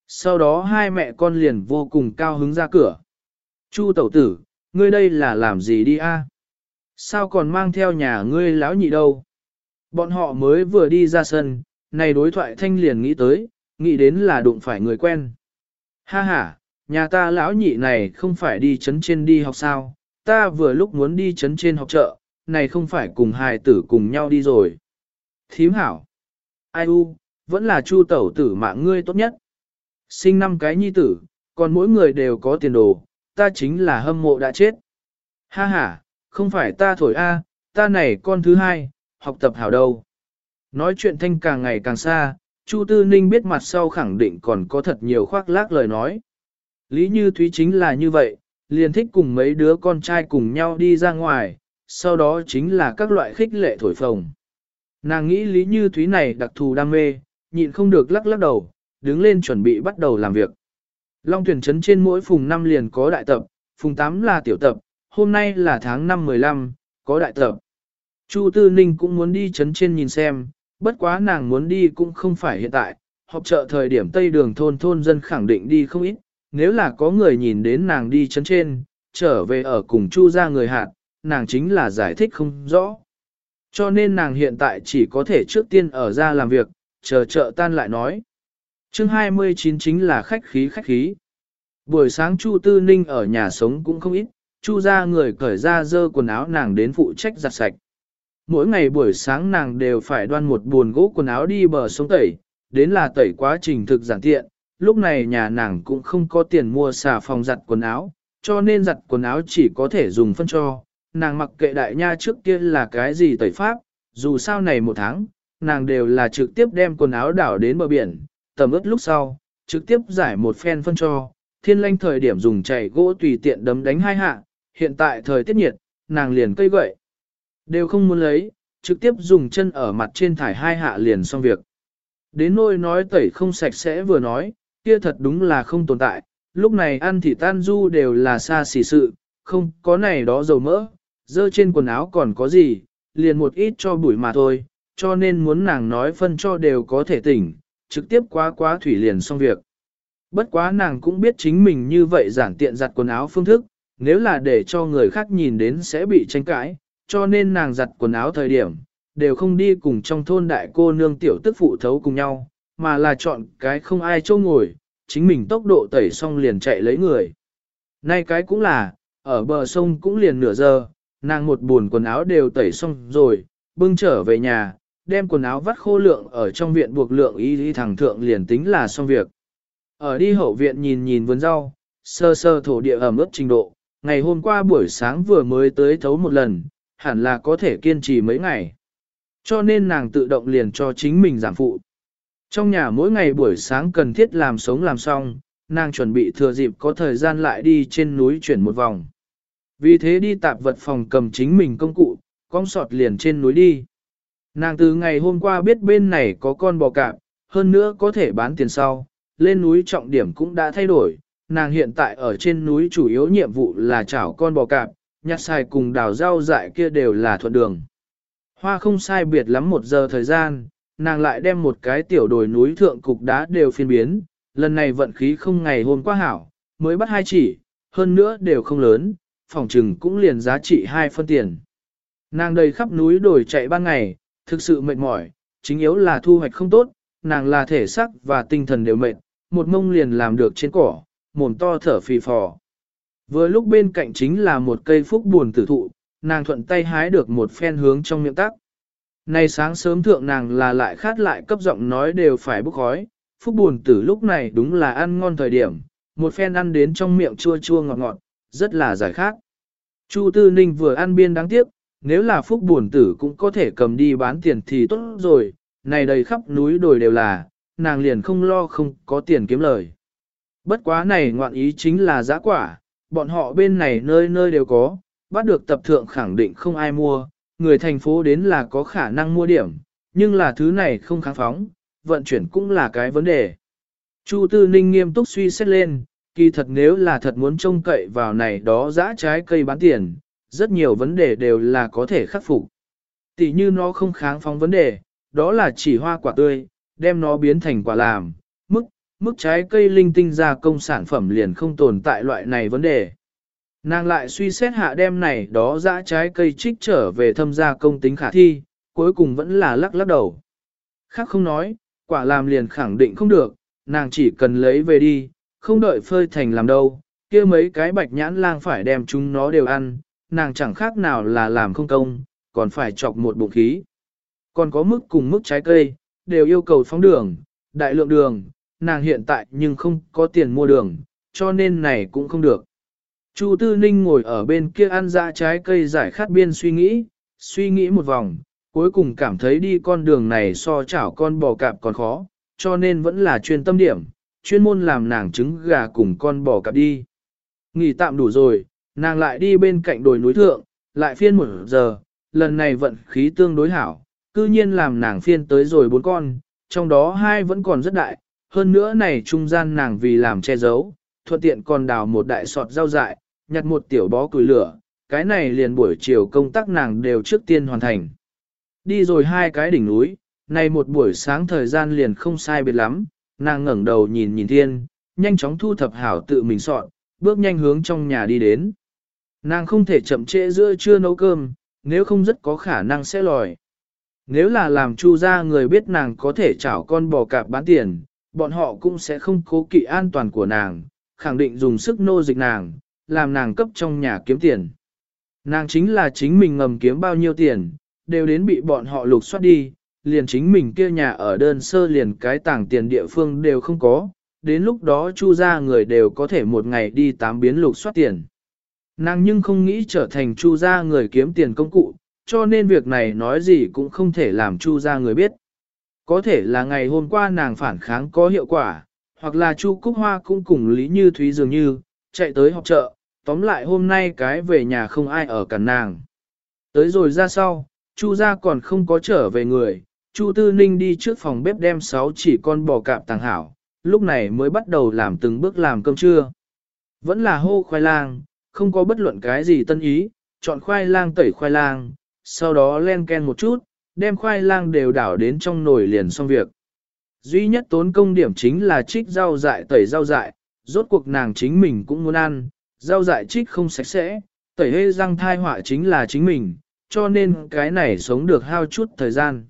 Sau đó hai mẹ con liền vô cùng cao hứng ra cửa. Chu tẩu tử, ngươi đây là làm gì đi a? Sao còn mang theo nhà ngươi lão nhị đâu? Bọn họ mới vừa đi ra sân, này đối thoại thanh liền nghĩ tới, nghĩ đến là đụng phải người quen. Ha ha, nhà ta lão nhị này không phải đi chấn trên đi học sao, ta vừa lúc muốn đi chấn trên học chợ, này không phải cùng hài tử cùng nhau đi rồi. Thím hảo, ai u, vẫn là chu tẩu tử mạng ngươi tốt nhất. Sinh năm cái nhi tử, còn mỗi người đều có tiền đồ, ta chính là hâm mộ đã chết. Ha ha, không phải ta thổi a, ta này con thứ hai, học tập hảo đâu. Nói chuyện thanh càng ngày càng xa, Chu Tư Ninh biết mặt sau khẳng định còn có thật nhiều khoác lác lời nói. Lý Như Thúy chính là như vậy, liền thích cùng mấy đứa con trai cùng nhau đi ra ngoài, sau đó chính là các loại khích lệ thổi phồng. Nàng nghĩ Lý Như Thúy này đặc thù đam mê, nhịn không được lắc lắc đầu, đứng lên chuẩn bị bắt đầu làm việc. Long tuyển trấn trên mỗi phùng năm liền có đại tập, phùng 8 là tiểu tập, hôm nay là tháng 5 15, có đại tập. Chu Tư Ninh cũng muốn đi trấn trên nhìn xem, bất quá nàng muốn đi cũng không phải hiện tại, họp chợ thời điểm Tây Đường thôn thôn dân khẳng định đi không ít, nếu là có người nhìn đến nàng đi trấn trên, trở về ở cùng Chu ra người hạt, nàng chính là giải thích không rõ. Cho nên nàng hiện tại chỉ có thể trước tiên ở ra làm việc, chờ chợ tan lại nói chương 29 chính là khách khí khách khí. Buổi sáng Chu Tư Ninh ở nhà sống cũng không ít, Chu ra người cởi ra dơ quần áo nàng đến phụ trách giặt sạch. Mỗi ngày buổi sáng nàng đều phải đoan một buồn gỗ quần áo đi bờ sông tẩy, đến là tẩy quá trình thực giản tiện, lúc này nhà nàng cũng không có tiền mua xà phòng giặt quần áo, cho nên giặt quần áo chỉ có thể dùng phân cho, nàng mặc kệ đại nha trước kia là cái gì tẩy pháp, dù sao này một tháng, nàng đều là trực tiếp đem quần áo đảo đến bờ biển, tầm ướt lúc sau, trực tiếp giải một phen phân cho, thiên lanh thời điểm dùng chảy gỗ tùy tiện đấm đánh hai hạ, hiện tại thời tiết nhiệt, nàng liền cây gậy. Đều không muốn lấy, trực tiếp dùng chân ở mặt trên thải hai hạ liền xong việc. Đến nôi nói tẩy không sạch sẽ vừa nói, kia thật đúng là không tồn tại, lúc này ăn thì tan du đều là xa xỉ sự, không có này đó dầu mỡ, dơ trên quần áo còn có gì, liền một ít cho bụi mà thôi, cho nên muốn nàng nói phân cho đều có thể tỉnh, trực tiếp quá quá thủy liền xong việc. Bất quá nàng cũng biết chính mình như vậy giản tiện giặt quần áo phương thức, nếu là để cho người khác nhìn đến sẽ bị tranh cãi, cho nên nàng giặt quần áo thời điểm, đều không đi cùng trong thôn đại cô nương tiểu tức phụ thấu cùng nhau, mà là chọn cái không ai chỗ ngồi, chính mình tốc độ tẩy xong liền chạy lấy người. Nay cái cũng là, ở bờ sông cũng liền nửa giờ, nàng một buồn quần áo đều tẩy xong rồi, bưng trở về nhà, đem quần áo vắt khô lượng ở trong viện buộc lượng y y thẳng thượng liền tính là xong việc. Ở đi hậu viện nhìn nhìn vườn rau, sơ sơ thổ địa ẩm ướt trình độ, ngày hôm qua buổi sáng vừa mới tới thấu một lần, hẳn là có thể kiên trì mấy ngày. Cho nên nàng tự động liền cho chính mình giảm phụ. Trong nhà mỗi ngày buổi sáng cần thiết làm sống làm xong, nàng chuẩn bị thừa dịp có thời gian lại đi trên núi chuyển một vòng. Vì thế đi tạp vật phòng cầm chính mình công cụ, con sọt liền trên núi đi. Nàng từ ngày hôm qua biết bên này có con bò cạp, hơn nữa có thể bán tiền sau, lên núi trọng điểm cũng đã thay đổi. Nàng hiện tại ở trên núi chủ yếu nhiệm vụ là chảo con bò cạp, nhặt xài cùng đào rau dại kia đều là thuận đường. Hoa không sai biệt lắm một giờ thời gian, nàng lại đem một cái tiểu đồi núi thượng cục đá đều phiên biến, lần này vận khí không ngày hôm qua hảo, mới bắt hai chỉ, hơn nữa đều không lớn, phòng trừng cũng liền giá trị hai phân tiền. Nàng đầy khắp núi đồi chạy ban ngày, thực sự mệt mỏi, chính yếu là thu hoạch không tốt, nàng là thể sắc và tinh thần đều mệt, một mông liền làm được trên cỏ, mồm to thở phì phò. Vừa lúc bên cạnh chính là một cây phúc buồn tử thụ, nàng thuận tay hái được một phen hướng trong miệng tắc. Nay sáng sớm thượng nàng là lại khát lại cấp giọng nói đều phải bốc khói, phúc buồn tử lúc này đúng là ăn ngon thời điểm, một phen ăn đến trong miệng chua chua ngọt ngọt, rất là giải khát. Chu Tư Ninh vừa ăn biên đáng tiếc, nếu là phúc buồn tử cũng có thể cầm đi bán tiền thì tốt rồi, này đầy khắp núi đồi đều là, nàng liền không lo không có tiền kiếm lời. Bất quá này ngoạn ý chính là giá quả, bọn họ bên này nơi nơi đều có, bắt được tập thượng khẳng định không ai mua, người thành phố đến là có khả năng mua điểm, nhưng là thứ này không kháng phóng, vận chuyển cũng là cái vấn đề. Chu Tư Ninh nghiêm túc suy xét lên, kỳ thật nếu là thật muốn trông cậy vào này đó giã trái cây bán tiền, rất nhiều vấn đề đều là có thể khắc phục. Tỷ như nó không kháng phóng vấn đề, đó là chỉ hoa quả tươi, đem nó biến thành quả làm, mức, mức trái cây linh tinh ra công sản phẩm liền không tồn tại loại này vấn đề. Nàng lại suy xét hạ đem này đó dã trái cây trích trở về thâm gia công tính khả thi, cuối cùng vẫn là lắc lắc đầu. Khác không nói, quả làm liền khẳng định không được, nàng chỉ cần lấy về đi, không đợi phơi thành làm đâu, kia mấy cái bạch nhãn lang phải đem chúng nó đều ăn, nàng chẳng khác nào là làm không công, còn phải chọc một bụng khí. Còn có mức cùng mức trái cây, đều yêu cầu phóng đường, đại lượng đường, nàng hiện tại nhưng không có tiền mua đường, cho nên này cũng không được. Chu Tư Ninh ngồi ở bên kia ăn ra trái cây giải khát biên suy nghĩ, suy nghĩ một vòng, cuối cùng cảm thấy đi con đường này so chảo con bò cạp còn khó, cho nên vẫn là chuyên tâm điểm, chuyên môn làm nàng trứng gà cùng con bò cạp đi. Nghỉ tạm đủ rồi, nàng lại đi bên cạnh đồi núi thượng, lại phiên một giờ, lần này vận khí tương đối hảo, cư nhiên làm nàng phiên tới rồi bốn con, trong đó hai vẫn còn rất đại, hơn nữa này trung gian nàng vì làm che giấu, thuận tiện còn đào một đại sọt rau dại, nhặt một tiểu bó củi lửa, cái này liền buổi chiều công tác nàng đều trước tiên hoàn thành. Đi rồi hai cái đỉnh núi, này một buổi sáng thời gian liền không sai biệt lắm, nàng ngẩng đầu nhìn nhìn thiên, nhanh chóng thu thập hảo tự mình soạn, bước nhanh hướng trong nhà đi đến. Nàng không thể chậm trễ giữa trưa nấu cơm, nếu không rất có khả năng sẽ lòi. Nếu là làm chu ra người biết nàng có thể chảo con bò cạp bán tiền, bọn họ cũng sẽ không cố kỵ an toàn của nàng, khẳng định dùng sức nô dịch nàng, làm nàng cấp trong nhà kiếm tiền. Nàng chính là chính mình ngầm kiếm bao nhiêu tiền, đều đến bị bọn họ lục soát đi, liền chính mình kia nhà ở đơn sơ liền cái tảng tiền địa phương đều không có, đến lúc đó chu ra người đều có thể một ngày đi tám biến lục soát tiền. Nàng nhưng không nghĩ trở thành chu Gia người kiếm tiền công cụ, cho nên việc này nói gì cũng không thể làm chu Gia người biết. Có thể là ngày hôm qua nàng phản kháng có hiệu quả, hoặc là chu Cúc Hoa cũng cùng Lý Như Thúy dường như, chạy tới học chợ, tóm lại hôm nay cái về nhà không ai ở cả nàng. Tới rồi ra sau, chu Gia còn không có trở về người, chu Tư Ninh đi trước phòng bếp đem sáu chỉ con bò cạp tàng hảo, lúc này mới bắt đầu làm từng bước làm cơm trưa. Vẫn là hô khoai lang, không có bất luận cái gì tân ý, chọn khoai lang tẩy khoai lang, sau đó len ken một chút, đem khoai lang đều đảo đến trong nồi liền xong việc. Duy nhất tốn công điểm chính là trích rau dại tẩy rau dại, rốt cuộc nàng chính mình cũng muốn ăn, rau dại trích không sạch sẽ, tẩy hê răng thai họa chính là chính mình, cho nên cái này sống được hao chút thời gian.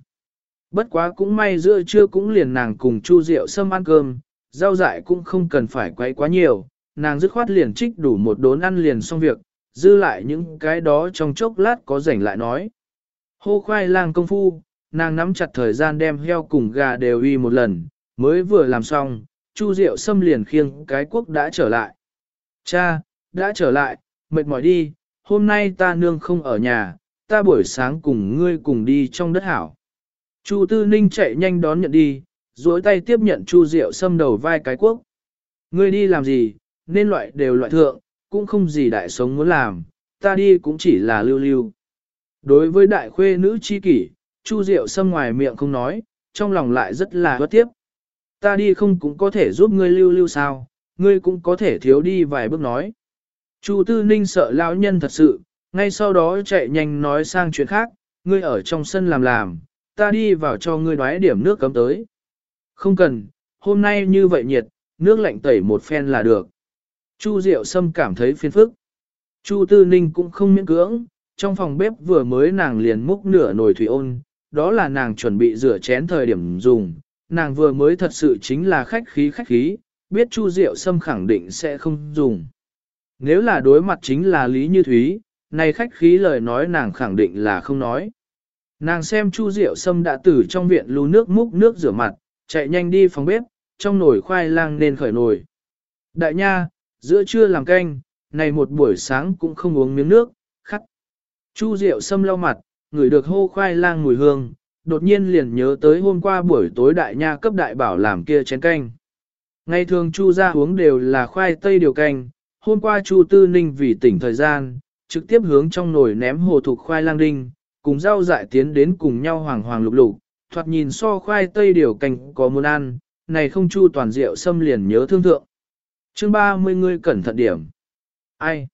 Bất quá cũng may giữa trưa cũng liền nàng cùng Chu Diệu Sâm ăn cơm, rau dại cũng không cần phải quay quá nhiều, nàng dứt khoát liền trích đủ một đốn ăn liền xong việc, dư lại những cái đó trong chốc lát có rảnh lại nói. Hô khoai lang công phu, nàng nắm chặt thời gian đem heo cùng gà đều uy một lần, mới vừa làm xong, Chu Diệu Sâm liền khiêng cái quốc đã trở lại. Cha, đã trở lại, mệt mỏi đi, hôm nay ta nương không ở nhà, ta buổi sáng cùng ngươi cùng đi trong đất hảo. Chu Tư Ninh chạy nhanh đón nhận đi, duỗi tay tiếp nhận Chu Diệu Sâm đầu vai cái quốc. Ngươi đi làm gì, nên loại đều loại thượng, cũng không gì đại sống muốn làm, ta đi cũng chỉ là lưu lưu. Đối với đại khuê nữ chi kỷ, Chu Diệu Sâm ngoài miệng không nói, trong lòng lại rất là bất tiếp. Ta đi không cũng có thể giúp ngươi lưu lưu sao, ngươi cũng có thể thiếu đi vài bước nói. Chu Tư Ninh sợ lão nhân thật sự, ngay sau đó chạy nhanh nói sang chuyện khác, ngươi ở trong sân làm làm, ta đi vào cho ngươi đoái điểm nước cấm tới. Không cần, hôm nay như vậy nhiệt, nước lạnh tẩy một phen là được. Chu Diệu Sâm cảm thấy phiền phức. Chu Tư Ninh cũng không miễn cưỡng, trong phòng bếp vừa mới nàng liền múc nửa nồi thủy ôn, đó là nàng chuẩn bị rửa chén thời điểm dùng, nàng vừa mới thật sự chính là khách khí khách khí, biết Chu Diệu Sâm khẳng định sẽ không dùng. Nếu là đối mặt chính là Lý Như Thúy, này khách khí lời nói nàng khẳng định là không nói. Nàng xem Chu Diệu Sâm đã từ trong viện lưu nước múc nước rửa mặt, chạy nhanh đi phòng bếp, trong nồi khoai lang nên khởi nồi. Đại nha, giữa trưa làm canh, này một buổi sáng cũng không uống miếng nước, khắc. Chu Diệu Sâm lau mặt, ngửi được hô khoai lang mùi hương, đột nhiên liền nhớ tới hôm qua buổi tối đại nha cấp đại bảo làm kia chén canh. Ngày thường Chu ra uống đều là khoai tây điều canh, hôm qua Chu Tư Ninh vì tỉnh thời gian, trực tiếp hướng trong nồi ném hồ thục khoai lang đinh, cùng rau dại tiến đến cùng nhau hoàng hoàng lục lục, thoạt nhìn so khoai tây điều canh có muốn ăn, này không Chu toàn rượu xâm liền nhớ thương thượng chương 30 ngươi cẩn thận điểm. Ai?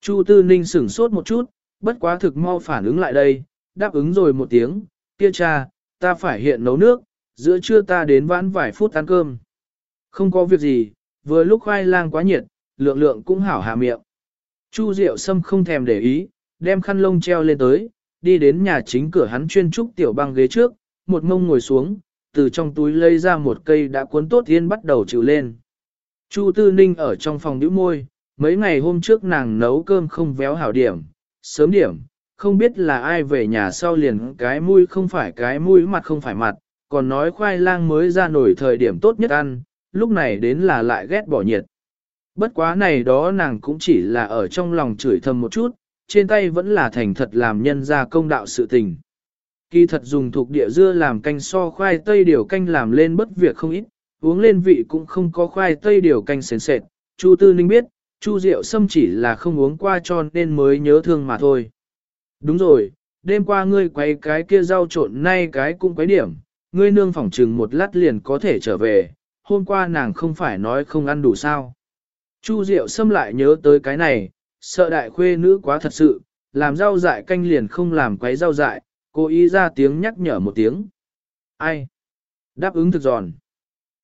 Chu Tư Ninh sửng sốt một chút, bất quá thực mau phản ứng lại đây, đáp ứng rồi một tiếng, kia cha, ta phải hiện nấu nước, giữa trưa ta đến vãn vài phút ăn cơm. Không có việc gì, vừa lúc khoai lang quá nhiệt, lượng lượng cũng hảo hạ miệng. Chu Diệu Sâm không thèm để ý, đem khăn lông treo lên tới, đi đến nhà chính cửa hắn chuyên trúc tiểu băng ghế trước, một mông ngồi xuống, từ trong túi lấy ra một cây đã cuốn tốt yên bắt đầu chịu lên. Chu Tư Ninh ở trong phòng đĩu môi, mấy ngày hôm trước nàng nấu cơm không véo hảo điểm, sớm điểm, không biết là ai về nhà sau liền cái mũi không phải cái mũi mặt không phải mặt, còn nói khoai lang mới ra nổi thời điểm tốt nhất ăn, lúc này đến là lại ghét bỏ nhiệt. Bất quá này đó nàng cũng chỉ là ở trong lòng chửi thầm một chút, trên tay vẫn là thành thật làm nhân ra công đạo sự tình. Kỳ thật dùng thuộc địa dưa làm canh so khoai tây điều canh làm lên bất việc không ít, uống lên vị cũng không có khoai tây điều canh sền sệt. Chu Tư Ninh biết, Chu Diệu Sâm chỉ là không uống qua cho nên mới nhớ thương mà thôi. Đúng rồi, đêm qua ngươi quay cái kia rau trộn nay cái cũng quấy điểm, ngươi nương phỏng trừng một lát liền có thể trở về, hôm qua nàng không phải nói không ăn đủ sao. Chu Diệu Sâm lại nhớ tới cái này, sợ đại khuê nữ quá thật sự, làm rau dại canh liền không làm quấy rau dại, cố ý ra tiếng nhắc nhở một tiếng. Ai? Đáp ứng thực giòn.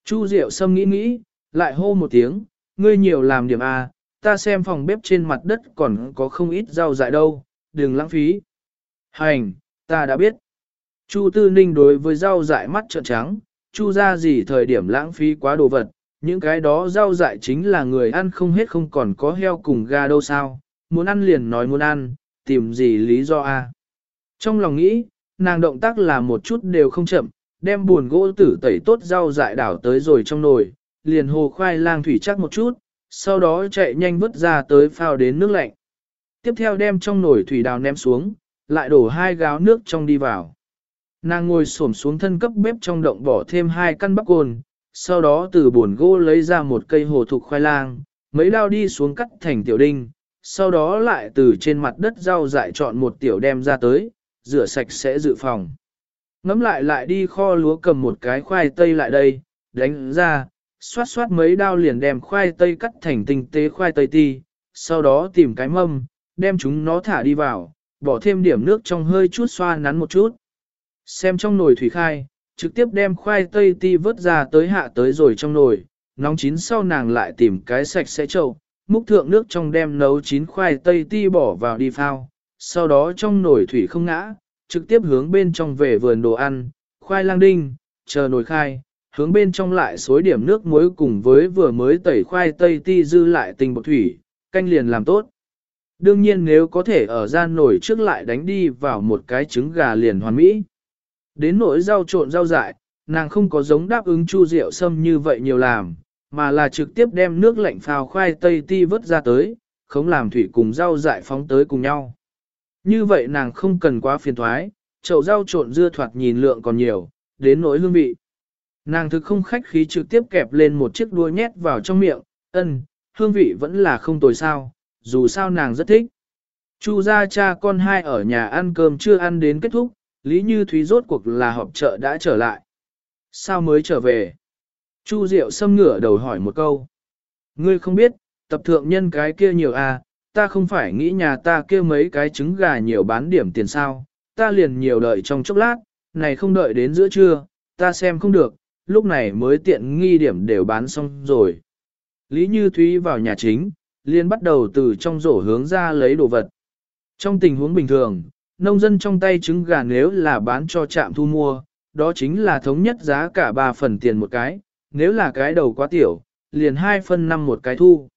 Chu Diệu Sâm nghĩ nghĩ, lại hô một tiếng, ngươi nhiều làm điểm A, ta xem phòng bếp trên mặt đất còn có không ít rau dại đâu, đừng lãng phí. Hành, ta đã biết. Chu Tư Ninh đối với rau dại mắt trợn trắng, chu ra gì thời điểm lãng phí quá đồ vật, những cái đó rau dại chính là người ăn không hết không còn có heo cùng gà đâu sao, muốn ăn liền nói muốn ăn, tìm gì lý do a? Trong lòng nghĩ, nàng động tác là một chút đều không chậm, đem buồn gỗ tử tẩy tốt rau dại đảo tới rồi trong nồi, liền hồ khoai lang thủy chắc một chút, sau đó chạy nhanh vứt ra tới phao đến nước lạnh. Tiếp theo đem trong nồi thủy đào ném xuống, lại đổ hai gáo nước trong đi vào. Nàng ngồi xổm xuống thân cấp bếp trong động bỏ thêm hai căn bắp cồn, sau đó từ buồn gỗ lấy ra một cây hồ thục khoai lang, mấy đao đi xuống cắt thành tiểu đinh, sau đó lại từ trên mặt đất rau dại chọn một tiểu đem ra tới, rửa sạch sẽ dự phòng. Ngắm lại lại đi kho lúa cầm một cái khoai tây lại đây, đánh ra, xoát xoát mấy đao liền đem khoai tây cắt thành tinh tế khoai tây ti, sau đó tìm cái mâm, đem chúng nó thả đi vào, bỏ thêm điểm nước trong hơi chút xoa nắn một chút. Xem trong nồi thủy khai, trực tiếp đem khoai tây ti vớt ra tới hạ tới rồi trong nồi, nóng chín sau nàng lại tìm cái sạch sẽ trầu, múc thượng nước trong đem nấu chín khoai tây ti bỏ vào đi phao, sau đó trong nồi thủy không ngã, trực tiếp hướng bên trong về vườn đồ ăn, khoai lang đinh, chờ nồi khai, hướng bên trong lại xối điểm nước muối cùng với vừa mới tẩy khoai tây ti dư lại tình bột thủy, canh liền làm tốt. Đương nhiên nếu có thể ở gian nồi trước lại đánh đi vào một cái trứng gà liền hoàn mỹ. Đến nỗi rau trộn rau dại, nàng không có giống đáp ứng chu rượu sâm như vậy nhiều làm, mà là trực tiếp đem nước lạnh phao khoai tây ti vớt ra tới, không làm thủy cùng rau dại phóng tới cùng nhau. Như vậy nàng không cần quá phiền thoái, chậu rau trộn dưa thoạt nhìn lượng còn nhiều, đến nỗi hương vị. Nàng thực không khách khí trực tiếp kẹp lên một chiếc đuôi nhét vào trong miệng, ân, hương vị vẫn là không tồi sao, dù sao nàng rất thích. Chu gia cha con hai ở nhà ăn cơm chưa ăn đến kết thúc, Lý Như Thúy rốt cuộc là họp chợ đã trở lại. Sao mới trở về? Chu Diệu xâm ngửa đầu hỏi một câu. Ngươi không biết, tập thượng nhân cái kia nhiều à, ta không phải nghĩ nhà ta kia mấy cái trứng gà nhiều bán điểm tiền sao, ta liền nhiều đợi trong chốc lát, này không đợi đến giữa trưa, ta xem không được, lúc này mới tiện nghi điểm đều bán xong rồi. Lý Như Thúy vào nhà chính, liền bắt đầu từ trong rổ hướng ra lấy đồ vật. Trong tình huống bình thường, nông dân trong tay trứng gà nếu là bán cho trạm thu mua, đó chính là thống nhất giá cả 3 phần tiền một cái, nếu là cái đầu quá tiểu, liền 2 phần 5 một cái thu.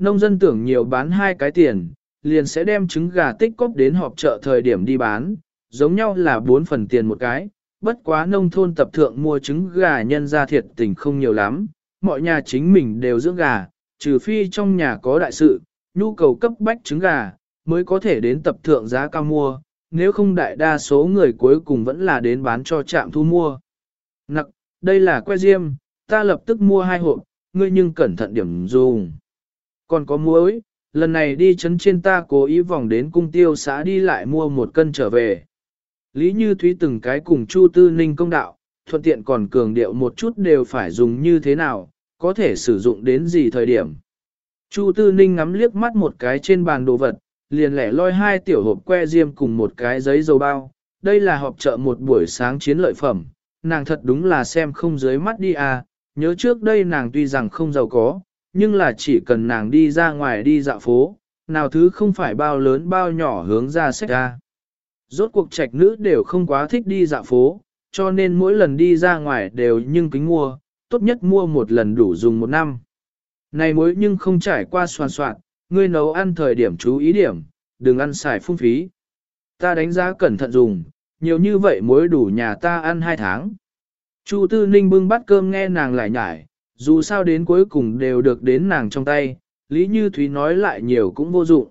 Nông dân tưởng nhiều bán hai cái tiền, liền sẽ đem trứng gà tích cóp đến họp chợ thời điểm đi bán, giống nhau là 4 phần tiền một cái, bất quá nông thôn tập thượng mua trứng gà nhân ra thiệt tình không nhiều lắm, mọi nhà chính mình đều dưỡng gà, trừ phi trong nhà có đại sự, nhu cầu cấp bách trứng gà, mới có thể đến tập thượng giá cao mua, nếu không đại đa số người cuối cùng vẫn là đến bán cho trạm thu mua. Nặc, đây là que diêm, ta lập tức mua hai hộp, ngươi nhưng cẩn thận điểm dùng. Còn có muối, lần này đi chấn trên ta cố ý vòng đến cung tiêu xã đi lại mua một cân trở về. Lý Như Thúy từng cái cùng Chu Tư Ninh công đạo, thuận tiện còn cường điệu một chút đều phải dùng như thế nào, có thể sử dụng đến gì thời điểm. Chu Tư Ninh ngắm liếc mắt một cái trên bàn đồ vật, liền lẻ loi hai tiểu hộp que diêm cùng một cái giấy dầu bao. Đây là họp chợ một buổi sáng chiến lợi phẩm, nàng thật đúng là xem không dưới mắt đi à, nhớ trước đây nàng tuy rằng không giàu có, nhưng là chỉ cần nàng đi ra ngoài đi dạo phố, nào thứ không phải bao lớn bao nhỏ hướng ra sách ra. Rốt cuộc trạch nữ đều không quá thích đi dạo phố, cho nên mỗi lần đi ra ngoài đều nhưng kính mua, tốt nhất mua một lần đủ dùng một năm. Này muối nhưng không trải qua soàn soạn, ngươi nấu ăn thời điểm chú ý điểm, đừng ăn xài phung phí. Ta đánh giá cẩn thận dùng, nhiều như vậy muối đủ nhà ta ăn hai tháng. Chu Tư Ninh bưng bát cơm nghe nàng lại nhải, dù sao đến cuối cùng đều được đến nàng trong tay, Lý Như Thúy nói lại nhiều cũng vô dụng.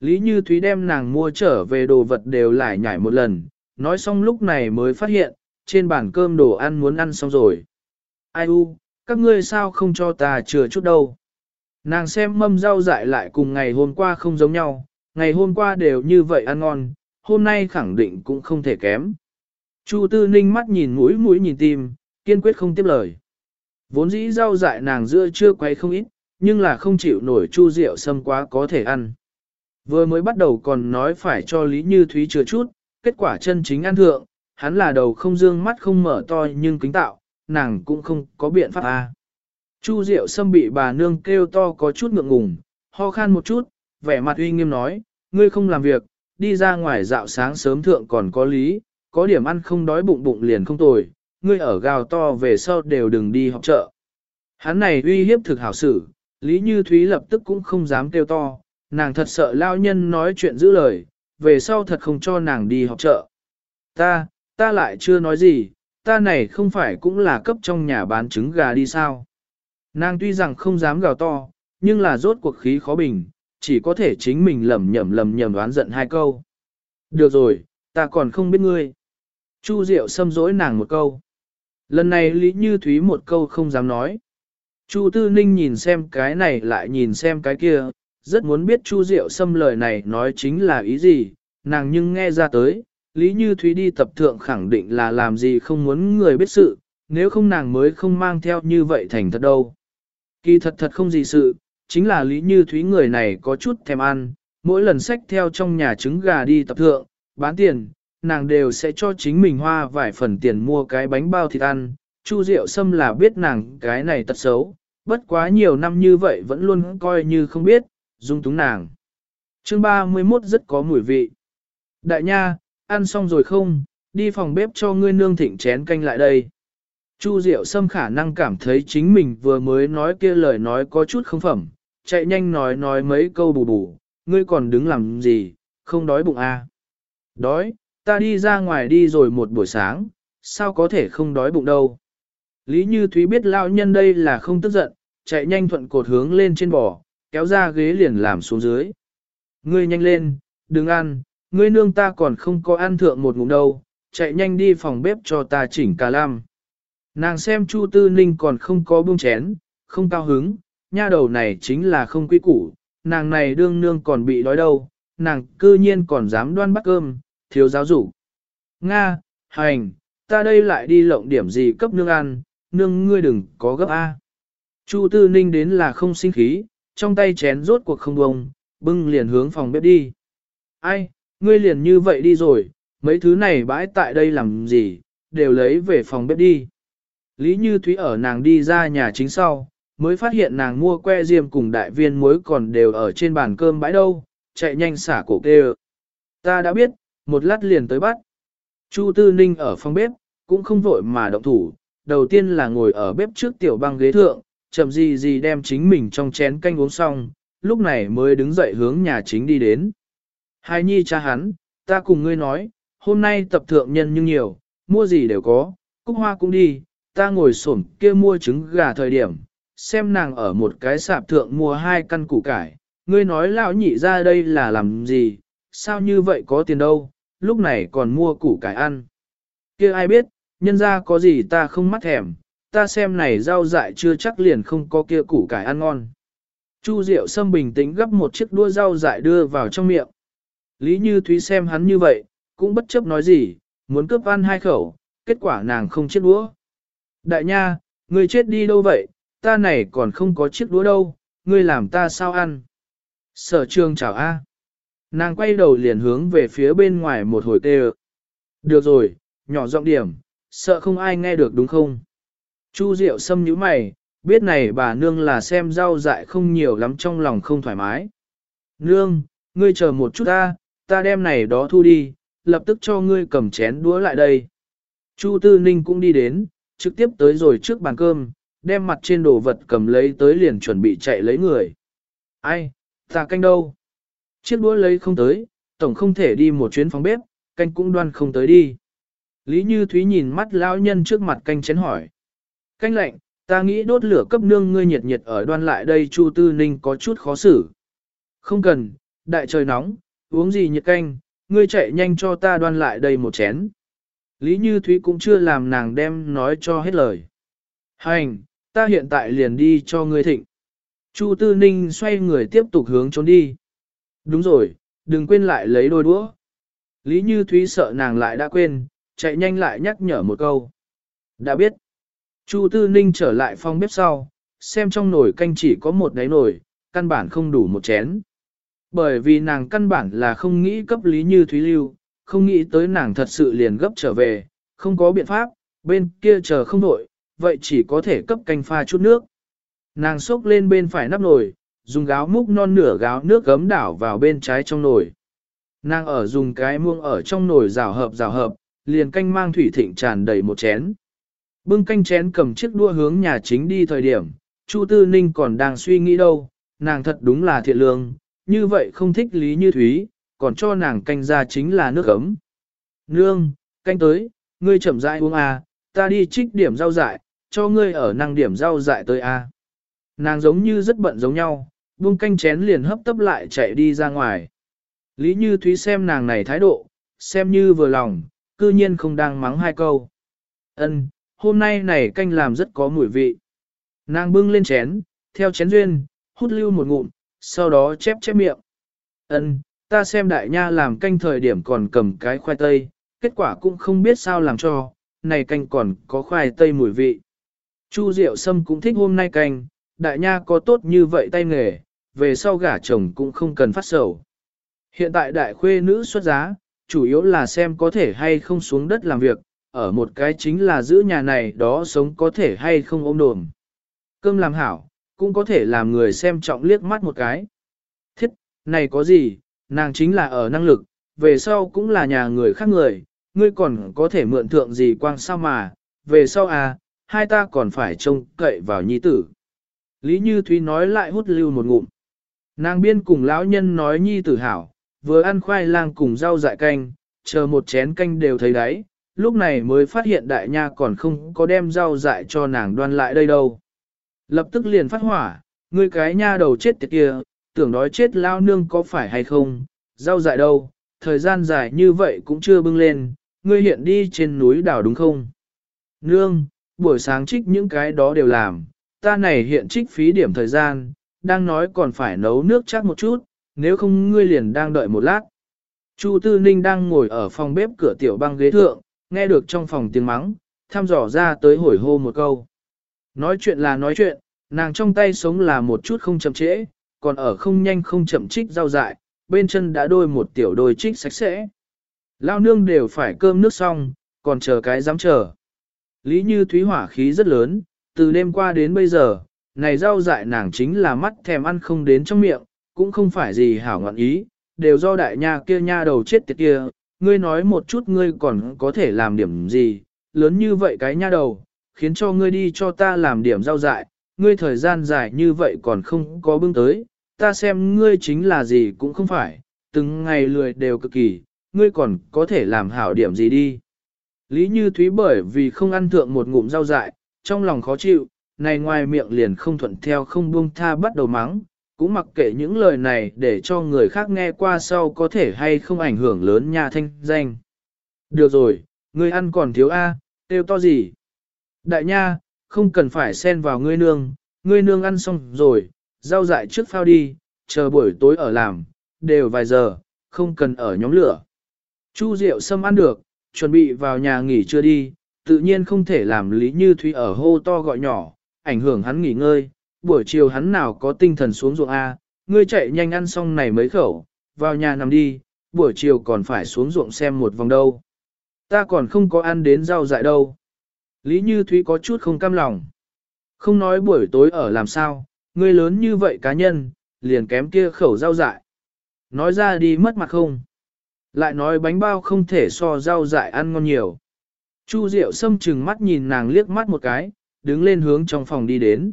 Lý Như Thúy đem nàng mua trở về đồ vật đều lại nhảy một lần, nói xong lúc này mới phát hiện, trên bàn cơm đồ ăn muốn ăn xong rồi. Ai u, các ngươi sao không cho ta chừa chút đâu. Nàng xem mâm rau dại lại cùng ngày hôm qua không giống nhau, ngày hôm qua đều như vậy ăn ngon, hôm nay khẳng định cũng không thể kém. Chu Tư Ninh mắt nhìn mũi mũi nhìn tim, kiên quyết không tiếp lời. Vốn dĩ rau dại nàng dưa chưa quay không ít, nhưng là không chịu nổi chu rượu sâm quá có thể ăn. Vừa mới bắt đầu còn nói phải cho Lý Như Thúy chừa chút, kết quả chân chính ăn thượng, hắn là đầu không dương mắt không mở to nhưng kính tạo, nàng cũng không có biện pháp a. Chu Diệu Sâm bị bà nương kêu to có chút ngượng ngùng, ho khan một chút, vẻ mặt uy nghiêm nói, ngươi không làm việc, đi ra ngoài dạo sáng sớm thượng còn có lý, có điểm ăn không đói bụng bụng liền không tồi, ngươi ở gào to về sau đều đừng đi học chợ. Hắn này uy hiếp thực hảo xử, Lý Như Thúy lập tức cũng không dám kêu to, nàng thật sợ lao nhân nói chuyện giữ lời, về sau thật không cho nàng đi học chợ. Ta, ta lại chưa nói gì, ta này không phải cũng là cấp trong nhà bán trứng gà đi sao. Nàng tuy rằng không dám gào to, nhưng là rốt cuộc khí khó bình, chỉ có thể chính mình lầm nhầm lầm nhầm đoán giận hai câu. Được rồi, ta còn không biết ngươi. Chu Diệu xâm dỗi nàng một câu. Lần này Lý Như Thúy một câu không dám nói. Chu Tư Ninh nhìn xem cái này lại nhìn xem cái kia, rất muốn biết Chu Diệu xâm lời này nói chính là ý gì, nàng nhưng nghe ra tới, Lý Như Thúy đi tập thượng khẳng định là làm gì không muốn người biết sự, nếu không nàng mới không mang theo như vậy thành thật đâu. Kỳ thật thật không gì sự, chính là Lý Như Thúy người này có chút thèm ăn, mỗi lần sách theo trong nhà trứng gà đi tập thượng, bán tiền, nàng đều sẽ cho chính mình hoa vài phần tiền mua cái bánh bao thịt ăn. Chu Diệu Sâm là biết nàng cái này tật xấu, bất quá nhiều năm như vậy vẫn luôn coi như không biết, dung túng nàng. Chương 31 rất có mùi vị. Đại nha, ăn xong rồi không, đi phòng bếp cho ngươi nương thịnh chén canh lại đây. Chu Diệu Sâm khả năng cảm thấy chính mình vừa mới nói kia lời nói có chút không phẩm, chạy nhanh nói nói mấy câu bù bù, ngươi còn đứng làm gì, không đói bụng à. Đói, ta đi ra ngoài đi rồi một buổi sáng, sao có thể không đói bụng đâu. Lý Như Thúy biết Lão nhân đây là không tức giận, chạy nhanh thuận cột hướng lên trên bò, kéo ra ghế liền làm xuống dưới. Ngươi nhanh lên, đừng ăn, ngươi nương ta còn không có ăn thượng một ngụm đâu, chạy nhanh đi phòng bếp cho ta chỉnh cà lam. Nàng xem Chu Tư Ninh còn không có buông chén, không cao hứng, nha đầu này chính là không quy củ, nàng này đương nương còn bị đói đâu, nàng cư nhiên còn dám đoan bắt cơm, thiếu giáo dục. Nga, hành, ta đây lại đi lộng điểm gì cấp nương ăn, nương ngươi đừng có gấp A. Chu Tư Ninh đến là không sinh khí, trong tay chén rốt cuộc không bông, bưng liền hướng phòng bếp đi. Ai, ngươi liền như vậy đi rồi, mấy thứ này bãi tại đây làm gì, đều lấy về phòng bếp đi. Lý Như Thúy ở nàng đi ra nhà chính sau, mới phát hiện nàng mua que diêm cùng đại viên muối còn đều ở trên bàn cơm bãi đâu, chạy nhanh xả cổ kê Ta đã biết, một lát liền tới bắt. Chu Tư Ninh ở phòng bếp, cũng không vội mà động thủ, đầu tiên là ngồi ở bếp trước tiểu băng ghế thượng, chậm gì gì đem chính mình trong chén canh uống xong, lúc này mới đứng dậy hướng nhà chính đi đến. Hai nhi cha hắn, ta cùng ngươi nói, hôm nay tập thượng nhân nhưng nhiều, mua gì đều có, cúc hoa cũng đi, ta ngồi xổm kia mua trứng gà thời điểm, xem nàng ở một cái sạp thượng mua hai căn củ cải, ngươi nói lão nhị ra đây là làm gì, sao như vậy có tiền đâu, lúc này còn mua củ cải ăn. kia ai biết, nhân ra có gì ta không mắt thèm, ta xem này rau dại chưa chắc liền không có kia củ cải ăn ngon. Chu Diệu Sâm bình tĩnh gấp một chiếc đua rau dại đưa vào trong miệng. Lý Như Thúy xem hắn như vậy, cũng bất chấp nói gì, muốn cướp ăn hai khẩu, kết quả nàng không chiếc đũa. Đại nha, ngươi chết đi đâu vậy, ta này còn không có chiếc đũa đâu, ngươi làm ta sao ăn. Sở trường chào A. Nàng quay đầu liền hướng về phía bên ngoài một hồi tê Được rồi, nhỏ giọng điểm, sợ không ai nghe được đúng không? Chu Diệu Sâm nhíu mày, biết này bà nương là xem rau dại không nhiều lắm trong lòng không thoải mái. Nương, ngươi chờ một chút ta, ta đem này đó thu đi, lập tức cho ngươi cầm chén đũa lại đây. Chu Tư Ninh cũng đi đến, trực tiếp tới rồi trước bàn cơm, đem mặt trên đồ vật cầm lấy tới liền chuẩn bị chạy lấy người. Ai, ta canh đâu? Chiếc đũa lấy không tới, tổng không thể đi một chuyến phòng bếp, canh cũng đoan không tới đi. Lý Như Thúy nhìn mắt lão nhân trước mặt canh chén hỏi. Canh lạnh, ta nghĩ đốt lửa cấp nương ngươi nhiệt nhiệt ở đoan lại đây Chu Tư Ninh có chút khó xử. Không cần, đại trời nóng, uống gì nhiệt canh, ngươi chạy nhanh cho ta đoan lại đây một chén. Lý Như Thúy cũng chưa làm nàng đem nói cho hết lời. Hành, ta hiện tại liền đi cho ngươi thịnh. Chu Tư Ninh xoay người tiếp tục hướng trốn đi. Đúng rồi, đừng quên lại lấy đôi đũa. Lý Như Thúy sợ nàng lại đã quên, chạy nhanh lại nhắc nhở một câu. Đã biết. Chu Tư Ninh trở lại phòng bếp sau, xem trong nồi canh chỉ có một đáy nồi, căn bản không đủ một chén. Bởi vì nàng căn bản là không nghĩ cấp Lý Như Thúy lưu, không nghĩ tới nàng thật sự liền gấp trở về, không có biện pháp, bên kia chờ không nổi, vậy chỉ có thể cấp canh pha chút nước. Nàng xốc lên bên phải nắp nồi, dùng gáo múc non nửa gáo nước gấm đảo vào bên trái trong nồi. Nàng ở dùng cái muông ở trong nồi rào hợp rào hợp, liền canh mang thủy thịnh tràn đầy một chén. Bưng canh chén cầm chiếc đua hướng nhà chính đi thời điểm, Chu Tư Ninh còn đang suy nghĩ đâu, nàng thật đúng là thiện lương, như vậy không thích lý như thúy, còn cho nàng canh ra chính là nước ấm. Nương, canh tới, ngươi chậm rãi uống à, ta đi trích điểm rau dại, cho ngươi ở năng điểm rau dại tới à. Nàng giống như rất bận giống nhau, buông canh chén liền hấp tấp lại chạy đi ra ngoài. Lý Như Thúy xem nàng này thái độ, xem như vừa lòng, cư nhiên không đang mắng hai câu. Ân, hôm nay này canh làm rất có mùi vị. Nàng bưng lên chén, theo chén duyên, hút lưu một ngụm, sau đó chép chép miệng. Ân, ta xem đại nha làm canh thời điểm còn cầm cái khoai tây, kết quả cũng không biết sao làm cho, này canh còn có khoai tây mùi vị. Chu Diệu Sâm cũng thích hôm nay canh, đại nha có tốt như vậy tay nghề, về sau gả chồng cũng không cần phát sầu. Hiện tại đại khuê nữ xuất giá, chủ yếu là xem có thể hay không xuống đất làm việc, ở một cái chính là giữ nhà này đó sống có thể hay không ôm đồm. Cơm làm hảo, cũng có thể làm người xem trọng liếc mắt một cái. Thiết, này có gì, nàng chính là ở năng lực, về sau cũng là nhà người khác người, ngươi còn có thể mượn thượng gì quang sao mà, về sau à, hai ta còn phải trông cậy vào nhi tử. Lý Như Thúy nói lại hút lưu một ngụm. Nàng biên cùng lão nhân nói nhi tử hảo, vừa ăn khoai lang cùng rau dại canh, chờ một chén canh đều thấy đấy, lúc này mới phát hiện đại nha còn không có đem rau dại cho nàng đoan lại đây đâu. Lập tức liền phát hỏa, ngươi cái nha đầu chết tiệt kia, tưởng đói chết lao nương có phải hay không, rau dại đâu, thời gian dài như vậy cũng chưa bưng lên, ngươi hiện đi trên núi đảo đúng không? Nương, buổi sáng trích những cái đó đều làm, ta này hiện trích phí điểm thời gian, đang nói còn phải nấu nước chắc một chút, nếu không ngươi liền đang đợi một lát. Chu Tư Ninh đang ngồi ở phòng bếp cửa tiểu băng ghế thượng, nghe được trong phòng tiếng mắng, thăm dò ra tới hồi hô một câu. Nói chuyện là nói chuyện, nàng trong tay sống là một chút không chậm trễ, còn ở không nhanh không chậm trích rau dại, bên chân đã đôi một tiểu đôi trích sạch sẽ. Lao nương đều phải cơm nước xong, còn chờ cái dám chờ. Lý Như Thúy hỏa khí rất lớn, từ đêm qua đến bây giờ, này rau dại nàng chính là mắt thèm ăn không đến trong miệng, cũng không phải gì hảo ngọn ý, đều do đại nha kia nha đầu chết tiệt kia, ngươi nói một chút ngươi còn có thể làm điểm gì, lớn như vậy cái nha đầu, khiến cho ngươi đi cho ta làm điểm rau dại, ngươi thời gian dài như vậy còn không có bưng tới, ta xem ngươi chính là gì cũng không phải, từng ngày lười đều cực kỳ, ngươi còn có thể làm hảo điểm gì đi. Lý Như Thúy bởi vì không ăn thượng một ngụm rau dại, trong lòng khó chịu, này ngoài miệng liền không thuận theo không buông tha bắt đầu mắng, cũng mặc kệ những lời này để cho người khác nghe qua sau có thể hay không ảnh hưởng lớn nhà thanh danh. Được rồi, ngươi ăn còn thiếu A, tiêu to gì? Đại nha, không cần phải xen vào ngươi nương, ngươi nương ăn xong rồi, rau dại trước phao đi, chờ buổi tối ở làm, đều vài giờ, không cần ở nhóm lửa. Chu Diệu Sâm ăn được, chuẩn bị vào nhà nghỉ chưa đi, tự nhiên không thể làm Lý Như Thúy ở hô to gọi nhỏ, ảnh hưởng hắn nghỉ ngơi, buổi chiều hắn nào có tinh thần xuống ruộng A, ngươi chạy nhanh ăn xong này mấy khẩu, vào nhà nằm đi, buổi chiều còn phải xuống ruộng xem một vòng đâu. Ta còn không có ăn đến rau dại đâu. Lý Như Thúy có chút không cam lòng. Không nói buổi tối ở làm sao, ngươi lớn như vậy cá nhân, liền kém kia khẩu rau dại. Nói ra đi mất mặt không? Lại nói bánh bao không thể so rau dại ăn ngon nhiều. Chu Diệu Sâm chừng mắt nhìn nàng liếc mắt một cái, đứng lên hướng trong phòng đi đến.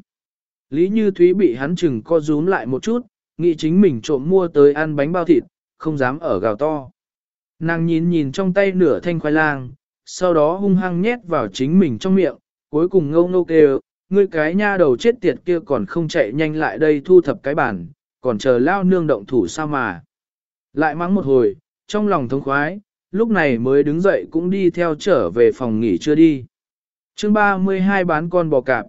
Lý Như Thúy bị hắn chừng co rúm lại một chút, nghĩ chính mình trộm mua tới ăn bánh bao thịt, không dám ở gào to. Nàng nhìn nhìn trong tay nửa thanh khoai lang, sau đó hung hăng nhét vào chính mình trong miệng, cuối cùng ngâu ngâu kêu, ngươi cái nha đầu chết tiệt kia còn không chạy nhanh lại đây thu thập cái bản, còn chờ lao nương động thủ sao mà. Lại mắng một hồi, trong lòng thống khoái, lúc này mới đứng dậy cũng đi theo trở về phòng nghỉ chưa đi. chương 32 bán con bò cạp.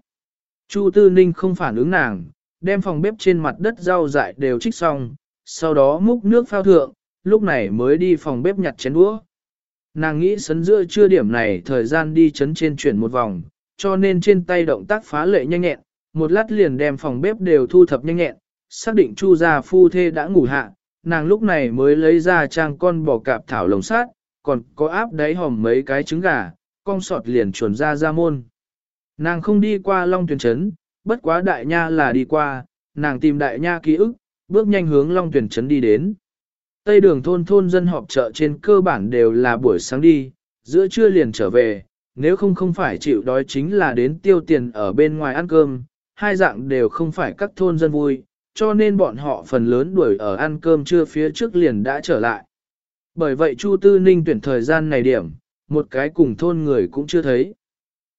Chu Tư Ninh không phản ứng nàng, đem phòng bếp trên mặt đất rau dại đều trích xong, sau đó múc nước phao thượng, lúc này mới đi phòng bếp nhặt chén đũa. Nàng nghĩ sấn giữa chưa điểm này thời gian đi chấn trên chuyển một vòng, cho nên trên tay động tác phá lệ nhanh nhẹn, một lát liền đem phòng bếp đều thu thập nhanh nhẹn, xác định chu gia phu thê đã ngủ hạ, nàng lúc này mới lấy ra trang con bò cạp thảo lồng sát, còn có áp đáy hòm mấy cái trứng gà, con sọt liền chuồn ra ra môn. Nàng không đi qua Long Tuyền Trấn, bất quá đại nha là đi qua, nàng tìm đại nha ký ức, bước nhanh hướng Long Tuyền Trấn đi đến. Tây đường thôn thôn dân họp chợ trên cơ bản đều là buổi sáng đi, giữa trưa liền trở về, nếu không không phải chịu đói chính là đến tiêu tiền ở bên ngoài ăn cơm, hai dạng đều không phải các thôn dân vui, cho nên bọn họ phần lớn đuổi ở ăn cơm trưa phía trước liền đã trở lại. Bởi vậy Chu Tư Ninh tuyển thời gian này điểm, một cái cùng thôn người cũng chưa thấy.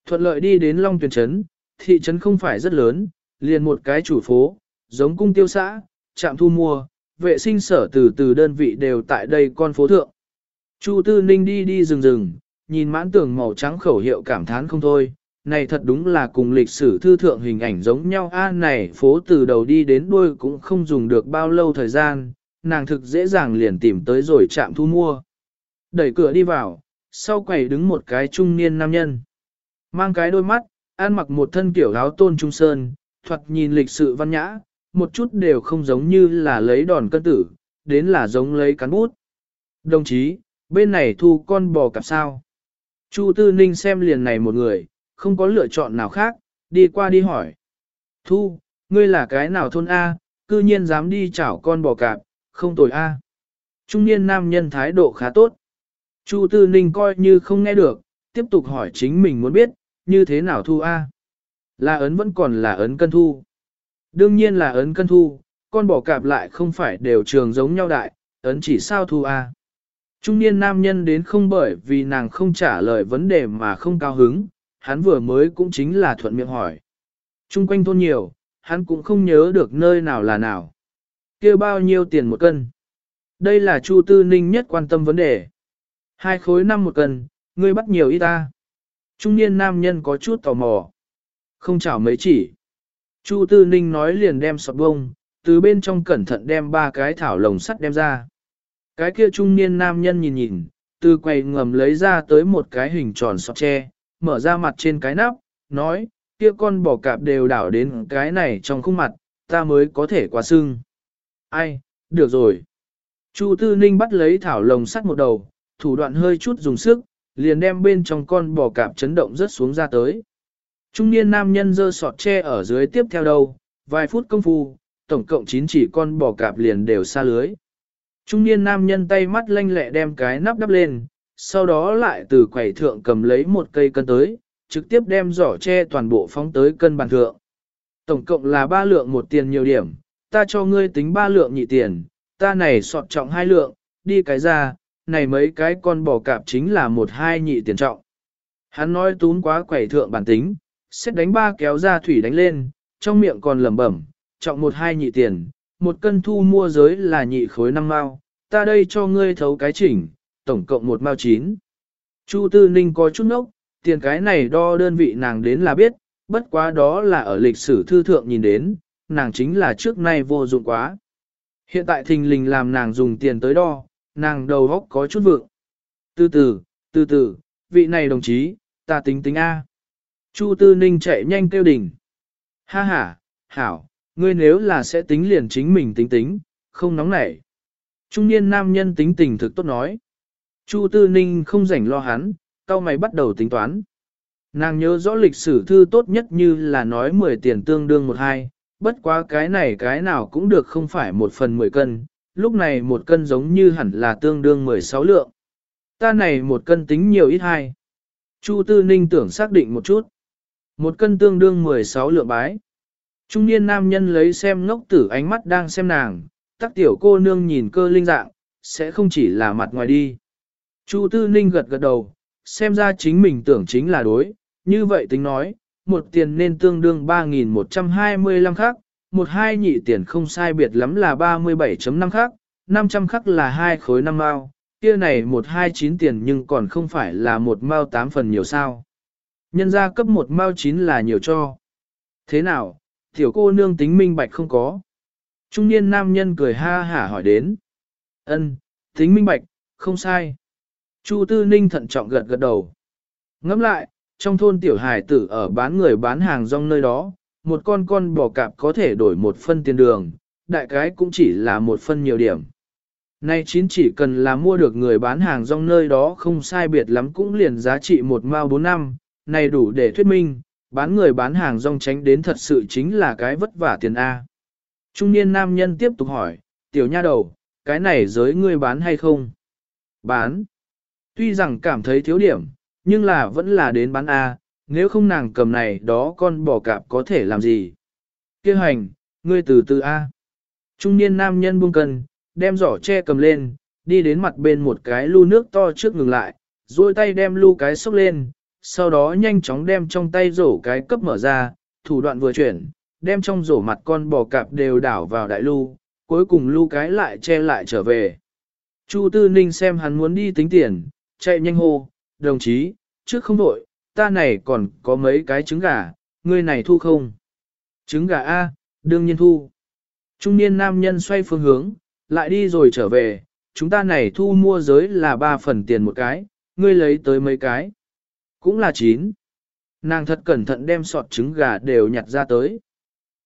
Thuận lợi đi đến Long Tuyền Trấn, thị trấn không phải rất lớn, liền một cái chủ phố, giống cung tiêu xã, trạm thu mua, vệ sinh sở từ từ đơn vị đều tại đây con phố thượng. Chu Tư Ninh đi đi rừng rừng, nhìn mãn tường màu trắng khẩu hiệu cảm thán không thôi, này thật đúng là cùng lịch sử thư thượng hình ảnh giống nhau a này phố từ đầu đi đến đuôi cũng không dùng được bao lâu thời gian, nàng thực dễ dàng liền tìm tới rồi chạm thu mua. Đẩy cửa đi vào, sau quầy đứng một cái trung niên nam nhân. Mang cái đôi mắt, ăn mặc một thân kiểu áo tôn trung sơn, thoạt nhìn lịch sự văn nhã, một chút đều không giống như là lấy đòn cân tử, đến là giống lấy cán bút. Đồng chí, bên này thu con bò cặp sao. Chu Tư Ninh xem liền này một người, không có lựa chọn nào khác, đi qua đi hỏi. Thu, ngươi là cái nào thôn A, cư nhiên dám đi chảo con bò cạp, không tồi A. Trung niên nam nhân thái độ khá tốt. Chu Tư Ninh coi như không nghe được, tiếp tục hỏi chính mình muốn biết, như thế nào thu A. Là ấn vẫn còn là ấn cân thu. Đương nhiên là ấn cân thu, con bò cạp lại không phải đều trường giống nhau đại, ấn chỉ sao thu A. Trung niên nam nhân đến không bởi vì nàng không trả lời vấn đề mà không cao hứng, hắn vừa mới cũng chính là thuận miệng hỏi. Trung quanh thôn nhiều, hắn cũng không nhớ được nơi nào là nào. kia bao nhiêu tiền một cân? Đây là Chu Tư Ninh nhất quan tâm vấn đề. Hai khối năm một cân, ngươi bắt nhiều ít ta. Trung niên nam nhân có chút tò mò. Không chảo mấy chỉ. Chu Tư Ninh nói liền đem sọt bông, từ bên trong cẩn thận đem ba cái thảo lồng sắt đem ra. Cái kia trung niên nam nhân nhìn nhìn, từ quầy ngầm lấy ra tới một cái hình tròn sọt tre, mở ra mặt trên cái nắp, nói, kia con bò cạp đều đảo đến cái này trong khung mặt, ta mới có thể qua sưng. Ai, được rồi. Chu Tư Ninh bắt lấy thảo lồng sắt một đầu, thủ đoạn hơi chút dùng sức, liền đem bên trong con bò cạp chấn động rất xuống ra tới. Trung niên nam nhân dơ sọt tre ở dưới tiếp theo đâu, vài phút công phu, tổng cộng 9 chỉ con bò cạp liền đều xa lưới. Trung niên nam nhân tay mắt lanh lẹ đem cái nắp đắp lên, sau đó lại từ quầy thượng cầm lấy một cây cân tới, trực tiếp đem giỏ tre toàn bộ phóng tới cân bàn thượng. Tổng cộng là ba lượng một tiền nhiều điểm, ta cho ngươi tính ba lượng nhị tiền, ta này sọt trọng hai lượng, đi cái ra, này mấy cái con bò cạp chính là một hai nhị tiền trọng. Hắn nói tún quá quầy thượng bản tính, xét đánh ba kéo ra thủy đánh lên, trong miệng còn lẩm bẩm, trọng một hai nhị tiền, một cân thu mua giới là nhị khối năm mao, ta đây cho ngươi thấu cái chỉnh, tổng cộng một mao chín. Chu Tư Ninh có chút nốc, tiền cái này đo đơn vị nàng đến là biết, bất quá đó là ở lịch sử thư thượng nhìn đến, nàng chính là trước nay vô dụng quá. Hiện tại thình lình làm nàng dùng tiền tới đo, nàng đầu góc có chút vượng. Từ từ, từ từ, vị này đồng chí, ta tính tính A. Chu Tư Ninh chạy nhanh kêu đỉnh. Ha ha, hảo, ngươi nếu là sẽ tính liền chính mình tính tính, không nóng nảy. Trung niên nam nhân tính tình thực tốt nói. Chu Tư Ninh không rảnh lo hắn, cao mày bắt đầu tính toán. Nàng nhớ rõ lịch sử thư tốt nhất như là nói 10 tiền tương đương một hai, bất quá cái này cái nào cũng được không phải một phần 10 cân, lúc này một cân giống như hẳn là tương đương 16 lượng. Ta này một cân tính nhiều ít hai. Chu Tư Ninh tưởng xác định một chút. Một cân tương đương 16 lượng bái. Trung niên nam nhân lấy xem ngốc tử ánh mắt đang xem nàng, tắc tiểu cô nương nhìn cơ linh dạng, sẽ không chỉ là mặt ngoài đi. Chu Tư Ninh gật gật đầu, xem ra chính mình tưởng chính là đối, như vậy tính nói, một tiền nên tương đương 3.125 khắc, một hai nhị tiền không sai biệt lắm là 37.5 khắc, 500 khắc là hai khối năm mao, kia này một hai chín tiền nhưng còn không phải là một mao tám phần nhiều sao. Nhân ra cấp một mao chín là nhiều cho. Thế nào, tiểu cô nương tính minh bạch không có. Trung niên nam nhân cười ha hả hỏi đến. Ân, tính minh bạch, không sai. Chu Tư Ninh thận trọng gật gật đầu. Ngẫm lại, trong thôn tiểu hải tử ở bán người bán hàng rong nơi đó, một con con bò cạp có thể đổi một phân tiền đường, đại cái cũng chỉ là một phân nhiều điểm. Nay chín chỉ cần là mua được người bán hàng rong nơi đó không sai biệt lắm cũng liền giá trị một mao bốn năm, này đủ để thuyết minh, bán người bán hàng rong tránh đến thật sự chính là cái vất vả tiền A. Trung niên nam nhân tiếp tục hỏi, tiểu nha đầu, cái này giới ngươi bán hay không? Bán. Tuy rằng cảm thấy thiếu điểm, nhưng là vẫn là đến bán A, nếu không nàng cầm này đó con bò cạp có thể làm gì? Kêu hành, ngươi từ từ A. Trung niên nam nhân buông cân, đem giỏ che cầm lên, đi đến mặt bên một cái lu nước to trước ngừng lại, duỗi tay đem lu cái xốc lên, sau đó nhanh chóng đem trong tay rổ cái cấp mở ra, thủ đoạn vừa chuyển, đem trong rổ mặt con bò cạp đều đảo vào đại lu, cuối cùng lu cái lại che lại trở về. Chu Tư Ninh xem hắn muốn đi tính tiền, chạy nhanh hô, đồng chí, trước không đổi, ta này còn có mấy cái trứng gà, ngươi này thu không? Trứng gà A, đương nhiên thu. Trung niên nam nhân xoay phương hướng, lại đi rồi trở về, chúng ta này thu mua giới là 3 phần tiền một cái, ngươi lấy tới mấy cái. Cũng là 9. Nàng thật cẩn thận đem sọt trứng gà đều nhặt ra tới.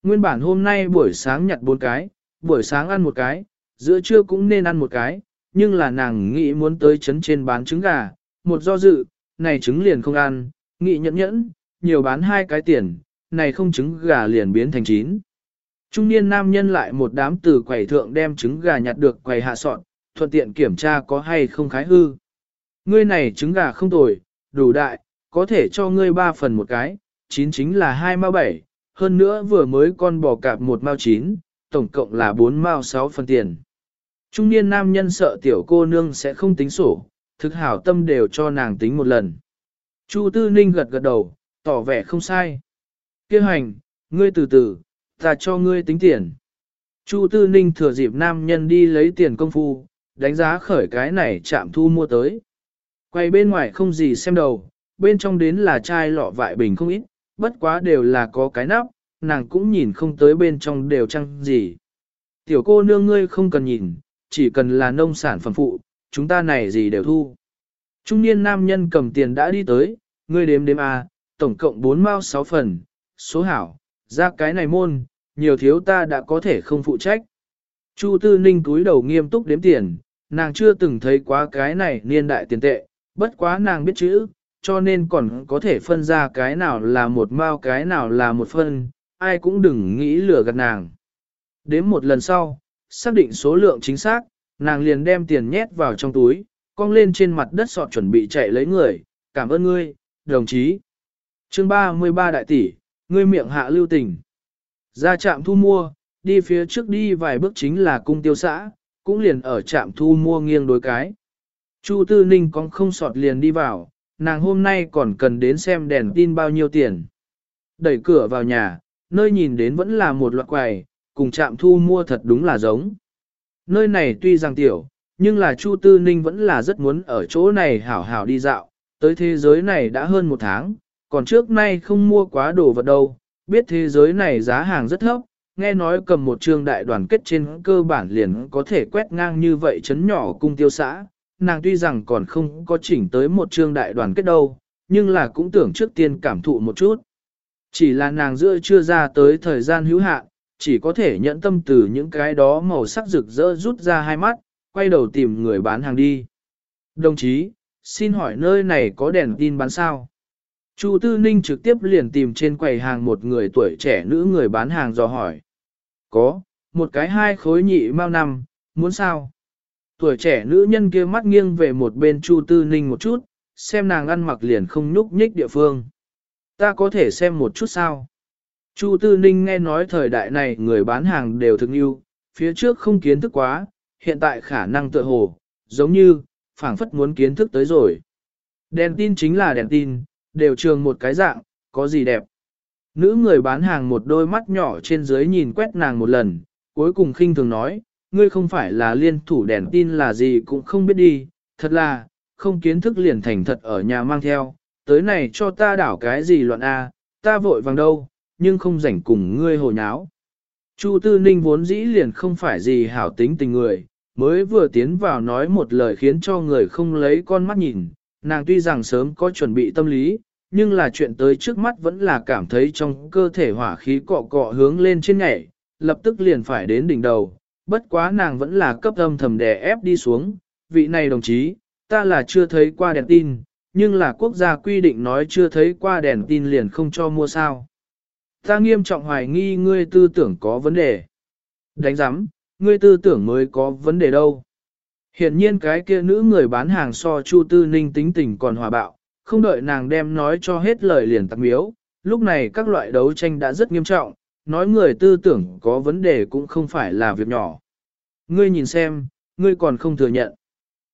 Nguyên bản hôm nay buổi sáng nhặt 4 cái, buổi sáng ăn một cái, giữa trưa cũng nên ăn một cái, nhưng là nàng nghĩ muốn tới chấn trên bán trứng gà, một do dự, này trứng liền không ăn, nghĩ nhẫn nhẫn, nhiều bán hai cái tiền, này không trứng gà liền biến thành chín. Trung niên nam nhân lại một đám từ quầy thượng đem trứng gà nhặt được quầy hạ sọn, thuận tiện kiểm tra có hay không khái hư. Ngươi này trứng gà không tồi, đủ đại, có thể cho ngươi ba phần một cái, chín chính là hai mao bảy, hơn nữa vừa mới con bò cạp một mao chín, tổng cộng là bốn mao sáu phần tiền. Trung niên nam nhân sợ tiểu cô nương sẽ không tính sổ, thực hảo tâm đều cho nàng tính một lần. Chu Tư Ninh gật gật đầu, tỏ vẻ không sai. Kêu hành, ngươi từ từ, ta cho ngươi tính tiền. Chu Tư Ninh thừa dịp nam nhân đi lấy tiền công phu, đánh giá khởi cái này chạm thu mua tới. Quay bên ngoài không gì xem đầu, bên trong đến là chai lọ vại bình không ít, bất quá đều là có cái nắp, nàng cũng nhìn không tới bên trong đều chăng gì. Tiểu cô nương ngươi không cần nhìn, chỉ cần là nông sản phẩm phụ, chúng ta này gì đều thu. Trung niên nam nhân cầm tiền đã đi tới, ngươi đếm đếm A, tổng cộng 4 mao 6 phần, số hảo, ra cái này môn, nhiều thiếu ta đã có thể không phụ trách. Chu Tư Ninh túi đầu nghiêm túc đếm tiền, nàng chưa từng thấy quá cái này niên đại tiền tệ, bất quá nàng biết chữ, cho nên còn có thể phân ra cái nào là một mao cái nào là một phân, ai cũng đừng nghĩ lừa gạt nàng. Đếm một lần sau, xác định số lượng chính xác, nàng liền đem tiền nhét vào trong túi, cong lên trên mặt đất sọt chuẩn bị chạy lấy người, cảm ơn ngươi, đồng chí. chương 33 đại tỷ, ngươi miệng hạ lưu tình. Ra trạm thu mua, đi phía trước đi vài bước chính là cung tiêu xã, cũng liền ở trạm thu mua nghiêng đối cái. Chu Tư Ninh con không sọt liền đi vào, nàng hôm nay còn cần đến xem đèn tin bao nhiêu tiền. Đẩy cửa vào nhà, nơi nhìn đến vẫn là một loạt quầy, cùng trạm thu mua thật đúng là giống. Nơi này tuy rằng tiểu, nhưng là Chu Tư Ninh vẫn là rất muốn ở chỗ này hảo hảo đi dạo, tới thế giới này đã hơn một tháng, còn trước nay không mua quá đồ vật đâu, biết thế giới này giá hàng rất thấp, nghe nói cầm một trường đại đoàn kết trên cơ bản liền có thể quét ngang như vậy chấn nhỏ cung tiêu xã, nàng tuy rằng còn không có chỉnh tới một trường đại đoàn kết đâu, nhưng là cũng tưởng trước tiên cảm thụ một chút. Chỉ là nàng giữa chưa ra tới thời gian hữu hạn, chỉ có thể nhận tâm từ những cái đó màu sắc rực rỡ rút ra hai mắt, quay đầu tìm người bán hàng đi. Đồng chí, xin hỏi nơi này có đèn tin bán sao? Chu Tư Ninh trực tiếp liền tìm trên quầy hàng một người tuổi trẻ nữ người bán hàng dò hỏi. Có, một cái hai khối nhị mao năm, muốn sao? Tuổi trẻ nữ nhân kia mắt nghiêng về một bên Chu Tư Ninh một chút, xem nàng ăn mặc liền không nhúc nhích địa phương. Ta có thể xem một chút sao? Chu Tư Ninh nghe nói thời đại này người bán hàng đều thực yêu, phía trước không kiến thức quá, hiện tại khả năng tựa hồ, giống như, phảng phất muốn kiến thức tới rồi. Đèn tin chính là đèn tin, đều trường một cái dạng, có gì đẹp. Nữ người bán hàng một đôi mắt nhỏ trên dưới nhìn quét nàng một lần, cuối cùng khinh thường nói, ngươi không phải là liên thủ đèn tin là gì cũng không biết đi, thật là, không kiến thức liền thành thật ở nhà mang theo, tới này cho ta đảo cái gì loạn A, ta vội vàng đâu, nhưng không rảnh cùng ngươi hồ nháo. Chu Tư Ninh vốn dĩ liền không phải gì hảo tính tình người, mới vừa tiến vào nói một lời khiến cho người không lấy con mắt nhìn, nàng tuy rằng sớm có chuẩn bị tâm lý, nhưng là chuyện tới trước mắt vẫn là cảm thấy trong cơ thể hỏa khí cọ cọ hướng lên trên nhảy, lập tức liền phải đến đỉnh đầu, bất quá nàng vẫn là cấp âm thầm đè ép đi xuống, vị này đồng chí, ta là chưa thấy qua đèn tin, nhưng là quốc gia quy định nói chưa thấy qua đèn tin liền không cho mua sao. Ta nghiêm trọng hoài nghi ngươi tư tưởng có vấn đề. Đánh giám, ngươi tư tưởng mới có vấn đề đâu. Hiện nhiên cái kia nữ người bán hàng so Chu Tư Ninh tính tình còn hòa bạo, không đợi nàng đem nói cho hết lời liền tặc miếu. Lúc này các loại đấu tranh đã rất nghiêm trọng, nói người tư tưởng có vấn đề cũng không phải là việc nhỏ. Ngươi nhìn xem, ngươi còn không thừa nhận.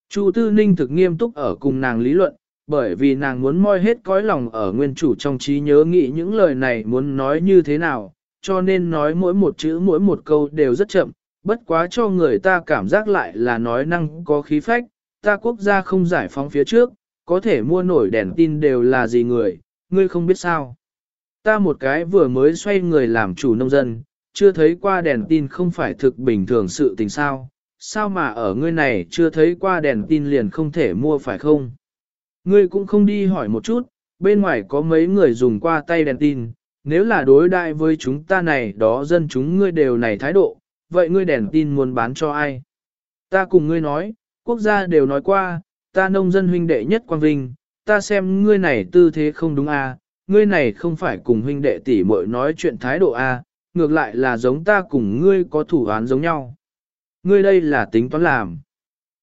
Chu Tư Ninh thực nghiêm túc ở cùng nàng lý luận, bởi vì nàng muốn moi hết cõi lòng ở nguyên chủ trong trí nhớ nghĩ những lời này muốn nói như thế nào, cho nên nói mỗi một chữ mỗi một câu đều rất chậm, bất quá cho người ta cảm giác lại là nói năng có khí phách, ta quốc gia không giải phóng phía trước, có thể mua nổi đèn tin đều là gì người, ngươi không biết sao. Ta một cái vừa mới xoay người làm chủ nông dân, chưa thấy qua đèn tin không phải thực bình thường sự tình sao, sao mà ở ngươi này chưa thấy qua đèn tin liền không thể mua phải không? Ngươi cũng không đi hỏi một chút, bên ngoài có mấy người dùng qua tay đèn tin, nếu là đối đại với chúng ta này đó dân chúng ngươi đều này thái độ, vậy ngươi đèn tin muốn bán cho ai? Ta cùng ngươi nói, quốc gia đều nói qua, ta nông dân huynh đệ nhất quang vinh, ta xem ngươi này tư thế không đúng à, ngươi này không phải cùng huynh đệ tỷ muội nói chuyện thái độ à, ngược lại là giống ta cùng ngươi có thủ án giống nhau. Ngươi đây là tính toán làm.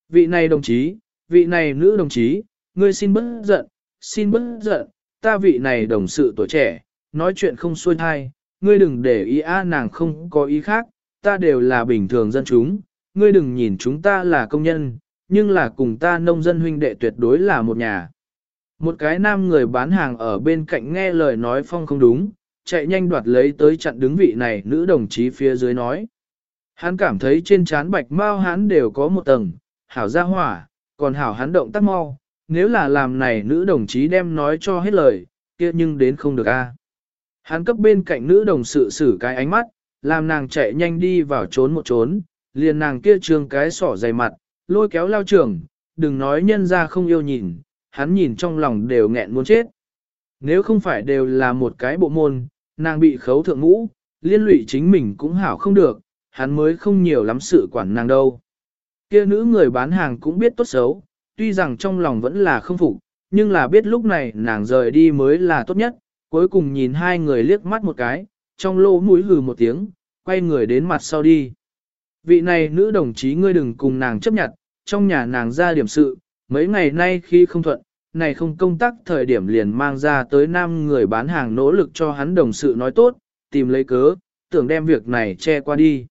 Vị này đồng chí, vị này nữ đồng chí, ngươi xin bớt giận, xin bớt giận, ta vị này đồng sự tuổi trẻ, nói chuyện không xuôi thai, ngươi đừng để ý a nàng không có ý khác, ta đều là bình thường dân chúng, ngươi đừng nhìn chúng ta là công nhân, nhưng là cùng ta nông dân huynh đệ tuyệt đối là một nhà. Một cái nam người bán hàng ở bên cạnh nghe lời nói phong không đúng, chạy nhanh đoạt lấy tới chặn đứng vị này nữ đồng chí phía dưới nói. Hắn cảm thấy trên trán bạch mau hắn đều có một tầng, hảo ra hỏa, còn hảo hắn động tác mau, nếu là làm này nữ đồng chí đem nói cho hết lời, kia nhưng đến không được a. Hắn cấp bên cạnh nữ đồng sự xử cái ánh mắt, làm nàng chạy nhanh đi vào trốn một trốn, liền nàng kia trương cái sỏ dày mặt, lôi kéo lao trường, đừng nói nhân ra không yêu nhìn, hắn nhìn trong lòng đều nghẹn muốn chết. Nếu không phải đều là một cái bộ môn, nàng bị khấu thượng ngũ, liên lụy chính mình cũng hảo không được, hắn mới không nhiều lắm sự quản nàng đâu. Kia nữ người bán hàng cũng biết tốt xấu, tuy rằng trong lòng vẫn là không phục, nhưng là biết lúc này nàng rời đi mới là tốt nhất, cuối cùng nhìn hai người liếc mắt một cái, trong lỗ mũi hừ một tiếng, quay người đến mặt sau đi. Vị này nữ đồng chí ngươi đừng cùng nàng chấp nhận, trong nhà nàng ra điểm sự, mấy ngày nay khi không thuận, này không công tác thời điểm liền mang ra tới năm người bán hàng nỗ lực cho hắn đồng sự nói tốt, tìm lấy cớ, tưởng đem việc này che qua đi.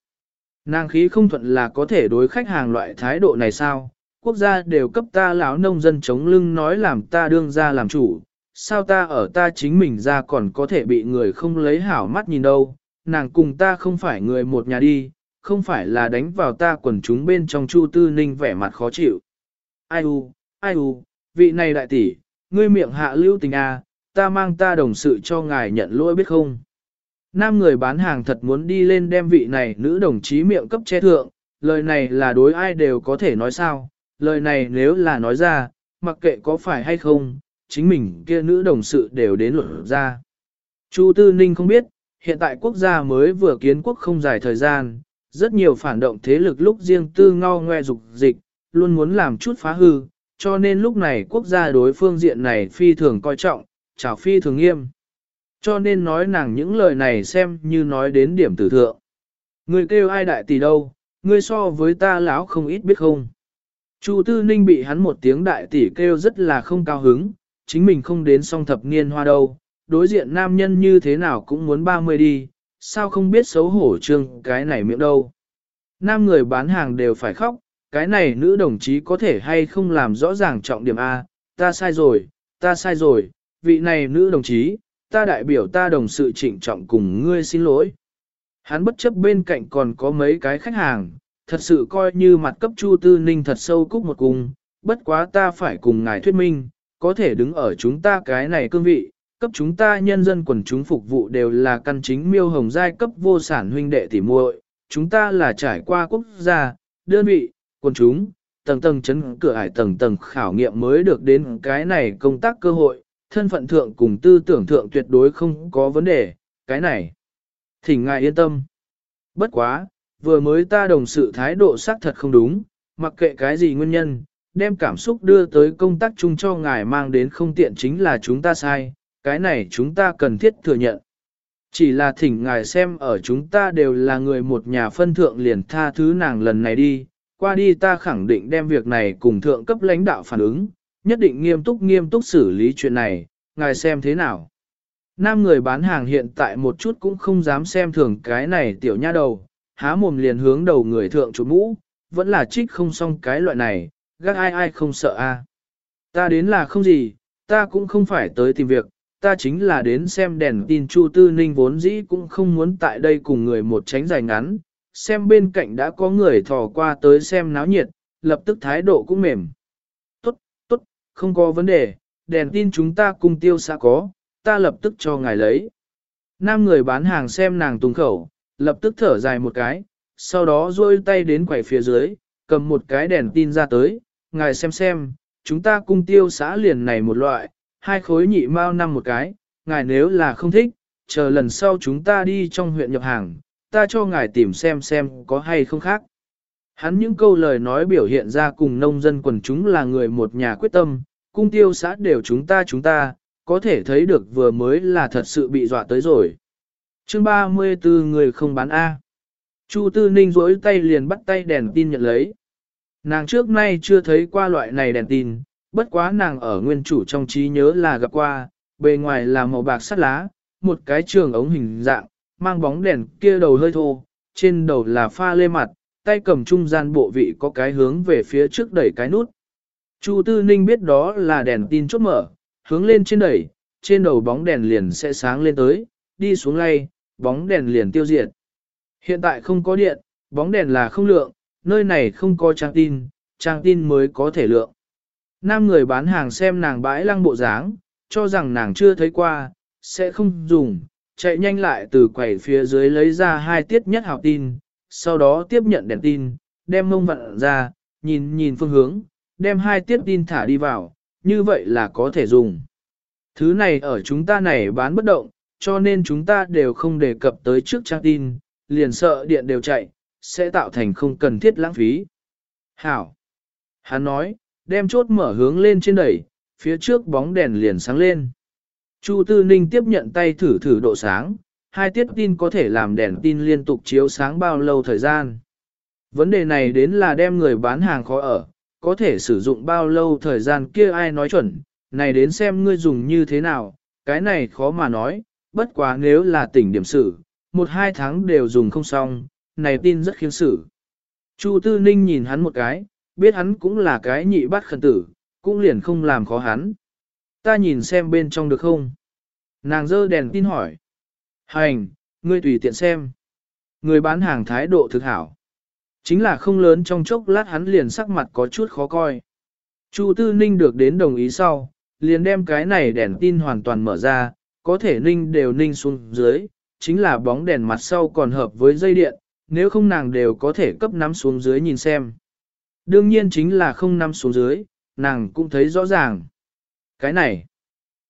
Nàng khí không thuận là có thể đối khách hàng loại thái độ này sao? Quốc gia đều cấp ta lão nông dân chống lưng nói làm ta đương ra làm chủ, sao ta ở ta chính mình ra còn có thể bị người không lấy hảo mắt nhìn đâu, nàng cùng ta không phải người một nhà đi, không phải là đánh vào ta quần chúng bên trong Chu Tư Ninh vẻ mặt khó chịu. Ai u, ai u, vị này đại tỷ, ngươi miệng hạ lưu tình a, à, ta mang ta đồng sự cho ngài nhận lỗi biết không? Nam người bán hàng thật muốn đi lên đem vị này nữ đồng chí miệng cấp che thượng, lời này là đối ai đều có thể nói sao, lời này nếu là nói ra, mặc kệ có phải hay không, chính mình kia nữ đồng sự đều đến luận ra. Chu Tư Ninh không biết, hiện tại quốc gia mới vừa kiến quốc không dài thời gian, rất nhiều phản động thế lực lúc riêng tư ngao ngoe dục dịch, luôn muốn làm chút phá hư, cho nên lúc này quốc gia đối phương diện này phi thường coi trọng, chào phi thường nghiêm. Cho nên nói nàng những lời này xem như nói đến điểm tử thượng. Người kêu ai đại tỷ đâu, ngươi so với ta lão không ít biết không. Chu Tư Ninh bị hắn một tiếng đại tỷ kêu rất là không cao hứng, chính mình không đến song thập niên hoa đâu, đối diện nam nhân như thế nào cũng muốn 30 đi, sao không biết xấu hổ trương cái này miệng đâu. Nam người bán hàng đều phải khóc, cái này nữ đồng chí có thể hay không làm rõ ràng trọng điểm A, ta sai rồi, ta sai rồi, vị này nữ đồng chí, ta đại biểu ta đồng sự trịnh trọng cùng ngươi xin lỗi. Hắn bất chấp bên cạnh còn có mấy cái khách hàng, thật sự coi như mặt cấp Chu Tư Ninh thật sâu cúc một cùng, bất quá ta phải cùng ngài thuyết minh, có thể đứng ở chúng ta cái này cương vị, cấp chúng ta nhân dân quần chúng phục vụ đều là căn chính miêu hồng giai cấp vô sản huynh đệ tỉ muội, chúng ta là trải qua quốc gia, đơn vị, quần chúng, tầng tầng chấn cửa ải tầng tầng khảo nghiệm mới được đến cái này công tác cơ hội, thân phận thượng cùng tư tưởng thượng tuyệt đối không có vấn đề, cái này. Thỉnh ngài yên tâm. Bất quá, vừa mới ta đồng sự thái độ xác thật không đúng, mặc kệ cái gì nguyên nhân, đem cảm xúc đưa tới công tác chung cho ngài mang đến không tiện chính là chúng ta sai, cái này chúng ta cần thiết thừa nhận. Chỉ là thỉnh ngài xem ở chúng ta đều là người một nhà phân thượng liền tha thứ nàng lần này đi, qua đi ta khẳng định đem việc này cùng thượng cấp lãnh đạo phản ứng, nhất định nghiêm túc nghiêm túc xử lý chuyện này, ngài xem thế nào. Nam người bán hàng hiện tại một chút cũng không dám xem thường cái này tiểu nha đầu, há mồm liền hướng đầu người thượng chủ mũ, vẫn là trích không xong cái loại này, gác ai ai không sợ a. Ta đến là không gì, ta cũng không phải tới tìm việc, ta chính là đến xem đèn tin Chu Tư Ninh vốn dĩ cũng không muốn tại đây cùng người một tránh dài ngắn, xem bên cạnh đã có người thò qua tới xem náo nhiệt, lập tức thái độ cũng mềm. Tốt, tốt, không có vấn đề, đèn tin chúng ta cùng tiêu xã có, ta lập tức cho ngài lấy. Nam người bán hàng xem nàng tung khẩu, lập tức thở dài một cái, sau đó duỗi tay đến quầy phía dưới, cầm một cái đèn tin ra tới, ngài xem xem, chúng ta cung tiêu xã liền này một loại, hai khối nhị mao năm một cái, ngài nếu là không thích, chờ lần sau chúng ta đi trong huyện nhập hàng, ta cho ngài tìm xem xem có hay không khác. Hắn những câu lời nói biểu hiện ra cùng nông dân quần chúng là người một nhà quyết tâm, cung tiêu xã đều chúng ta chúng ta, có thể thấy được vừa mới là thật sự bị dọa tới rồi chương 34 người không bán A. Chu Tư Ninh rỗi tay liền bắt tay đèn tin nhận lấy. Nàng trước nay chưa thấy qua loại này đèn tin, bất quá nàng ở nguyên chủ trong trí nhớ là gặp qua, bề ngoài là màu bạc sắt lá, một cái trường ống hình dạng, mang bóng đèn kia đầu hơi thô, trên đầu là pha lê mặt, tay cầm trung gian bộ vị có cái hướng về phía trước đẩy cái nút. Chu Tư Ninh biết đó là đèn tin chốt mở, hướng lên trên đẩy, trên đầu bóng đèn liền sẽ sáng lên tới, đi xuống lay, bóng đèn liền tiêu diệt. Hiện tại không có điện, bóng đèn là không lượng, nơi này không có trang tin, trang tin mới có thể lượng. Nam người bán hàng xem nàng bãi lăng bộ dáng, cho rằng nàng chưa thấy qua, sẽ không dùng, chạy nhanh lại từ quầy phía dưới lấy ra hai tiết nhất học tin, sau đó tiếp nhận đèn tin, đem mông vặn ra, nhìn nhìn phương hướng, đem hai tiết tin thả đi vào, như vậy là có thể dùng. Thứ này ở chúng ta này bán bất động, cho nên chúng ta đều không đề cập tới trước trang tin, liền sợ điện đều chạy, sẽ tạo thành không cần thiết lãng phí. Hảo! Hắn nói, đem chốt mở hướng lên trên đẩy, phía trước bóng đèn liền sáng lên. Chu Tư Ninh tiếp nhận tay thử thử độ sáng, hai tiết tin có thể làm đèn tin liên tục chiếu sáng bao lâu thời gian. Vấn đề này đến là đem người bán hàng khó ở, có thể sử dụng bao lâu thời gian kia ai nói chuẩn, này đến xem ngươi dùng như thế nào, cái này khó mà nói, bất quá nếu là tỉnh điểm sử, một hai tháng đều dùng không xong, này tin rất khiến sử. Chu Tư Ninh nhìn hắn một cái, biết hắn cũng là cái nhị bắt khẩn tử, cũng liền không làm khó hắn. Ta nhìn xem bên trong được không? Nàng dơ đèn tin hỏi. Hành, ngươi tùy tiện xem. Người bán hàng thái độ thực hảo. Chính là không lớn trong chốc lát hắn liền sắc mặt có chút khó coi. Chu Tư Ninh được đến đồng ý sau, liền đem cái này đèn tin hoàn toàn mở ra, có thể ninh đều ninh xuống dưới, chính là bóng đèn mặt sau còn hợp với dây điện, nếu không nàng đều có thể cấp nắm xuống dưới nhìn xem. Đương nhiên chính là không nắm xuống dưới, nàng cũng thấy rõ ràng. Cái này,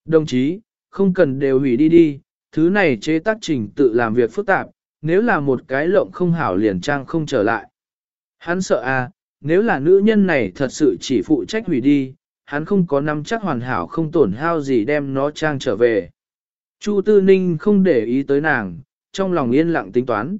đồng chí, không cần đều hủy đi đi, thứ này chế tác trình tự làm việc phức tạp, nếu là một cái lộng không hảo liền trang không trở lại. Hắn sợ à, nếu là nữ nhân này thật sự chỉ phụ trách hủy đi, hắn không có nắm chắc hoàn hảo không tổn hao gì đem nó trang trở về. Chu Tư Ninh không để ý tới nàng, trong lòng yên lặng tính toán.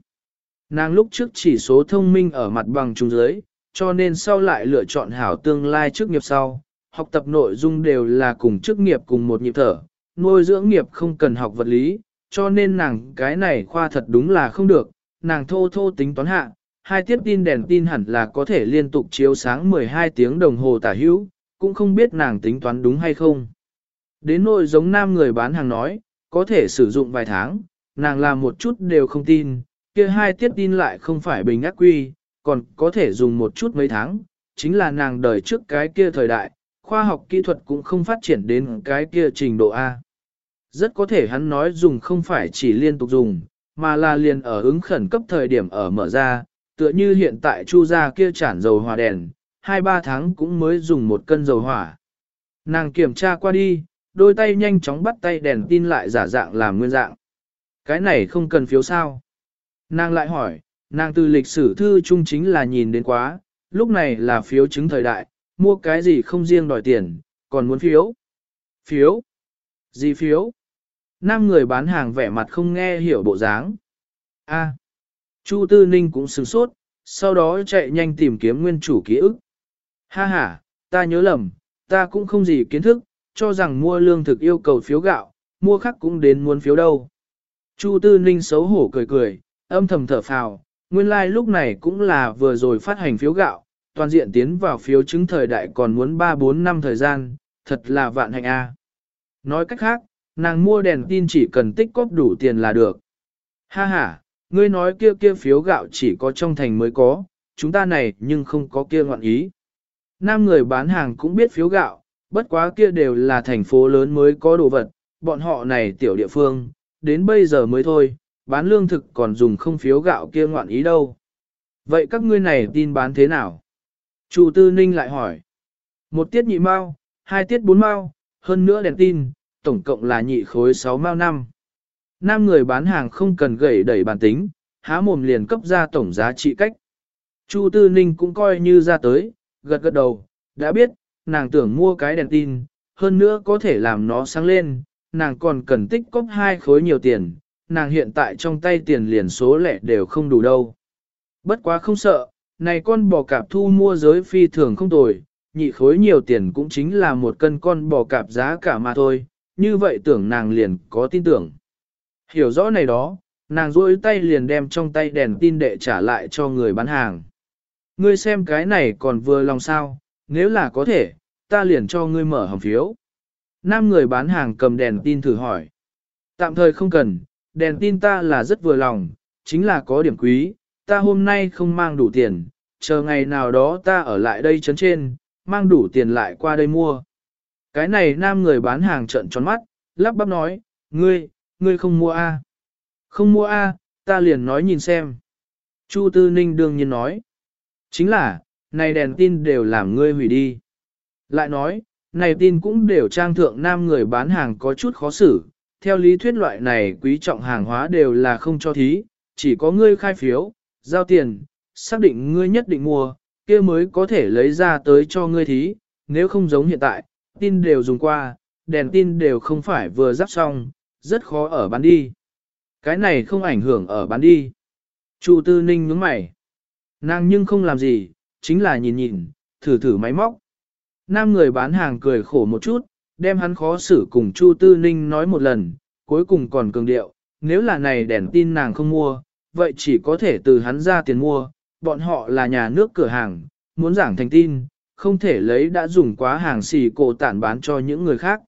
Nàng lúc trước chỉ số thông minh ở mặt bằng trung dưới, cho nên sau lại lựa chọn hảo tương lai trước nghiệp sau. Học tập nội dung đều là cùng chức nghiệp cùng một nhịp thở, nuôi dưỡng nghiệp không cần học vật lý, cho nên nàng cái này khoa thật đúng là không được, nàng thô thô tính toán hạ, hai tiết tin đèn tin hẳn là có thể liên tục chiếu sáng 12 tiếng đồng hồ tả hữu, cũng không biết nàng tính toán đúng hay không. Đến nội giống nam người bán hàng nói, có thể sử dụng vài tháng, nàng làm một chút đều không tin, kia hai tiết tin lại không phải bình ác quy, còn có thể dùng một chút mấy tháng, chính là nàng đời trước cái kia thời đại, khoa học kỹ thuật cũng không phát triển đến cái kia trình độ A. Rất có thể hắn nói dùng không phải chỉ liên tục dùng, mà là liền ở ứng khẩn cấp thời điểm ở mở ra, tựa như hiện tại chu gia kia chản dầu hỏa đèn, 2-3 tháng cũng mới dùng một cân dầu hỏa. Nàng kiểm tra qua đi, đôi tay nhanh chóng bắt tay đèn tin lại giả dạng làm nguyên dạng. Cái này không cần phiếu sao. Nàng lại hỏi, nàng từ lịch sử thư chung chính là nhìn đến quá, lúc này là phiếu chứng thời đại, mua cái gì không riêng đòi tiền, còn muốn phiếu. Phiếu? Gì phiếu? Nam người bán hàng vẻ mặt không nghe hiểu bộ dáng. A. Chu Tư Ninh cũng sửng sốt, sau đó chạy nhanh tìm kiếm nguyên chủ ký ức. Ha ha, ta nhớ lầm, ta cũng không gì kiến thức, cho rằng mua lương thực yêu cầu phiếu gạo, mua khác cũng đến muốn phiếu đâu. Chu Tư Ninh xấu hổ cười cười, âm thầm thở phào, nguyên lai like lúc này cũng là vừa rồi phát hành phiếu gạo, toàn diện tiến vào phiếu chứng thời đại còn muốn 3-4 năm thời gian, thật là vạn hạnh a. Nói cách khác, nàng mua đèn tin chỉ cần tích cóp đủ tiền là được. Ha ha, ngươi nói kia kia phiếu gạo chỉ có trong thành mới có, chúng ta này nhưng không có kia ngoạn ý. Nam người bán hàng cũng biết phiếu gạo, bất quá kia đều là thành phố lớn mới có đồ vật, bọn họ này tiểu địa phương, đến bây giờ mới thôi, bán lương thực còn dùng không phiếu gạo kia ngoạn ý đâu. Vậy các ngươi này tin bán thế nào? Chủ tư ninh lại hỏi. Một tiết nhị mao, hai tiết bốn mao, hơn nữa đèn tin, tổng cộng là nhị khối sáu mao năm. Nam người bán hàng không cần gẩy đẩy bản tính, há mồm liền cấp ra tổng giá trị cách. Chu Tư Ninh cũng coi như ra tới, gật gật đầu, đã biết, nàng tưởng mua cái đèn tin, hơn nữa có thể làm nó sáng lên, nàng còn cần tích cóp hai khối nhiều tiền, nàng hiện tại trong tay tiền liền số lẻ đều không đủ đâu. Bất quá không sợ, này con bò cạp thu mua giới phi thường không tồi, nhị khối nhiều tiền cũng chính là một cân con bò cạp giá cả mà thôi, như vậy tưởng nàng liền có tin tưởng. Hiểu rõ này đó, nàng duỗi tay liền đem trong tay đèn tin đệ trả lại cho người bán hàng. Ngươi xem cái này còn vừa lòng sao, nếu là có thể, ta liền cho ngươi mở hòm phiếu. Nam người bán hàng cầm đèn tin thử hỏi. Tạm thời không cần, đèn tin ta là rất vừa lòng, chính là có điểm quý, ta hôm nay không mang đủ tiền, chờ ngày nào đó ta ở lại đây chấn trên, mang đủ tiền lại qua đây mua. Cái này nam người bán hàng trợn tròn mắt, lắp bắp nói, ngươi, ngươi không mua A. Không mua A, ta liền nói nhìn xem. Chu Tư Ninh đương nhiên nói. Chính là, này đèn tin đều làm ngươi hủy đi. Lại nói, này tin cũng đều trang thượng nam người bán hàng có chút khó xử. Theo lý thuyết loại này quý trọng hàng hóa đều là không cho thí, chỉ có ngươi khai phiếu, giao tiền, xác định ngươi nhất định mua, kia mới có thể lấy ra tới cho ngươi thí, nếu không giống hiện tại, tin đều dùng qua, đèn tin đều không phải vừa giáp xong, rất khó ở bán đi. Cái này không ảnh hưởng ở bán đi. Chu Tư Ninh nhướng mày. Nàng nhưng không làm gì, chính là nhìn nhìn, thử thử máy móc. Nam người bán hàng cười khổ một chút, đem hắn khó xử cùng Chu Tư Ninh nói một lần, cuối cùng còn cường điệu, nếu là này đèn tin nàng không mua, vậy chỉ có thể từ hắn ra tiền mua, bọn họ là nhà nước cửa hàng, muốn giảng thành tin, không thể lấy đã dùng quá hàng xì cổ tản bán cho những người khác.